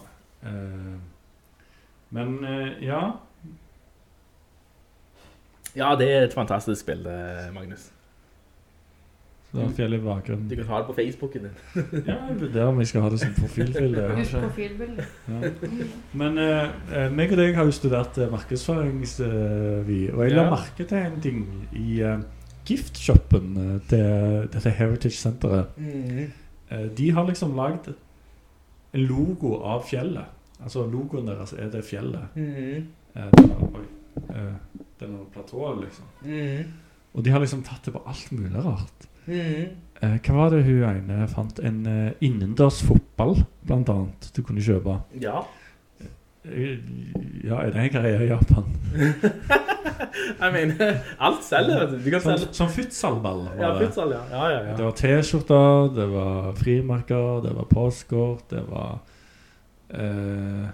Speaker 7: Eh, men ja.
Speaker 6: Ja, det er et fantastisk spill, Magnus.
Speaker 7: Så det var fjellet i bakgrunnen.
Speaker 6: Du kan ha det på Facebooken din.
Speaker 7: Ja, jeg vurderer om jeg skal ha det som profilbilde.
Speaker 8: Husk
Speaker 7: kanskje. Ja. Men eh, eh, meg og deg har jo studert eh, markedsføringsvi, og jeg la
Speaker 6: Ja.
Speaker 7: merke til en ting i uh, giftshoppen uh, til dette Heritage Centeret.
Speaker 6: Mm.
Speaker 7: Uh, de har liksom lagd en logo av fjellet. Altså logoen deres er det fjellet.
Speaker 6: Oi...
Speaker 7: Eh, denne, er eh, denne platået, liksom.
Speaker 6: Mm.
Speaker 7: Og de har liksom tatt det på alt mulig rart.
Speaker 6: Mm.
Speaker 7: Eh, hva var det hun ene fant? En uh, innendørs fotball, blant annet, du kunne kjøpe.
Speaker 6: Ja.
Speaker 7: Eh, Ja, er det en greie i Japan?
Speaker 6: Jeg mener, alt selger, vet du. Du kan
Speaker 7: Som,
Speaker 6: selge.
Speaker 7: som futsalball var
Speaker 6: Ja,
Speaker 7: det.
Speaker 6: futsal, ja. Ja, ja, ja.
Speaker 7: Det var T-skjorter, det var frimerker, det var postkort, det var eh,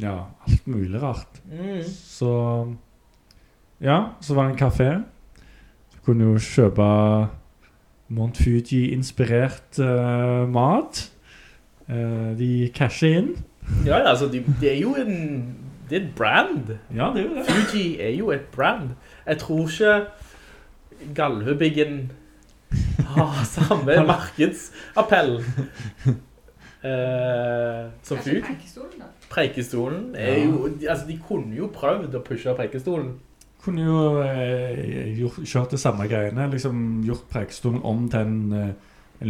Speaker 7: Ja, alt mulig rart.
Speaker 6: Mm.
Speaker 7: Så Ja, så var det en kafé. Du kunne jo kjøpe Mount Fuji-inspirert uh, mat. Uh, de casher inn.
Speaker 6: Ja, ja, altså, det de er jo en... Det er et brand.
Speaker 7: Ja, det er jo det.
Speaker 6: Fuji er jo et brand. Jeg tror ikke Galvebiggen har samme markedsappell uh, som
Speaker 8: Kanskje
Speaker 6: Fuji.
Speaker 8: preikestolen, da?
Speaker 6: Preikestolen er jo... Altså, de kunne jo prøvd å pushe preikestolen.
Speaker 7: Kunne jo eh, gjort, kjørt det samme greiene. Liksom gjort Preikestolen om til en, eh,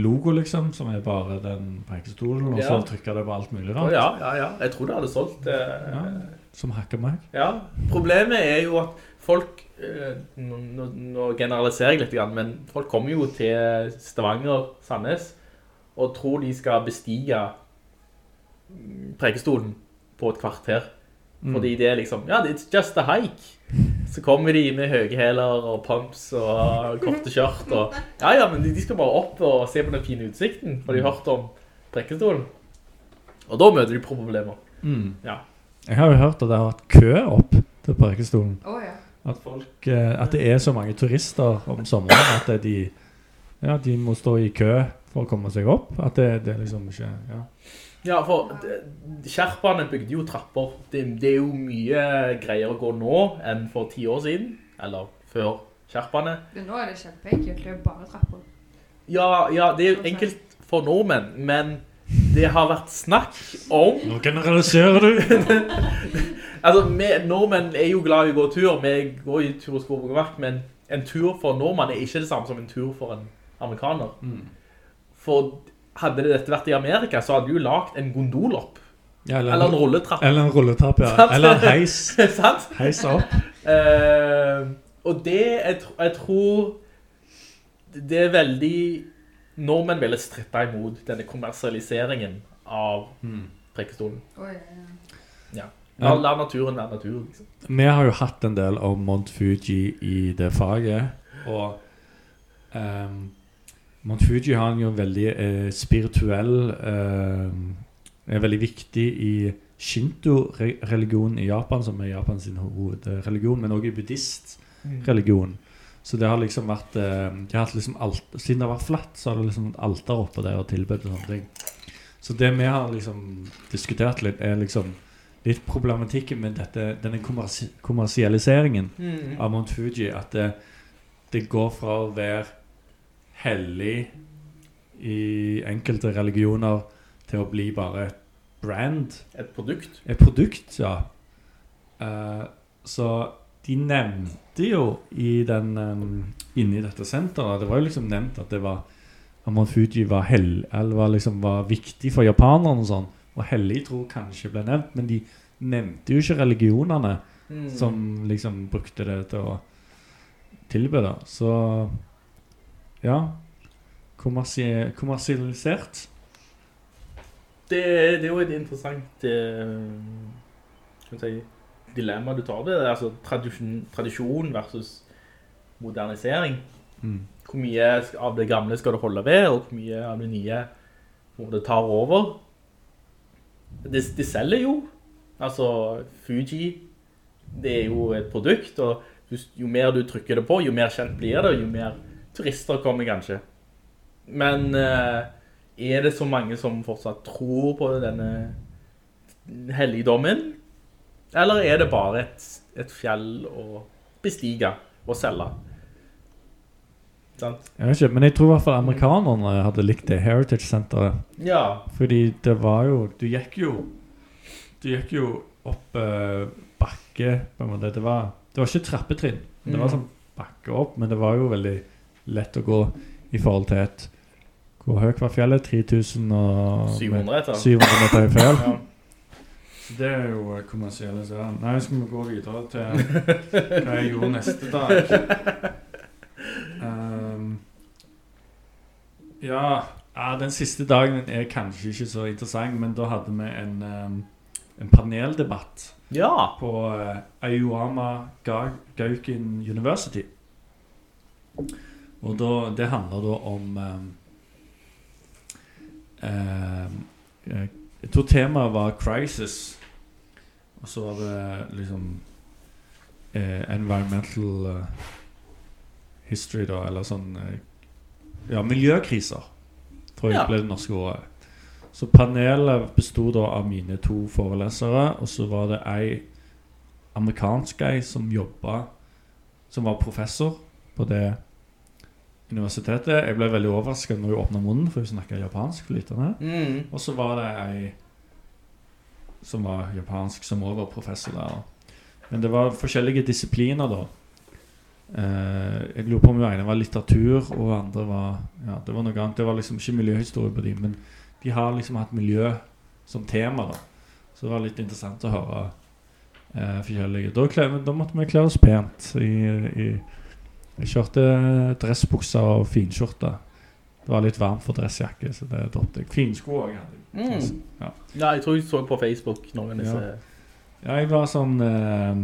Speaker 7: logo, liksom, som er bare den Preikestolen, og så
Speaker 6: Ja.
Speaker 7: trykka det på alt mulig
Speaker 6: Å,
Speaker 7: rart.
Speaker 6: ja, ja, ja. Jeg tror det hadde solgt. Eh,
Speaker 7: Ja, som hakker meg.
Speaker 6: Ja, problemet er jo at folk, eh, nå, nå- nå generaliserer jeg litt, grann, men folk kommer jo til Stavanger, Sandnes, og tror de skal bestige mm, prekestolen på et kvarter.
Speaker 7: Mm.
Speaker 6: Fordi det er liksom, ja, it's just a hike. Så kommer de med høyheler og pumps og korte kjørt. og ja, ja, men de de skal bare opp og se på den fine utsikten, for de har hørt om prekestolen. Og da møter de problemer.
Speaker 7: Mm.
Speaker 6: Ja.
Speaker 7: Jeg har jo hørt at det har vært kø opp til Preikestolen.
Speaker 8: Å ja.
Speaker 7: At, folk, eh, at det er så mange turister om sommeren at de, ja, de må stå i kø for å komme seg opp. At det, det liksom ikke ja.
Speaker 6: Ja, for Kjerpene bygde jo trapper. Det, det er jo mye greier å gå nå enn for ti år siden, eller før Kjerpene.
Speaker 8: Men nå er det kjempeenkelt. Det er bare trapper.
Speaker 6: Ja, ja, det er enkelt for nordmenn, men det har vært snakk om...
Speaker 7: Nå generaliserer du!
Speaker 6: altså, vi, nordmenn er jo glad i å gå tur. Vi går i tur og skog og mark, men en tur for nordmenn er ikke det samme som en tur for en amerikaner.
Speaker 7: Mm.
Speaker 6: For hadde det dette vært i Amerika, så hadde du lagt en gondolopp.
Speaker 7: Ja,
Speaker 6: Eller en rulletrapp.
Speaker 7: Eller en rulletrapp, ja.
Speaker 6: Sant?
Speaker 7: Eller en heis.
Speaker 6: Sant?
Speaker 7: Heis opp.
Speaker 6: Uh, og det, jeg, jeg tror det er veldig Nordmenn ville stritte imot denne kommersialiseringen av
Speaker 7: Mm.
Speaker 6: prekestolen.
Speaker 8: Å ja, ja.
Speaker 6: Ja. La, la naturen være natur. Liksom.
Speaker 7: Vi har jo hatt en del av Mount Fuji i det faget, og ehm, Mount Fuji har jo en veldig eh, spirituell eh, Er veldig viktig i Shinto-religionen i Japan, som er Japans hovedreligion, men også i buddhist-religion. Så det har liksom vært eh, de har liksom alt, Siden det har vært flatt, så har det liksom et alter oppe der og tilbedt og sånne ting. Så det vi har liksom diskutert litt, er liksom litt problematikken med dette, denne kommersi kommersialiseringen
Speaker 6: mm.
Speaker 7: av Mount Fuji. At det, det går fra å være hellig i enkelte religioner til å bli bare et brand.
Speaker 6: Et produkt.
Speaker 7: Et produkt, ja. Uh, så de nevnte jo i den um, inni dette senteret Det var jo liksom nevnt at det var Amon Fuji var, hell, eller var, liksom, var viktig for japanerne og sånn. Og hellig tro kanskje ble nevnt, men de nevnte jo ikke religionene
Speaker 6: Mm.
Speaker 7: som liksom brukte det til å tilby det. Så ja. Kommersialisert.
Speaker 6: Det, det er jo et interessant eh, si, dilemma du tar det. Altså tradisjon, tradisjon versus modernisering.
Speaker 7: Mm.
Speaker 6: Hvor mye av det gamle skal du holde ved, og hvor mye av det nye hvor det tar over. De, de selger jo. Altså Fuji, det er jo et produkt, og jo, mer du trykker det på, jo mer kjent blir det, jo mer turister kommer kanskje. Men eh, er det så mange som fortsatt tror på denne helligdommen? Eller er det bare et, et fjell å bestige og selge? Sant?
Speaker 7: Jeg vet ikke, men jeg tror i hvert fall amerikanerne hadde likt det Heritage Centeret.
Speaker 6: Ja.
Speaker 7: Fordi det var jo Du gikk jo Du gikk jo opp eh, bakke på en måte. Det var, det var ikke trappetrinn. Det var
Speaker 6: Mm.
Speaker 7: sånn bakke opp, men det var jo veldig lett å gå i forhold til et Hvor høyt var fjellet?
Speaker 6: 3700 meter.
Speaker 7: 700 meter i fjell.
Speaker 6: Ja.
Speaker 7: Det er jo kommersielle kommersialisering. Nei, skal vi gå videre til hva jeg gjorde neste dag? Um, ja, ja, den siste dagen er kanskje ikke så interessant, men da hadde vi en, um, en paneldebatt
Speaker 6: Ja.
Speaker 7: på uh, Ayuama Ga Gaukin University. Og da, det handler da om ehm, eh, Jeg tror temaet var 'crisis'. Og så var det liksom eh, environmental eh, history, da, eller sånn eh, Ja, miljøkriser, tror jeg
Speaker 6: Ja.
Speaker 7: ble det norske ordet. Så panelet besto da av mine to forelesere, og så var det ei amerikansk ei som jobba Som var professor på det universitetet. Jeg ble veldig overraska når hun åpna munnen, for hun snakka japansk flytende.
Speaker 6: Mm.
Speaker 7: Og så var det ei som var japansk, som òg var professor der. Men det var forskjellige disipliner, da. Eh, jeg lurer på om hun ene var litteratur, og andre var Ja, det var noe annet. Det var liksom ikke miljøhistorie på dem, men de har liksom hatt miljø som tema, da. Så det var litt interessant å høre eh, forskjellige. Da, da måtte vi kle oss pent. I, i, jeg kjørte dressbukser og finskjorte. Det var litt varmt for dressjakke, så det droppet jeg. Finsko òg hadde jeg.
Speaker 6: Mm.
Speaker 7: Ja.
Speaker 6: Ja, jeg tror jeg så på Facebook noen av disse
Speaker 7: Ja. Ja, jeg var sånn eh,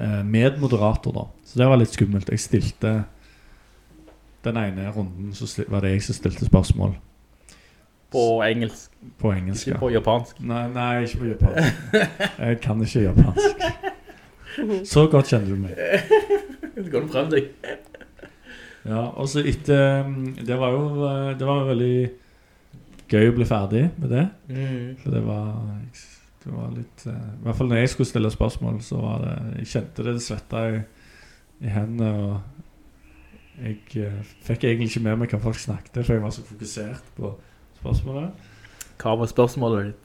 Speaker 7: eh, medmoderator, da. Så det var litt skummelt. Jeg stilte Den ene runden så var det jeg som stilte spørsmål.
Speaker 6: på engelsk.
Speaker 7: På engelsk,
Speaker 6: Ikke
Speaker 7: ja.
Speaker 6: på japansk.
Speaker 7: Nei, nei, ikke på japansk. Jeg kan ikke japansk. Så godt kjenner du meg.
Speaker 6: Det går prøve deg.
Speaker 7: Ja, og så etter mm, Det var jo eh, Det var veldig gøy å bli ferdig med det.
Speaker 6: Mm.
Speaker 7: For det var Det var litt uh, I hvert fall når jeg skulle stille spørsmål, så var det Jeg kjente det svetta i, i hendene, og jeg uh, fikk egentlig ikke med meg hva folk snakket, for jeg var så fokusert på spørsmålet.
Speaker 6: Hva var spørsmålet ditt?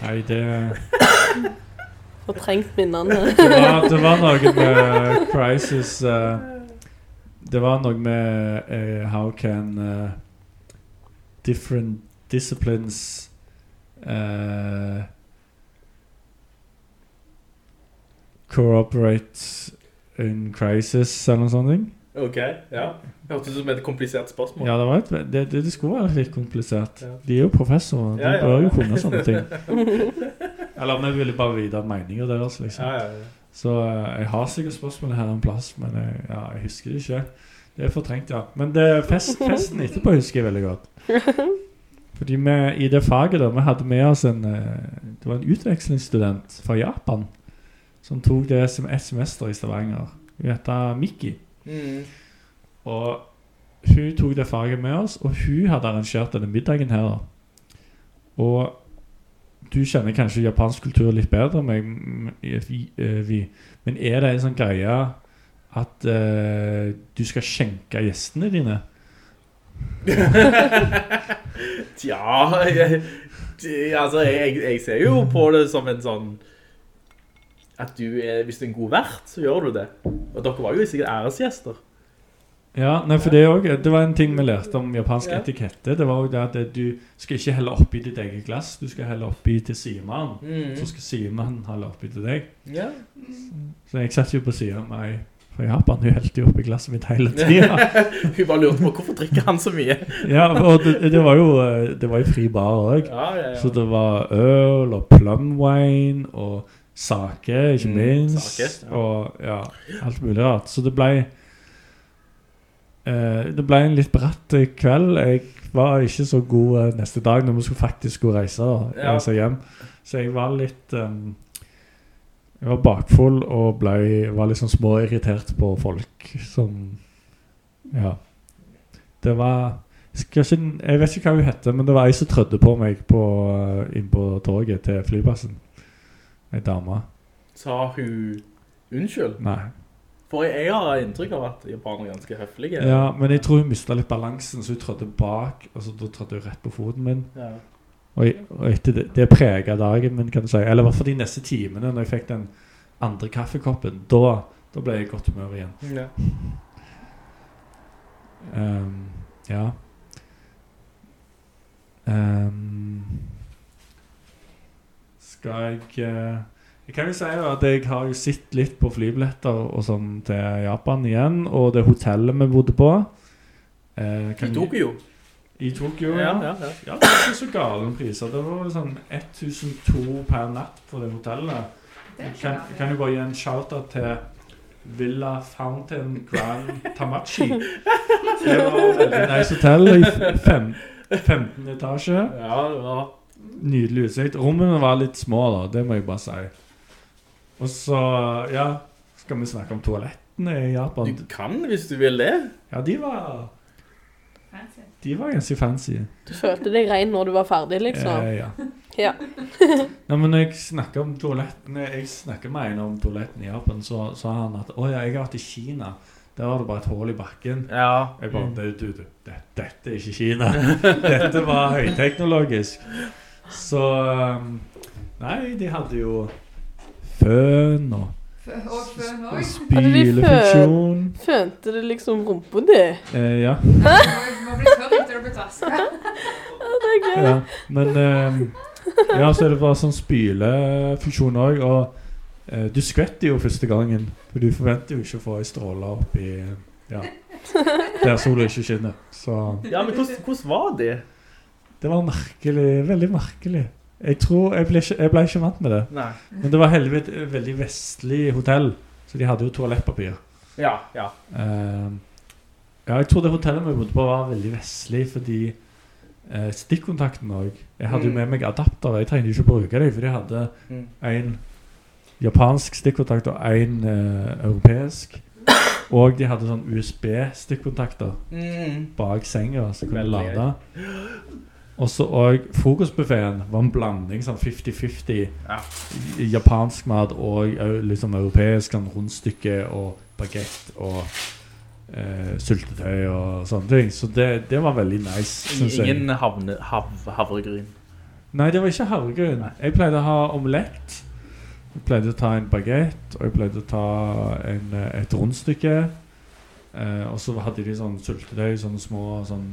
Speaker 7: Nei, det
Speaker 4: Fortrengt minnene.
Speaker 7: det var, det var noe med crisis uh, Det var noe med uh, How can uh, different disciplines eh, Cooperate in crisis, eller noe sånt.
Speaker 6: Ok, ja. Det hørtes ut som et komplisert spørsmål.
Speaker 7: Ja, det, var et, det, det, det skulle være litt komplisert.
Speaker 6: Ja.
Speaker 7: De er jo professorer. De
Speaker 6: Ja, ja,
Speaker 7: bør jo kunne sånne ting. Eller vi ville bare vite meninga deres, liksom.
Speaker 6: Ja, ja, ja.
Speaker 7: Så eh, jeg har sikkert spørsmålet her en plass, men jeg, ja, jeg husker det ikke. Det er fortrengt, ja. Men det, fest, festen etterpå husker jeg veldig godt. Fordi vi, i det faget da, vi hadde med oss en eh, Det var en utvekslingsstudent fra Japan som tok det som et semester i Stavanger. Hun heter Miki.
Speaker 6: Mm.
Speaker 7: Og hun tok det faget med oss, og hun hadde arrangert denne middagen her. da. Og du kjenner kanskje japansk kultur litt bedre enn eh, men er det en sånn greie at uh, du skal skjenke gjestene dine?
Speaker 6: Tja, jeg, altså, jeg, jeg ser jo på det som en sånn at du er, hvis du er en god vert, så gjør du det. Og dere var jo sikkert æresgjester.
Speaker 7: Ja, nei, for det, også, det var en ting vi lærte om japansk
Speaker 6: Ja.
Speaker 7: etikette. Det var jo det at du skal ikke helle oppi ditt eget glass, du skal helle oppi til simaen.
Speaker 6: Mm.
Speaker 7: Så skal simaen helle oppi til deg.
Speaker 6: Ja.
Speaker 7: Så jeg satt jo på siden av meg fra Japan, hun helte jo oppi glasset mitt hele tiden.
Speaker 6: Hun bare lurte på hvorfor drikker han så mye.
Speaker 7: ja, og det, det var jo eh, det var jo fri bar også.
Speaker 6: Ja, ja.
Speaker 7: Så det var øl og plum wine og sake, ikke
Speaker 6: Mm,
Speaker 7: minst.
Speaker 6: sake, ja.
Speaker 7: Og ja, alt mulig rart. Så det ble eh, Det ble en litt bratt eh, kveld. Jeg var ikke så god eh, neste dag når vi skulle faktisk gå reise,
Speaker 6: Ja.
Speaker 7: reise hjem. Så jeg var litt um, Jeg var bakfull og ble, var litt sånn småirritert på folk som Ja. Det var ikke, jeg vet ikke hva hun heter, men det var ei som trødde på meg på, eh, inn på toget til flyplassen. Ei dame.
Speaker 6: Sa hun unnskyld?
Speaker 7: Nei.
Speaker 6: For jeg, har inntrykk av at japanere er ganske høflige.
Speaker 7: Ja, men jeg tror hun mistet litt balansen, så hun trådde bak, og så da trødde hun rett på foten min.
Speaker 6: Ja.
Speaker 7: Og, og etter det, det preget dagen min, kan du si. Eller i hvert fall de neste timene, når jeg fikk den andre kaffekoppen. Da, da ble jeg i godt humør igjen.
Speaker 6: Ja.
Speaker 7: Um, ja. Um, skal jeg eh, Jeg kan jo si jo at jeg har jo sett litt på flybilletter og sånn til Japan igjen, og det hotellet vi bodde på. Eh,
Speaker 6: I Tokyo.
Speaker 7: I Tokyo,
Speaker 6: Ja,
Speaker 7: ja.
Speaker 6: ja, ja.
Speaker 7: ja det var ikke så gale priser. Det var sånn 1002 per natt på det hotellet.
Speaker 8: Det
Speaker 7: Jeg kan, kan jo bare gi en shout-out til Villa Fountain Grand Tamachi. Det var et veldig nice hotell i fem, 15 etasje.
Speaker 6: Ja, det var
Speaker 7: Nydelig utsikt. Rommene var litt små, da. Det må jeg bare si. Og så, ja Skal vi snakke om toalettene i Japan?
Speaker 6: Du kan hvis du vil det.
Speaker 7: Ja, de var
Speaker 8: Fancy.
Speaker 7: De var ganske fancy.
Speaker 4: Du følte deg ren når du var ferdig, liksom?
Speaker 7: Eh, ja.
Speaker 4: Ja.
Speaker 7: Nei, men når jeg snakker om toalettene Jeg snakker med en om toalettene i Japan, så sa han at Å ja, jeg har vært i Kina. Der var det bare et hull i bakken.
Speaker 6: Ja.
Speaker 7: Jeg bare
Speaker 6: Mm.
Speaker 7: du, du, du, det, Dette er ikke Kina. Dette var høyteknologisk. Så Nei, de hadde jo føn og
Speaker 8: Og føn òg.
Speaker 7: spylefunksjon.
Speaker 4: Fønte det liksom rumpa di?
Speaker 7: Eh, ja.
Speaker 8: Må bli tørr etter å bli vaska.
Speaker 4: Det er gøy.
Speaker 7: ja. Men eh, Ja, så er det bare sånn spylefunksjon òg. Og eh, du skvetter jo første gangen. For du forventer jo ikke å få ei stråle opp i Ja. Der sola ikke skinner. Så
Speaker 6: Ja, men hvordan, hvordan var det?
Speaker 7: det var merkelig. Veldig merkelig. Jeg tror Jeg ble ikke, jeg ble ikke vant med det.
Speaker 6: Nei.
Speaker 7: Men det var heldigvis et veldig vestlig hotell, så de hadde jo toalettpapir.
Speaker 6: Ja, ja.
Speaker 7: uh, ja, jeg tror det hotellet vi bodde på var veldig vestlig fordi uh, stikkontakten også Jeg hadde jo
Speaker 6: Mm.
Speaker 7: med meg adapter. Jeg trengte jo ikke bruke dem, for de hadde
Speaker 6: Mm.
Speaker 7: en japansk stikkontakt og en uh, europeisk. Og de hadde sånn USB-stikkontakter
Speaker 6: Mm.
Speaker 7: bak senga så kunne
Speaker 6: Veldig
Speaker 7: Og så også, frokostbuffeen var en blanding sånn 50-50
Speaker 6: Ja.
Speaker 7: japansk mat og liksom europeisk sånn rundstykke og bagett og eh, syltetøy og sånne ting. Så det, det var veldig nice, syns jeg.
Speaker 6: Ingen havne, hav, havregryn.
Speaker 7: Nei, det var ikke havregryn. Jeg pleide å ha omelett. Jeg pleide å ta en bagett, og jeg pleide å ta en, et rundstykke. Eh, og så hadde de sånn syltetøy, sånne små sånn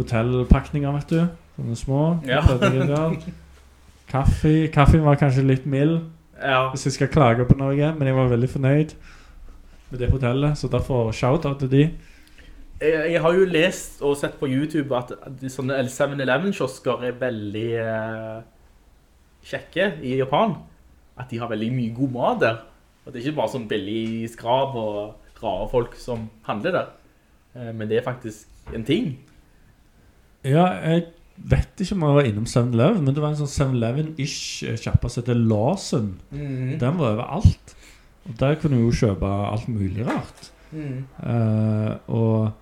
Speaker 7: hotellpakninger, vet du. Sånne små.
Speaker 6: Ja.
Speaker 7: Kaffe. Kaffen var kanskje litt mild,
Speaker 6: Ja.
Speaker 7: hvis jeg skal klage på noe, men jeg var veldig fornøyd med det hotellet, så derfor shout-out til de.
Speaker 6: Jeg, jeg har jo lest og sett på YouTube at de sånne 7-Eleven-kiosker er veldig eh, kjekke i Japan. At de har veldig mye god mat der. At det er ikke bare sånn billig skrap og rare folk som handler der. Eh, men det er faktisk en ting.
Speaker 7: Ja, jeg vet ikke om jeg var innom 7-Eleven, men det var en sånn 7-Eleven-ish kjappe som heter Lawson.
Speaker 6: Mhm.
Speaker 7: Den var overalt. Og der kunne du jo kjøpe alt mulig rart.
Speaker 6: Mm.
Speaker 7: Uh, og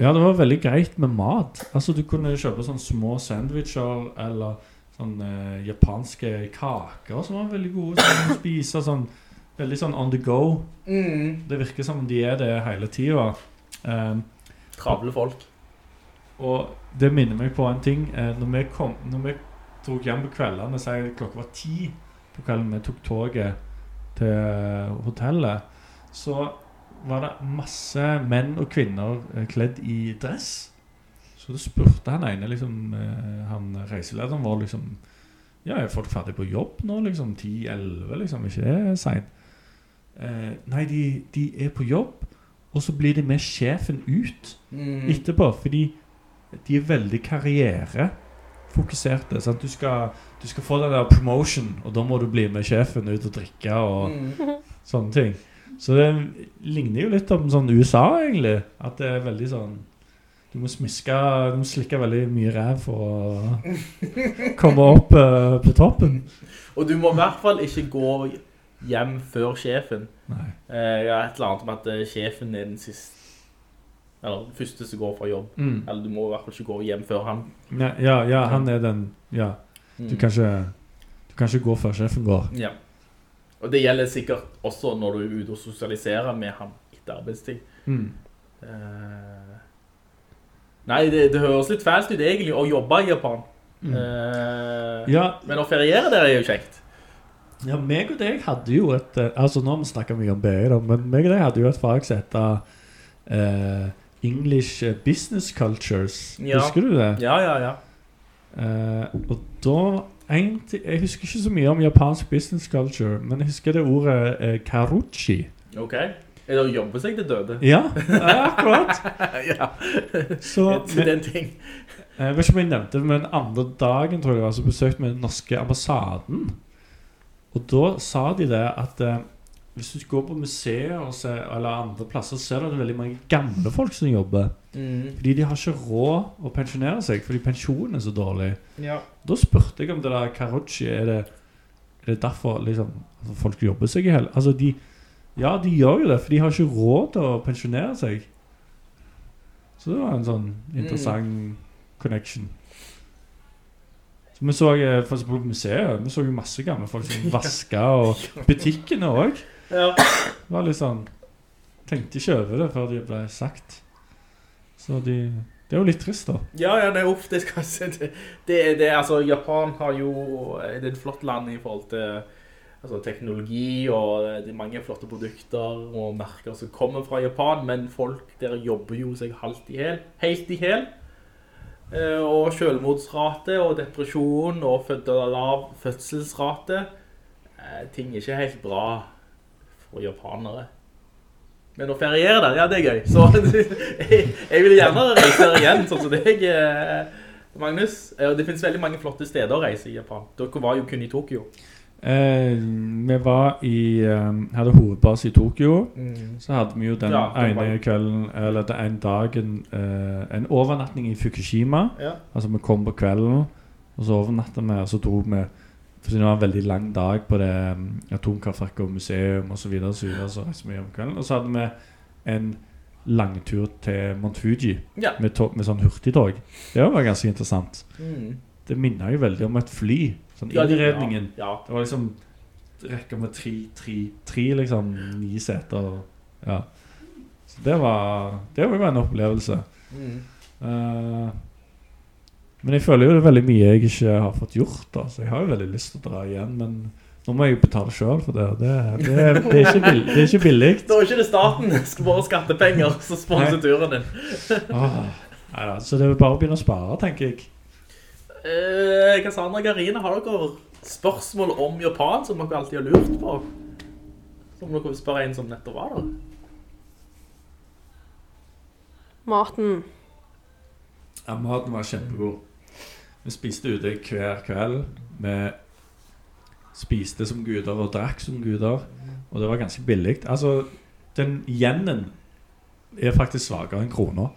Speaker 7: ja, det var veldig greit med mat. Altså, du kunne kjøpe sånne små sandwicher eller sånne japanske kaker som var veldig gode. Sånn, du spise sånn Veldig sånn on the go.
Speaker 6: Mm.
Speaker 7: Det virker som om de er det hele tida. Um,
Speaker 6: Travle folk.
Speaker 7: Og det minner meg på en ting. Eh, når, vi kom, når vi tok hjem på kveldene, så jeg klokka var ti på kvelden vi tok toget til hotellet, så var det masse menn og kvinner eh, kledd i dress. Så da spurte han ene, liksom, eh, han reiselederen vår, liksom Ja, er folk ferdig på jobb nå, liksom? 10-11, liksom? Ikke det seint? Eh, nei, de, de er på jobb, og så blir de med sjefen ut
Speaker 6: mm.
Speaker 7: etterpå, fordi de er veldig karrierefokuserte. Sant? Du, skal, du skal få den der promotion, og da må du bli med sjefen ut og drikke og
Speaker 6: mm.
Speaker 7: sånne ting. Så det ligner jo litt om sånn USA, egentlig. At det er veldig sånn Du må smiske Du må slikke veldig mye ræv for å komme opp uh, på toppen.
Speaker 6: Og du må i hvert fall ikke gå hjem før sjefen.
Speaker 7: Nei.
Speaker 6: Uh, ja, et eller annet om at uh, sjefen er den siste Eller den første som går fra jobb.
Speaker 7: Mm.
Speaker 6: Eller du må i hvert fall ikke gå hjem før han.
Speaker 7: Ja, ja, ja, han er den Ja. Du
Speaker 6: Mm.
Speaker 7: kan ikke Du kan ikke gå før sjefen går.
Speaker 6: Ja. Og det gjelder sikkert også når du er ute og sosialiserer med han etter arbeidstid.
Speaker 7: Mm.
Speaker 6: Uh, nei, det, det høres litt fælt ut egentlig å jobbe i Japan.
Speaker 7: Mm.
Speaker 6: Uh,
Speaker 7: Ja.
Speaker 6: Men å feriere der er jo kjekt.
Speaker 7: Ja, meg og deg hadde jo et eh, Altså, nå snakker vi om BI, da, men meg og deg hadde jo et fag som heter eh, English Business Cultures.
Speaker 6: Ja.
Speaker 7: Husker du det?
Speaker 6: Ja, ja, ja.
Speaker 7: Uh, og da en, Jeg husker ikke så mye om japansk business culture, men jeg husker det ordet uh, karuchi.
Speaker 6: Ok. Eller jobbe seg til døde?
Speaker 7: Ja, akkurat.
Speaker 6: ja.
Speaker 7: Så,
Speaker 6: det er en ting.
Speaker 7: Eh, Jeg vet ikke om jeg nevnte det, men andre dagen tror jeg det var, så besøkte vi den norske ambassaden. Og da sa de det at eh, hvis du går på museer og ser, eller andre plasser, så ser du veldig mange gamle folk som jobber.
Speaker 6: Mm.
Speaker 7: Fordi de har ikke råd å pensjonere seg, fordi pensjonen er så dårlig.
Speaker 6: Ja.
Speaker 7: Da spurte jeg om det der karuchi, er det, er det derfor liksom, altså, folk jobber seg i hel? Altså de, ja, de gjør jo det, for de har ikke råd til å pensjonere seg. Så det var en sånn interessant connection. Så vi så eh, for eksempel på museet, vi så jo masse gamle folk som vaska, og butikkene òg.
Speaker 6: Ja.
Speaker 7: Det var litt sånn Tenkte ikke over det før de ble sagt. Så de Det er jo litt trist, da.
Speaker 6: Ja, ja, det er uff, det skal jeg si. Det, det, altså, Japan har jo Det er et flott land i forhold til altså, teknologi, og det er mange flotte produkter og merker som kommer fra Japan, men folk der jobber jo seg halvt i hel, helt i hel. Eh, Og selvmordsrate og depresjon og fødselsrate. Eh, Ting er ikke helt bra for japanere. Men å feriere der, ja, det er gøy. Så jeg, jeg vil gjerne reise der igjen, sånn som deg, eh, Magnus. Eh, Det finnes veldig mange flotte steder å reise i Japan. Dere var jo kun i Tokyo.
Speaker 7: Eh, vi var i eh, Hadde hovedbase i Tokyo.
Speaker 6: Mm.
Speaker 7: Så hadde vi jo den
Speaker 6: Ja,
Speaker 7: ene kvelden Eller den dagen eh, En overnatting i Fukushima.
Speaker 6: Ja.
Speaker 7: Altså vi kom på kvelden, og så overnatta vi, og så dro vi For det var en veldig lang dag på det um, atomkraftverket og museum osv. Så, videre, så, videre, så reiste vi hjem kvelden. Og så hadde vi en langtur til Mount Fuji
Speaker 6: Ja.
Speaker 7: med, tog, med sånn hurtigtog. Det var ganske interessant.
Speaker 6: Mm.
Speaker 7: Det minner jo veldig om et fly. Sånn
Speaker 6: Ja,
Speaker 7: innredningen.
Speaker 6: ja, ja.
Speaker 7: Det var liksom rekker med tre, tre, tre liksom ni seter. Ja. Så det var Det var jo en opplevelse.
Speaker 6: Mm.
Speaker 7: Eh, men jeg føler jo det er veldig mye jeg ikke har fått gjort. da Så jeg har jo veldig lyst til å dra igjen, men nå må jeg jo betale sjøl for det. Det, det, det, er ikke bill- det er ikke billig.
Speaker 6: Da er ikke det staten, skal bare skattepenger som sponser turen din.
Speaker 7: ah, neida, så det er jo bare å begynne å spare, tenker jeg.
Speaker 6: Eh, Cassandra Garine, har dere spørsmål om Japan som dere alltid har lurt på? Som dere vil spørre en som nettopp var der?
Speaker 4: Maten.
Speaker 7: Ja, maten var kjempegod. Vi spiste ute hver kveld. Vi spiste som guder og drakk som guder. Og det var ganske billig. Altså, den yenen er faktisk svakere enn krona.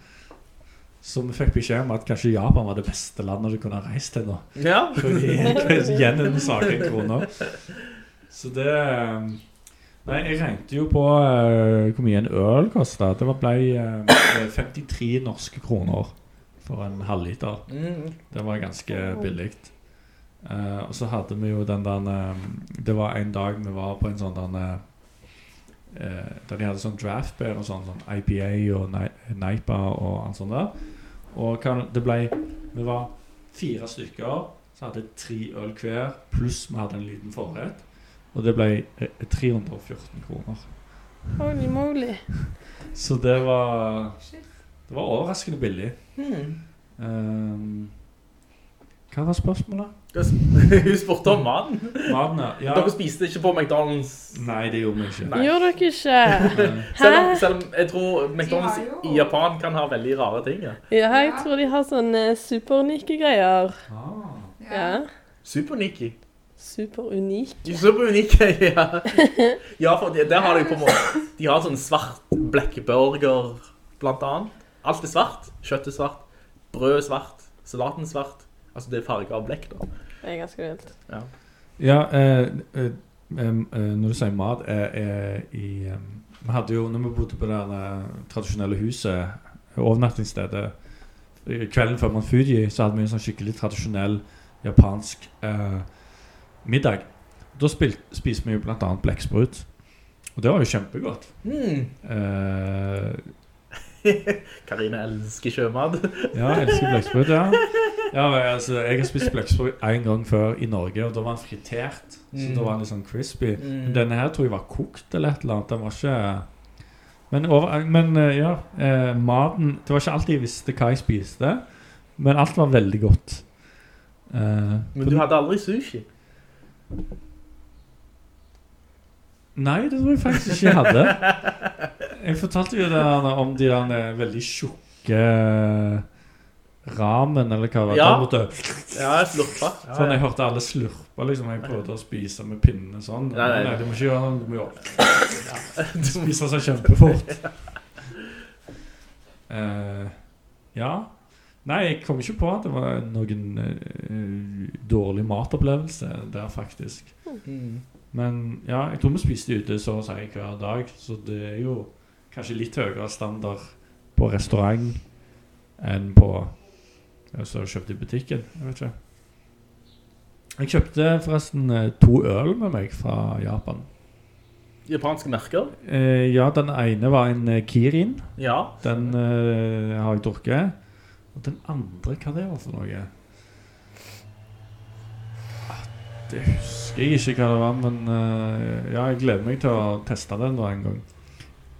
Speaker 7: Så vi fikk beskjed om at kanskje Japan var det beste landet du kunne ha reist til nå.
Speaker 6: Ja.
Speaker 7: Fordi yenen er svakere enn krona. Så det Nei, jeg regnet jo på uh, hvor mye en øl kosta. Det ble uh, 53 norske kroner for en halvliter.
Speaker 6: Mm.
Speaker 7: Det var ganske billig. Eh, og så hadde vi jo den der eh, Det var en dag vi var på en sånn der eh, Der de hadde sånn draft beer og sånn, sånn IPA og Neipa og alt sånt der. Og kan, det ble Vi var fire stykker, så hadde tre øl hver, pluss vi hadde en liten forrett. Og det ble eh, 314 kroner.
Speaker 4: Holy moly.
Speaker 7: Så det var Det var overraskende billig.
Speaker 6: Mm.
Speaker 7: Um, hva var spørsmålet?
Speaker 6: Hun spurte om maten.
Speaker 7: Maten, ja.
Speaker 6: Dere spiste ikke på McDonald's.
Speaker 7: Nei, det gjorde vi ikke.
Speaker 6: Nei.
Speaker 4: Gjorde dere ikke?
Speaker 6: Selv om, selv om jeg tror McDonald's i Japan kan ha veldig rare ting. Ja.
Speaker 4: Ja, jeg tror de har sånne superunike greier. Ja.
Speaker 6: Superunike.
Speaker 4: Superunik.
Speaker 6: Superunike, ja. Ja, for det- der har de på en måte De har sånn svart black burger, blant annet. Alt er svart. Kjøttet er svart. Brød er svart. Salaten er svart. Altså, det er farger av blekk, da.
Speaker 4: Det er ganske vilt.
Speaker 6: Ja.
Speaker 7: Ja, eh, eh, eh, når du sier mat eh, eh, i, Vi hadde jo, når vi bodde på det tradisjonelle huset, overnattingsstedet Kvelden før Mount Fuji, så hadde vi en sånn skikkelig tradisjonell japansk eh, middag. Da spiste vi jo annet blekksprut. Og det var jo kjempegodt.
Speaker 6: Mm. Karina elsker sjømat.
Speaker 7: Ja, jeg elsker blekksprut, ja. ja men, altså, jeg har spist blekksprut en gang før i Norge, og da var den fritert. Så
Speaker 6: Mm.
Speaker 7: da var den litt sånn crispy.
Speaker 6: Mm.
Speaker 7: Men denne her tror jeg var kokt eller et eller annet. Den var ikke Men, over, men eh, ja, eh, maten Det var ikke alltid jeg visste hva jeg spiste, men alt var veldig godt. Eh,
Speaker 6: Men du hadde aldri sushi?
Speaker 7: Nei, det tror jeg faktisk ikke jeg hadde. Jeg fortalte jo det der om de der eh, veldig tjukke ramen, eller hva det var.
Speaker 6: Ja.
Speaker 7: Der.
Speaker 6: Ja, jeg slurpa. Ja,
Speaker 7: Sånn, jeg
Speaker 6: ja.
Speaker 7: hørte alle slurpa, liksom. Jeg prøvde å spise med pinnene sånn.
Speaker 6: Nei, nei.
Speaker 7: du må ikke gjøre noe, Du må gjøre Spise seg kjempefort. Uh, ja. Nei, jeg kom ikke på at det var noen uh, dårlig matopplevelse der, faktisk.
Speaker 6: Mm.
Speaker 7: Men ja, jeg tror vi spiste ute så å si hver dag, så det er jo kanskje litt høyere standard på restaurant enn på så har du kjøpt i butikken. Jeg vet ikke. Jeg kjøpte forresten eh, to øl med meg fra Japan.
Speaker 6: Japanske merker?
Speaker 7: Eh, ja, den ene var en eh, Kirin.
Speaker 6: Ja.
Speaker 7: Den eh, har jeg drukket. Og den andre, hva det var for noe? Ah, Det husker jeg ikke hva det var, men eh, ja, jeg gleder meg til å teste den da en gang.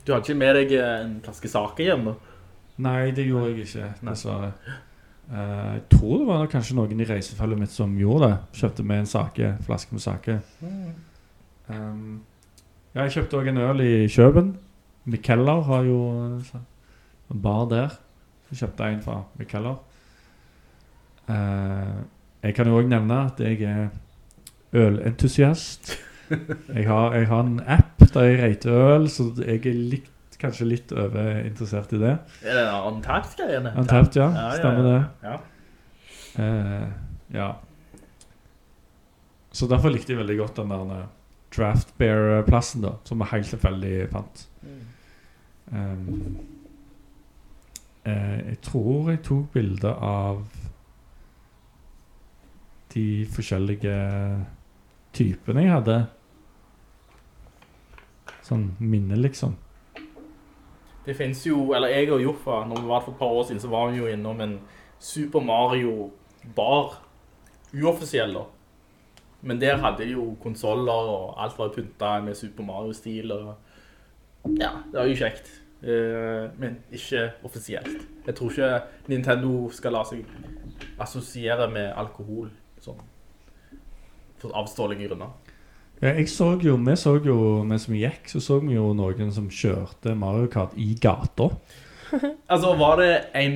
Speaker 6: Du hadde ikke med deg eh, en flaske sake hjem, da?
Speaker 7: Nei, det gjorde jeg ikke, dessverre. Uh, jeg tror det var kanskje noen i reisefølget mitt som gjorde det. Kjøpte med en sake, flaske med sake.
Speaker 6: Mm.
Speaker 7: Um, ja, jeg kjøpte også en øl i Kjøben. Mikkeller har jo eh, en bar der. Jeg kjøpte en fra Mikkeller. Uh, jeg kan jo også nevne at jeg er ølentusiast. Jeg har, jeg har en app jeg rater øl, så jeg er litt, kanskje litt overinteressert i det.
Speaker 6: Er det Untapped-greiene?
Speaker 7: Untapped, ja. Stemmer det.
Speaker 6: Ja.
Speaker 7: Uh, ja. Så derfor likte jeg veldig godt den der eh, Draft Bear-plassen, da, som jeg helt tilfeldig fant.
Speaker 6: Mm.
Speaker 7: Um, uh, jeg tror jeg tok bilde av de forskjellige typene jeg hadde. Sånn minne, liksom.
Speaker 6: Det finnes jo, eller jeg og Joffa, når vi var for et par år siden, så var vi jo innom en Super Mario bar. Uoffisiell da. Men der hadde de jo konsoler, og alt var pynta med Super Mario-stil. og Ja, det var jo kjekt. Eh, men ikke offisielt. Jeg tror ikke Nintendo skal la seg assosiere med alkohol, sånn. For avståelige grunner.
Speaker 7: Ja, jeg så jo, vi så jo, vi gikk, så så vi jo noen som kjørte Mario Kart i gata.
Speaker 6: Altså, var det en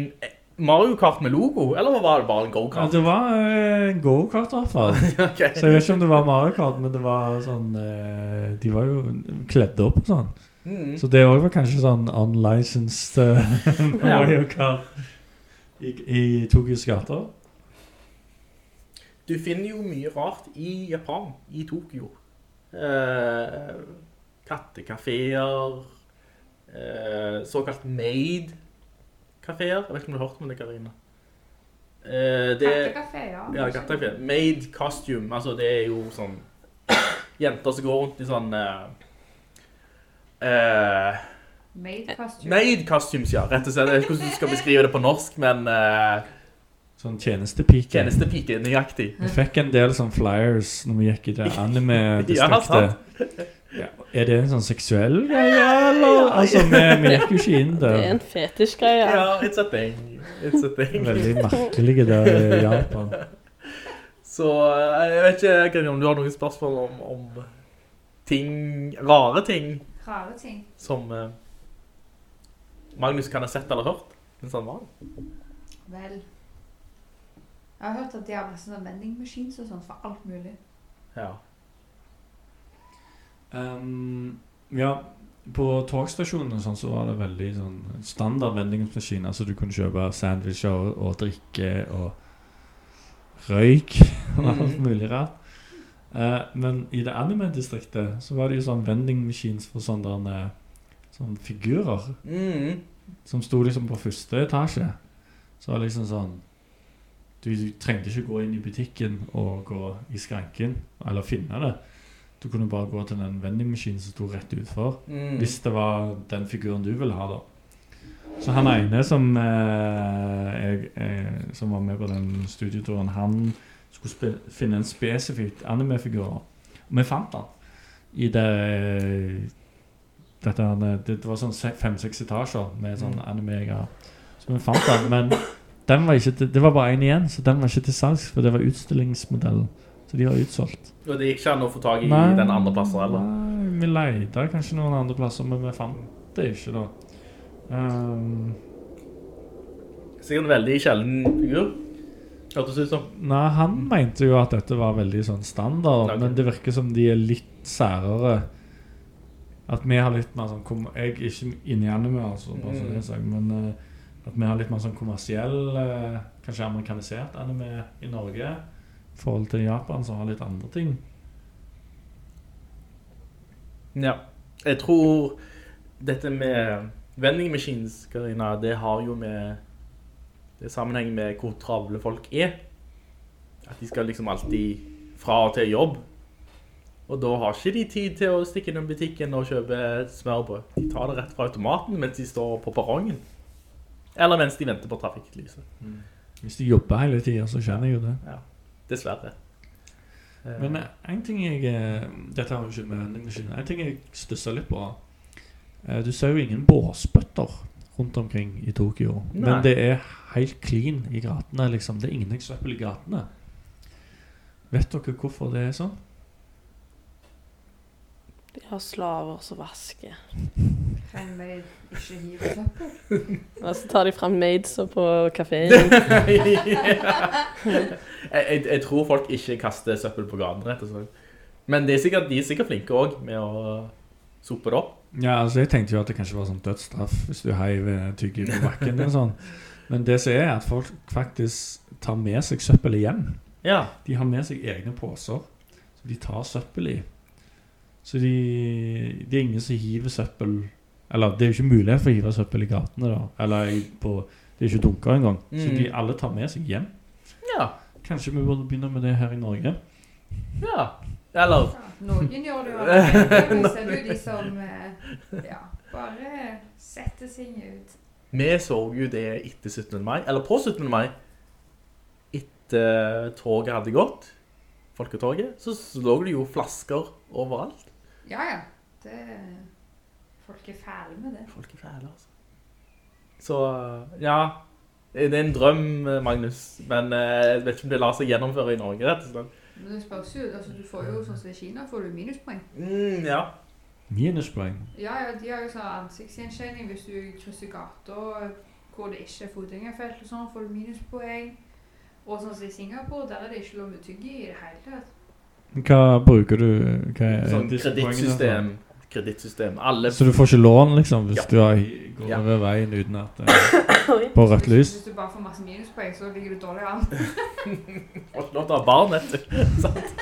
Speaker 6: Mario Kart med logo, eller var det bare en go-kart?
Speaker 7: Ja, det var eh, en go-kart i hvert fall.
Speaker 6: okay.
Speaker 7: Så jeg vet ikke om det var Mario Kart, men det var sånn eh, De var jo kledde opp og sånn.
Speaker 6: Mm.
Speaker 7: Så det var kanskje sånn unlicensed eh, Mario Kart i, i Tokyos gater.
Speaker 6: Du finner jo mye rart i Japan, i Tokyo. Eh, kattekaféer, eh, såkalt maid-kaféer. Jeg vet ikke om du har hørt om det, Karina? Eh, det-
Speaker 8: Kattekafé, ja.
Speaker 6: Ja, kattekafé. Maid costume, altså det er jo sånn jenter som går rundt i sånn eh, Eh,
Speaker 8: Made costume.
Speaker 6: made costumes, ja, rett og slett. Jeg vet ikke hvordan du skal beskrive det på norsk, men eh,
Speaker 7: Sånn tjenestepike.
Speaker 6: tjenestepike, nøyaktig.
Speaker 7: Vi fikk en del sånn flyers når vi gikk i det anime-distriktet. Ja, er det en sånn seksuell greie, eller? Altså, vi, vi gikk jo ikke inn der.
Speaker 4: Det er en fetisj-greie.
Speaker 6: Ja, it's a thing. It's a thing.
Speaker 7: Veldig merkelige der i Japan.
Speaker 6: Så eh, jeg vet ikke Grini, om du har noen spørsmål om, om ting, rare ting
Speaker 8: Rare ting.
Speaker 6: som eh, Magnus kan ha sett eller hørt mens han var
Speaker 8: Vel. Jeg har hørt at de har masse sånne vending machines og sånt for alt mulig.
Speaker 6: Ja.
Speaker 7: Um, ja, på togstasjonen og sånn så var det veldig sånn standard vendingmaskin. Altså du kunne kjøpe sandwicher og, og drikke og røyk og alt
Speaker 6: Mhm.
Speaker 7: mulig rart. Uh, men i det anime-distriktet så var det jo sånn vending machines for sånne, der, sånne figurer
Speaker 6: Mm.
Speaker 7: som sto liksom på første etasje. Så var det liksom sånn du trengte ikke gå inn i butikken og gå i skranken eller finne det. Du kunne bare gå til den vendingmaskinen som sto rett utfor.
Speaker 6: Mm.
Speaker 7: Hvis det var den figuren du ville ha, da. Så han ene som, eh, jeg, eh, som var med på den studieturen, han skulle finne en spesifikk anime-figur. Og vi fant han i det dette, det, det var sånn fem-seks etasjer med sånn
Speaker 6: Mm.
Speaker 7: anime-greier. Så vi fant den, men den var til, det var bare én igjen, så den var ikke til salgs, for det var utstillingsmodellen. Så de var utsolgt.
Speaker 6: Og det gikk ikke an å få tag i
Speaker 7: Nei.
Speaker 6: den andre plasser, eller?
Speaker 7: Nei, vi leide kanskje noen andre plasser, men vi fant det ikke da. Um,
Speaker 6: Sikkert en veldig sjelden figur. Hørtes ut som.
Speaker 7: nei, han mente jo at dette var veldig sånn standard,
Speaker 6: Ok.
Speaker 7: men det virker som de er litt særere. At vi har litt mer sånn kom- Jeg er ikke inne i anime, altså, bare så
Speaker 6: Mm.
Speaker 7: det er sagt, men eh, at vi har litt mer sånn kommersiell, eh, kanskje amerikanisert anime i Norge. I forhold til Japan, som har litt andre ting.
Speaker 6: Ja. Jeg tror dette med vending machines, Karina, det har jo med Det er sammenheng med hvor travle folk er. At de skal liksom alltid fra og til jobb. Og da har ikke de tid til å stikke innom butikken og kjøpe smørbrød. De tar det rett fra automaten mens de står på perrongen. Eller mens de venter på trafikklyset.
Speaker 7: Hvis de jobber hele tiden, så skjønner jeg jo det.
Speaker 6: Ja, dessverre. Eh,
Speaker 7: Men eh, en ting jeg eh, Dette har jo ikke med vendingmaskinen En ting jeg stusser litt på. eh, Du ser jo ingen båsbøtter rundt omkring i Tokyo.
Speaker 6: Nei.
Speaker 7: Men det er helt clean i gatene. liksom Det er ingen eksempel i gatene. Vet dere hvorfor det er sånn?
Speaker 4: De har slaver som vasker.
Speaker 8: Vi ikke hive søppel?
Speaker 4: Og så tar de frem maidser på kafeen.
Speaker 6: jeg, jeg, jeg tror folk ikke kaster søppel på gaten, rett og slett. Men de er sikkert, de er sikkert flinke også med å sope det opp.
Speaker 7: Ja, altså Jeg tenkte jo at det kanskje var sånn dødsstraff hvis du heiv eh, tygge på bakken. og sånn. Men det som er at folk faktisk tar med seg søppelet hjem.
Speaker 6: Ja.
Speaker 7: De har med seg egne poser som de tar søppel i. Så de, det er ingen som hiver søppel Eller det er jo ikke mulighet for å hive søppel i gatene, da. Eller på Det er ikke dunker engang. Så
Speaker 6: Mm.
Speaker 7: de alle tar med seg hjem.
Speaker 6: Ja.
Speaker 7: Kanskje vi burde begynne med det her i Norge?
Speaker 6: Ja. Eller
Speaker 8: Noen gjør det jo allerede, men ser er jo de som eh, ja, bare setter seg ut.
Speaker 6: Vi så jo det etter 17. mai, eller på 17. mai, etter toget hadde gått, folketoget, så så lå det jo flasker overalt.
Speaker 8: Ja, ja. Det, folk er fæle med det.
Speaker 6: Folk er fæle, altså. Så, ja, det er en drøm, Magnus, men eh, jeg vet ikke om det lar seg gjennomføre i Norge, rett og slett.
Speaker 8: Men det spørs jo, altså du får jo sånn som i Kina, får du minuspoeng.
Speaker 6: Mm, ja.
Speaker 7: Minuspoeng.
Speaker 8: Ja, ja, de har jo sånn ansiktsgjenkjenning hvis du krysser gata hvor det ikke er fotgjengerfelt og sånn, får du minuspoeng. Og sånn som i Singapore, der er det ikke lov med tygge i det hele tatt.
Speaker 7: Hva bruker du hva er
Speaker 6: Sånn kredittsystem. Kredittsystem. Alle
Speaker 7: Så du får ikke lån, liksom, hvis
Speaker 6: Ja.
Speaker 7: du har, går
Speaker 6: Ja.
Speaker 7: over veien uten at uh, På rødt lys?
Speaker 8: Hvis du bare får masse minuspoeng, så ligger du dårlig an.
Speaker 6: Får lov til å ha barn, vet du. Sant?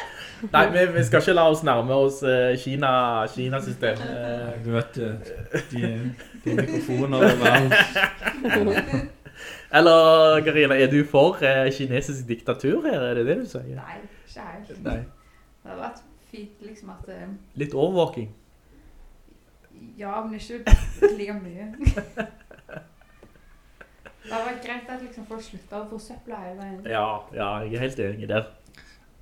Speaker 6: Nei, vi, vi skal ikke la oss nærme oss uh, Kina, Kina-system. Uh,
Speaker 7: Du vet eh, de, de mikrofoner overalt.
Speaker 6: Eller, Karina, er du for uh, kinesisk diktatur her? Er det det du sier?
Speaker 8: Nei, ikke helt.
Speaker 6: Nei.
Speaker 8: Det hadde vært fint liksom at det...
Speaker 6: Litt overvåking.
Speaker 8: Ja, men ikke like mye. Det hadde vært greit at liksom folk slutta å forsøple hele veien.
Speaker 6: Ja, ja, jeg er helt enig der.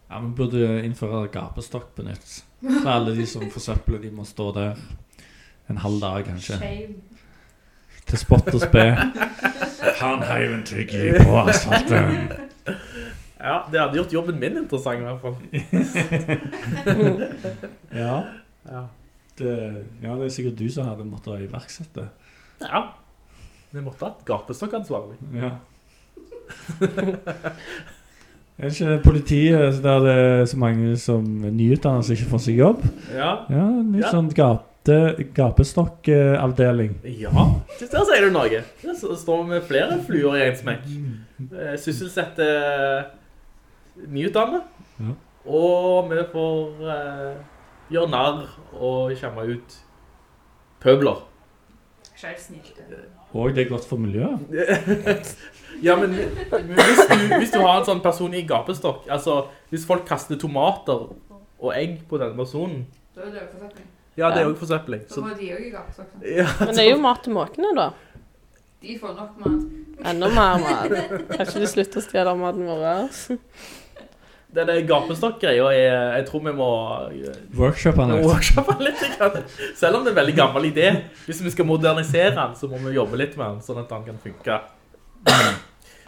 Speaker 7: Ja, Vi burde innføre gapestokk på nytt. Så alle de som forsøpler, de må stå der en halv dag, kanskje.
Speaker 8: Shame.
Speaker 7: Til spott og spe. Han heiv en tyggelig på asfalten.
Speaker 6: Ja, det hadde gjort jobben min interessant i hvert fall.
Speaker 7: Ja.
Speaker 6: Ja.
Speaker 7: Det, ja, det er sikkert du som hadde måttet iverksette.
Speaker 6: Ja. Vi måtte ha et gapestokkansvarlig.
Speaker 7: Ja. Er det ikke politiet der det er så mange som nyutdanner som ikke får seg jobb?
Speaker 6: Ja.
Speaker 7: Ja, ny
Speaker 6: Ja.
Speaker 7: sånn gapte, gapestokkavdeling.
Speaker 6: Ja, der sier du noe. Det står står med flere fluer i en smekk. Eh, Sysselsette nyutdannet.
Speaker 7: Ja.
Speaker 6: Og vi får eh, gjøre narr og kjemme ut pøbler.
Speaker 8: Ikke snilt.
Speaker 7: Og det er godt for miljøet.
Speaker 6: ja, men men hvis du, hvis du har en sånn person i gapestokk, altså hvis folk kaster tomater og egg på den personen,
Speaker 8: Da er det jo forsøpling.
Speaker 6: ja, det er jo forsøpling.
Speaker 8: Da
Speaker 6: Så,
Speaker 8: må de jo i gapestokk.
Speaker 6: ja,
Speaker 4: Men det er jo mat til måkene, da.
Speaker 8: De får nok mat.
Speaker 4: Enda mer mat. Kanskje de slutter å stjele maten vår.
Speaker 6: Denne gapestokk-greia jeg, jeg tror vi må workshoppe
Speaker 7: den
Speaker 6: workshoppe litt. Selv om det er en veldig gammel idé. Hvis vi skal modernisere den, så må vi jobbe litt med den, sånn at den kan funke.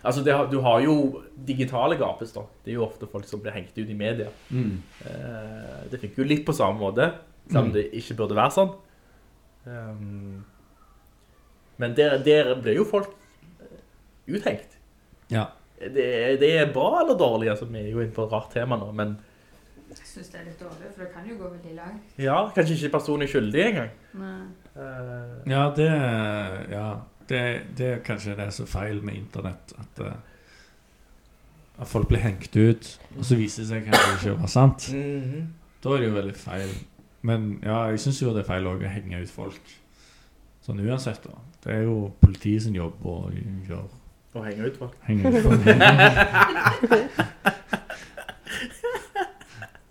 Speaker 6: Altså, det, du har jo digitale gapestokk. Det er jo ofte folk som blir hengt ut i media.
Speaker 7: Mm.
Speaker 6: Eh, Det funker jo litt på samme måte, selv om det ikke burde være sånn. Um, Men der, der blir jo folk eh, uthengt.
Speaker 7: Ja.
Speaker 6: Det, det er bra eller dårlig, altså, vi er jo inne på et rart tema nå, men
Speaker 8: Jeg synes det er litt dårlig, for det kan jo gå veldig langt.
Speaker 6: ja, kanskje ikke personen er skyldig engang.
Speaker 8: Nei.
Speaker 6: Eh,
Speaker 7: Ja, det Ja, det, det er kanskje det som er feil med internett. At, eh, at folk blir hengt ut, og så viser det seg kanskje ikke være sant.
Speaker 6: -hmm.
Speaker 7: Da er det jo veldig feil. Men ja, jeg synes jo det er feil også å henge ut folk. Sånn uansett, da. Det er jo politiet sin jobb å gjøre
Speaker 6: Å henge ut folk.
Speaker 7: Henge ut folk.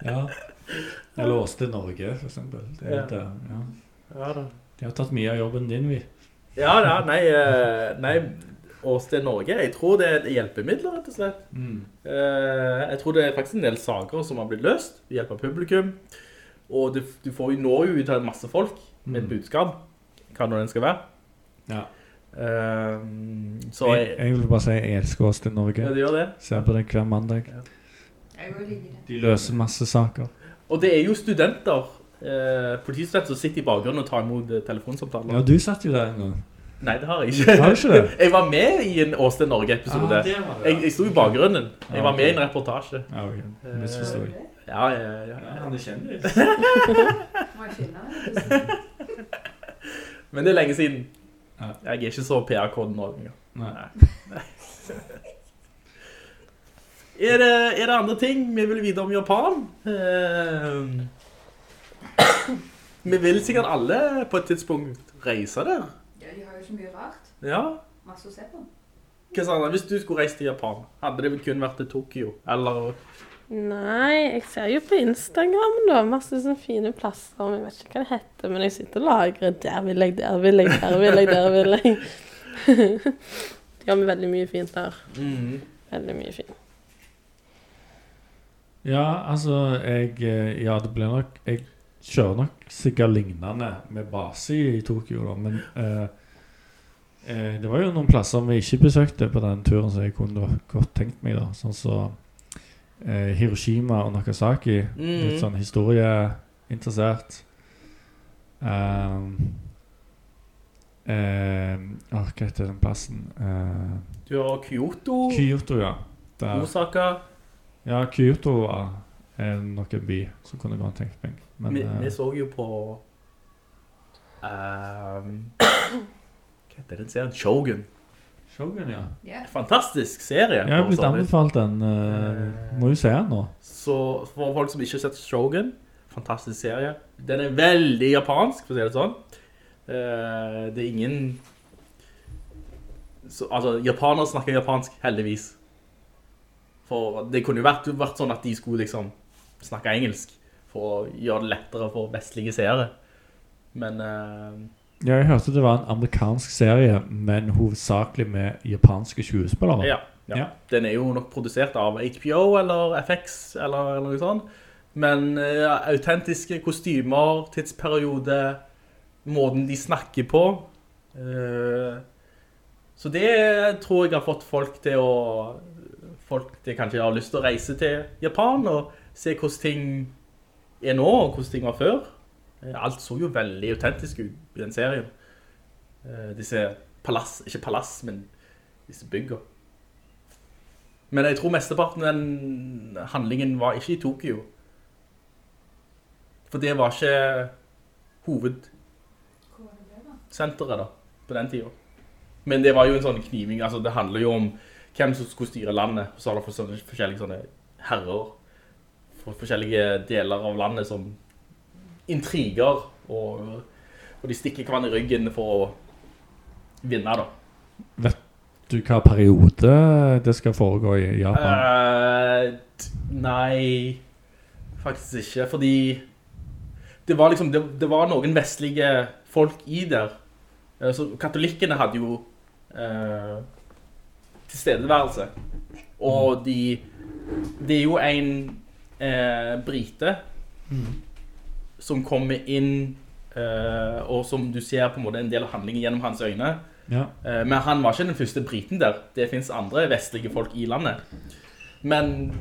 Speaker 7: ja. Jeg låste Norge, for eksempel. Det er
Speaker 6: Ja.
Speaker 7: det, ja.
Speaker 6: Ja da.
Speaker 7: De har tatt mye av jobben din, vi.
Speaker 6: Ja, ja, nei, eh, nei, Åsted Norge, jeg tror det er hjelpemidler, rett og slett.
Speaker 7: Mm.
Speaker 6: Eh, Jeg tror det er faktisk en del saker som har blitt løst ved hjelp av publikum. Og du, du får jo nå jo ut av masse folk med et
Speaker 7: Mm.
Speaker 6: budskap, hva nå den skal være.
Speaker 7: Ja.
Speaker 6: Eh, Så
Speaker 7: Jeg,
Speaker 6: jeg,
Speaker 7: vil bare si jeg elsker Åsted Norge.
Speaker 6: ja, det gjør det.
Speaker 7: Ser på det hver mandag.
Speaker 8: Det.
Speaker 7: De løser masse saker.
Speaker 6: Og det er jo studenter, eh, politistudenter som sitter i bakgrunnen og tar imot eh, telefonsamtaler.
Speaker 7: Ja, du satt jo der en gang.
Speaker 6: Nei, det har jeg ikke.
Speaker 7: Har du ikke det?
Speaker 6: Jeg var med i en Åsted Norge-episode.
Speaker 7: Ah, det det, ja.
Speaker 6: jeg, jeg sto i bakgrunnen. Jeg var med i en reportasje.
Speaker 7: Ja, ok. Misforstår jeg.
Speaker 6: Ja, ja, ja. ja.
Speaker 7: han er kjendis.
Speaker 8: Må jeg finne det?
Speaker 6: Men det er lenge siden.
Speaker 7: Ja.
Speaker 6: Jeg er ikke så PR-koden nå engang.
Speaker 7: Nei.
Speaker 6: Er det, er det andre ting vi vil vite om Japan? Eh, vi vil sikkert alle på et tidspunkt reise der.
Speaker 8: Ja, de har jo så mye rart.
Speaker 6: Ja.
Speaker 8: Masse å se på.
Speaker 6: Hva sa han? Hvis du skulle reise til Japan, hadde det vel kun vært til Tokyo? Eller
Speaker 4: Nei, jeg ser jo på Instagram da, masse sånne fine plasser, men jeg vet ikke hva det heter, men jeg sitter og lagrer, der vil jeg, der vil jeg, der vil jeg, der vil jeg. De har med veldig mye fint der.
Speaker 6: Mhm.
Speaker 4: Veldig mye fint.
Speaker 7: Ja, altså, jeg eh, Ja, det blir nok Jeg kjører nok sikkert lignende med base i Tokyo, da, men eh, eh, det var jo noen plasser vi ikke besøkte på den turen som jeg kunne godt tenkt meg, da. Sånn som eh, Hiroshima og Nagasaki.
Speaker 6: Mm.
Speaker 7: Litt sånn historieinteressert. Um, eh, åh, hva heter den plassen? Eh,
Speaker 6: du har Kyoto,
Speaker 7: Kyoto, ja. Der.
Speaker 6: Osaka.
Speaker 7: Ja, Kyoto var nok en by som kunne godt tenkt meg. Men
Speaker 6: vi,
Speaker 7: eh,
Speaker 6: vi så jo på um, Hva heter den serien? Shogun.
Speaker 7: Shogun, ja.
Speaker 6: Fantastisk serie.
Speaker 7: Jeg har blitt anbefalt den. Uh, må jo se den nå.
Speaker 6: Så for folk som ikke har sett Shogun, fantastisk serie. Den er veldig japansk, for å si det sånn. Uh, det er ingen... Så, altså, japanere snakker japansk, heldigvis. For det kunne jo vært, vært sånn at de skulle liksom snakke engelsk for å gjøre det lettere for vestlige seere. Men eh,
Speaker 7: Ja, jeg hørte det var en amerikansk serie, men hovedsakelig med japanske skuespillere.
Speaker 6: ja, ja.
Speaker 7: Ja.
Speaker 6: Den er jo nok produsert av HBO eller FX eller, eller noe sånt. Men eh, autentiske kostymer, tidsperiode, måten de snakker på. eh, så det tror jeg har fått folk til å Folk til kanskje har lyst til å reise til Japan og se hvordan ting er nå, og hvordan ting var før. Eh, Alt så jo veldig autentisk ut i den serien. Eh, Disse palass, ikke palass, men disse bygger. Men jeg tror mesteparten den handlingen var ikke i Tokyo. For det var ikke hovedsenteret da, på den tiden. Men det var jo en sånn kniving, altså det handler jo om hvem som skulle styre landet. Så har det forskjellige sånne herrer for forskjellige deler av landet som intriger, og, og de stikker hverandre i ryggen for å vinne da.
Speaker 7: Vet du hva periode det skal foregå i Japan?
Speaker 6: Uh, nei, faktisk ikke, fordi det var liksom, det, det var noen vestlige folk i der. Eh, Så katolikkene hadde jo uh, tilstedeværelse. Og de, det er jo en uh, brite som kommer inn, eh, og som du ser på en måte en del av handlingen gjennom hans øyne.
Speaker 7: Ja.
Speaker 6: Eh, Men han var ikke den første briten der. Det finnes andre vestlige folk i landet. Men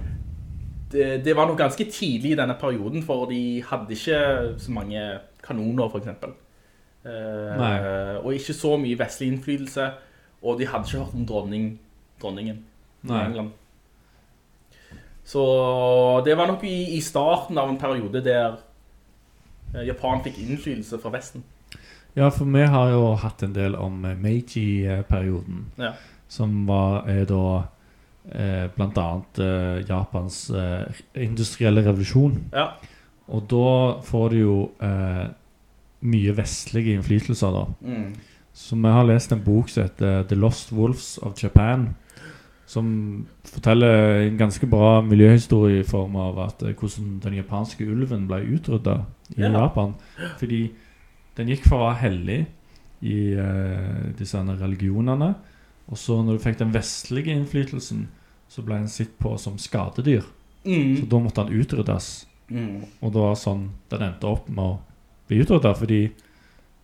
Speaker 6: det, det var nok ganske tidlig i denne perioden, for de hadde ikke så mange kanoner, for eksempel. Eh, og ikke så mye vestlig innflytelse, og de hadde ikke hørt om dronning, dronningen
Speaker 7: Nei.
Speaker 6: i England. Så det var nok i, i starten av en periode der Japan fikk innflytelse fra Vesten.
Speaker 7: Ja, for vi har jo hatt en del om eh, Meiji-perioden,
Speaker 6: Ja.
Speaker 7: som var er da eh, blant annet eh, Japans eh, industrielle revolusjon.
Speaker 6: Ja.
Speaker 7: Og da får du jo eh, mye vestlige innflytelser da.
Speaker 6: Mm.
Speaker 7: Så vi har lest en bok som heter The Lost Wolves of Japan, som forteller en ganske bra miljøhistorie i form av at eh, hvordan den japanske ulven ble utryddet i
Speaker 6: Ja.
Speaker 7: Japan. Fordi den gikk for å være hellig i uh, disse religionene, og så når du fikk den vestlige innflytelsen, så ble den sett på som skadedyr.
Speaker 6: Mm.
Speaker 7: Så da måtte den utryddes.
Speaker 6: Mm.
Speaker 7: Og det var sånn den endte opp med å bli utryddet, fordi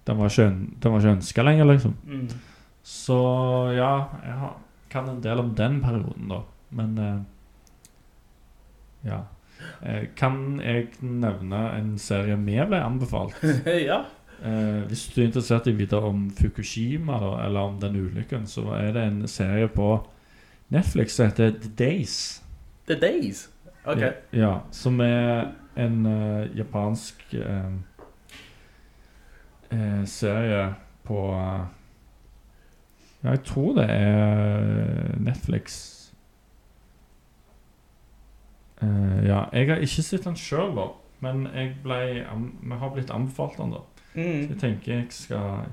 Speaker 7: den var ikke, den var ikke ønsket lenger, liksom.
Speaker 6: Mm.
Speaker 7: Så ja, jeg har, kan en del om den perioden, da. Men eh, ja. Eh, kan jeg nevne en serie vi ble anbefalt?
Speaker 6: ja.
Speaker 7: Eh, hvis du er interessert i å vite om Fukushima, da, eller om den ulykken, så er det en serie på Netflix som heter The Days.
Speaker 6: The Days? Ok.
Speaker 7: Ja, ja som er en uh, japansk uh, uh, serie på eh, Ja, jeg tror det er Netflix. Uh, ja, jeg har ikke sett den sjøl, da. Men jeg ble, vi har blitt anbefalt den, da.
Speaker 6: Mm.
Speaker 7: Så jeg tenker jeg skal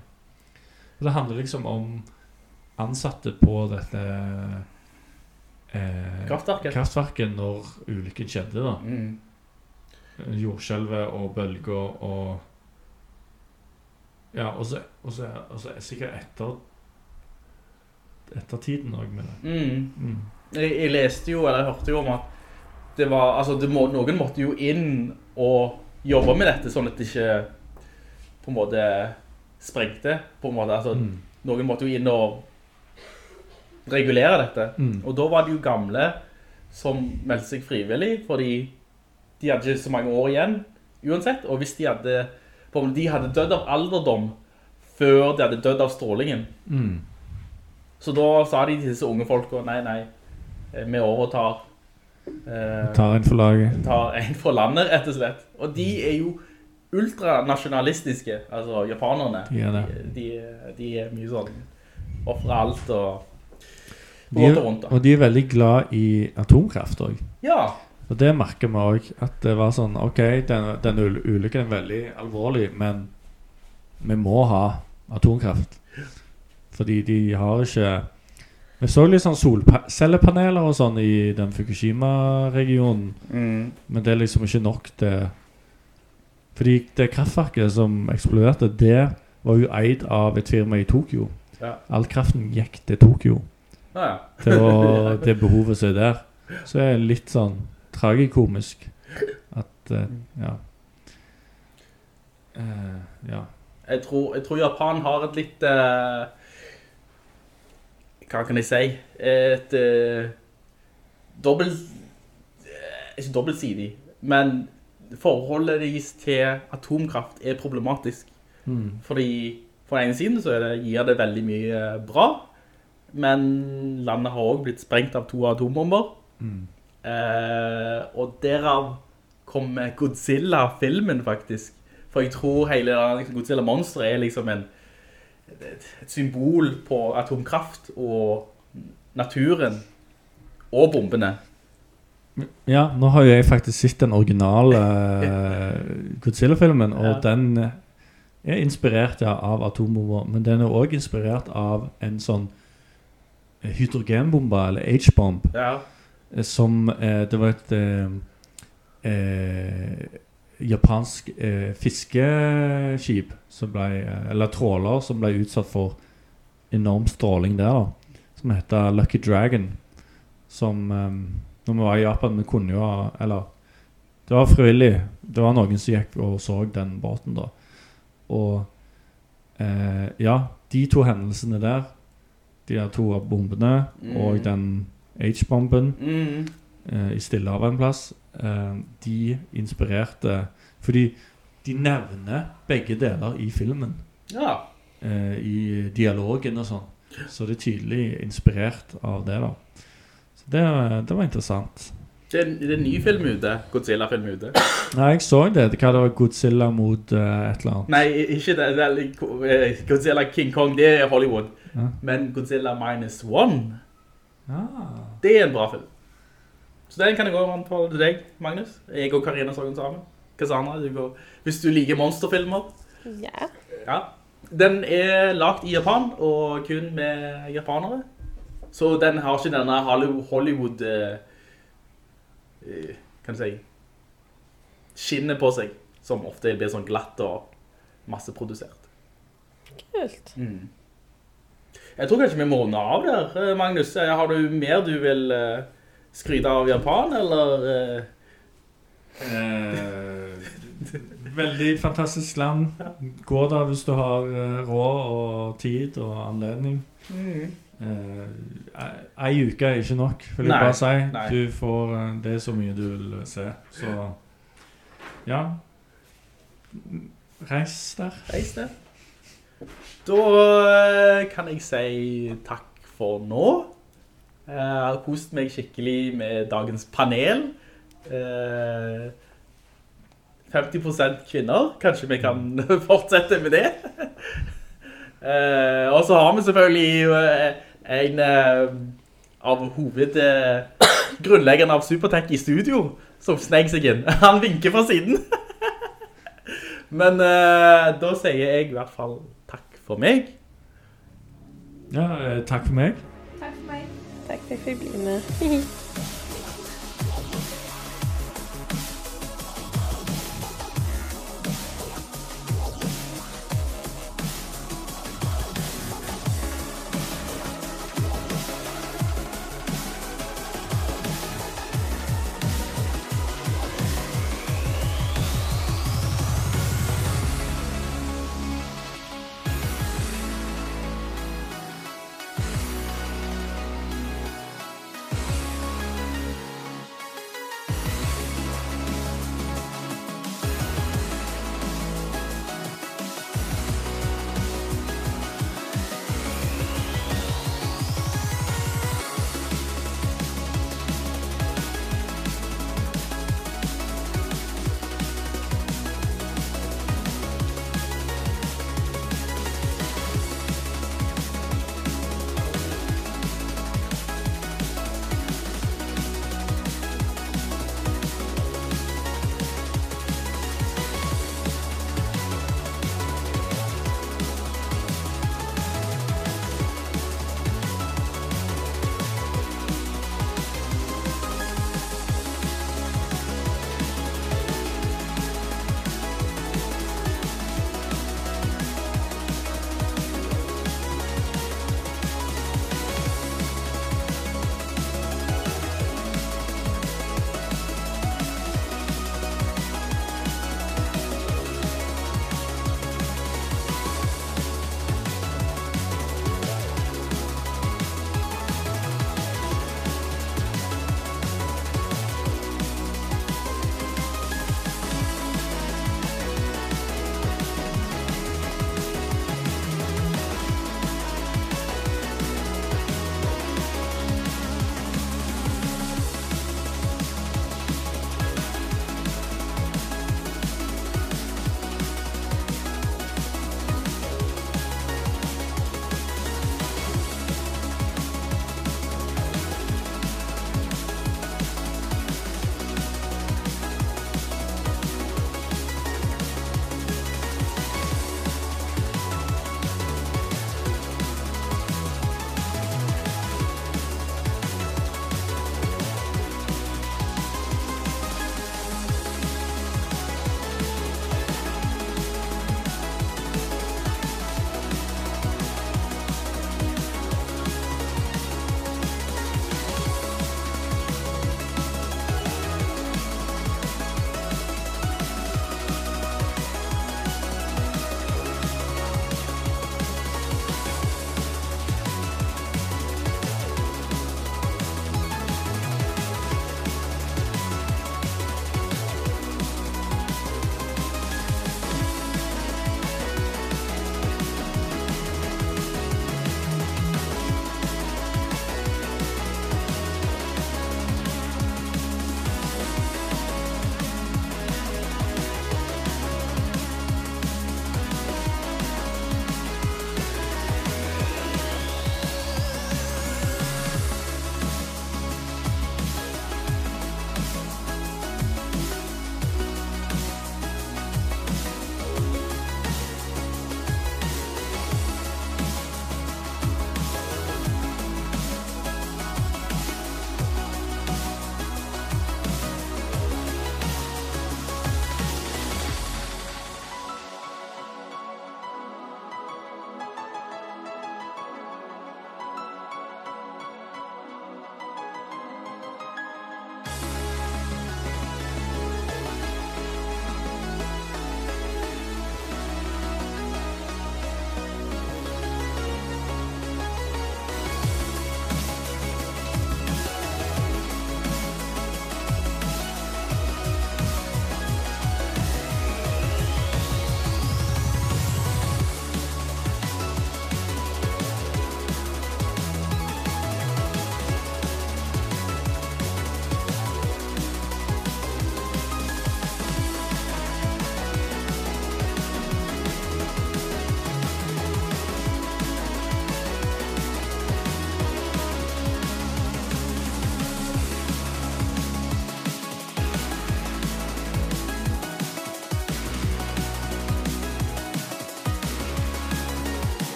Speaker 7: Det handler liksom om ansatte på dette eh,
Speaker 6: Kraftverket.
Speaker 7: kraftverket når ulykken skjedde. da
Speaker 6: Mm.
Speaker 7: Jordskjelvet og bølger og Ja, og så og så- og så er sikkert etter ettertiden òg med det.
Speaker 6: Mm.
Speaker 7: Mm.
Speaker 6: Jeg, jeg leste jo, eller jeg hørte jo om at det var, altså det må, noen måtte jo inn og jobbe med dette, sånn at det ikke på en måte sprengte, på en måte, altså
Speaker 7: Mm.
Speaker 6: noen måtte jo inn og regulere dette,
Speaker 7: Mm.
Speaker 6: og da var det jo gamle som meldte seg frivillig, fordi de hadde ikke så mange år igjen, uansett, og hvis de hadde, på en måte, de hadde dødd av alderdom før de hadde dødd av strålingen,
Speaker 7: Mm.
Speaker 6: Så da sa de til disse unge folk, nei, nei, eh, vi overtar eh,
Speaker 7: Tar en for laget.
Speaker 6: tar en for landet, rett og slett. Og de er jo ultranasjonalistiske, altså japanerne.
Speaker 7: De er.
Speaker 6: De, de, er mye sånn, offrer alt og
Speaker 7: De er,
Speaker 6: og
Speaker 7: og de er veldig glad i atomkraft også.
Speaker 6: Ja,
Speaker 7: Og det merker vi også, At det var sånn OK, denne, denne ulykken er veldig alvorlig, men vi må ha atomkraft. Fordi de har ikke Vi så litt sånn solcellepaneler og sånn i den Fukushima-regionen.
Speaker 6: Mm.
Speaker 7: Men det er liksom ikke nok til Fordi det kraftverket som eksploderte, det var jo eid av et firma i Tokyo.
Speaker 6: Ja.
Speaker 7: All kraften gikk til Tokyo.
Speaker 6: Ah, ja.
Speaker 7: Det var det behovet som er der. Så er det litt sånn tragikomisk at uh, Ja. Uh, ja.
Speaker 6: Jeg tror, jeg tror Japan har et litt eh, Hva kan jeg si? Et uh, dobbelt eh, Ikke dobbeltsidig, men forholdet deres til atomkraft er problematisk.
Speaker 7: Mm.
Speaker 6: Fordi på den ene siden så det, gir det veldig mye bra, men landet har også blitt sprengt av to atombomber.
Speaker 7: Mm.
Speaker 6: Eh, og derav kommer Godzilla-filmen faktisk. For jeg tror hele liksom, Godzilla-monsteret er liksom en, et, symbol på atomkraft og naturen og bombene.
Speaker 7: Ja, nå har jo jeg faktisk sett den originale Godzilla-filmen, og
Speaker 6: Ja.
Speaker 7: den er inspirert ja, av atombomber, men den er også inspirert av en sånn hydrogenbomber, hydrogenbombe, eller H-bomb,
Speaker 6: Ja.
Speaker 7: eh, som eh, Det var et eh, eh, japansk eh, fiskeskip som ble, eh, eller tråler som ble utsatt for enorm stråling der, da, som heter Lucky Dragon. Som eh, Når vi var i Japan, vi kunne jo ha Eller det var frivillig. Det var noen som gikk og så den båten, da. Og eh, ja, de to hendelsene der, de der to bombene
Speaker 6: Mm.
Speaker 7: og den H-bomben
Speaker 6: Mm.
Speaker 7: Eh, i Stillehavet en plass, eh, de inspirerte Fordi de nevner begge deler i filmen.
Speaker 6: Ja.
Speaker 7: Eh, I dialogen og sånn. Så det er tydelig inspirert av det, da. Så det, det var interessant.
Speaker 6: Det er, det er en ny film ute, Godzilla-film ute.
Speaker 7: Nei, jeg så det. Hva det var Godzilla mot uh, et eller annet.
Speaker 6: Nei, ikke det, det er Godzilla King Kong, det er Hollywood.
Speaker 7: Ja.
Speaker 6: Men Godzilla Minus One,
Speaker 7: Ah.
Speaker 6: det er en bra film. Så den kan jeg gå an på til deg, Magnus. Jeg og Karina så den sammen. Cassandra, du går, hvis du liker monsterfilmer.
Speaker 4: Ja.
Speaker 6: Ja. Den er lagt i Japan, og kun med japanere. Så den har ikke denne Hollywood, eh, eh, kan du si, skinnet på seg, som ofte blir sånn glatt og masseprodusert.
Speaker 4: Kult.
Speaker 6: Mm. Jeg tror kanskje vi må runde av der, eh, Magnus. Har du mer du vil eh, skryte av Japan, eller? eh?
Speaker 7: Veldig fantastisk land. Gå der hvis du har eh, råd og tid og anledning.
Speaker 6: Mm.
Speaker 7: Eh, ei- uke er ikke nok, vil jeg
Speaker 6: Nei,
Speaker 7: bare si.
Speaker 6: nei.
Speaker 7: Du får, eh, det er så mye du vil se. Så ja. Reis der.
Speaker 6: Reis der. Da eh, kan jeg si takk for nå. Jeg har kost meg skikkelig med dagens panel. Eh, 50% kvinner. Kanskje vi kan fortsette med det. Eh, og så har vi selvfølgelig eh, en eh, av hoved eh, av Supertech i studio som sneg seg inn. Han vinker fra siden. Men eh, da sier jeg i hvert fall takk for meg.
Speaker 7: Ja, eh, takk for meg.
Speaker 8: Takk for meg.
Speaker 4: Takk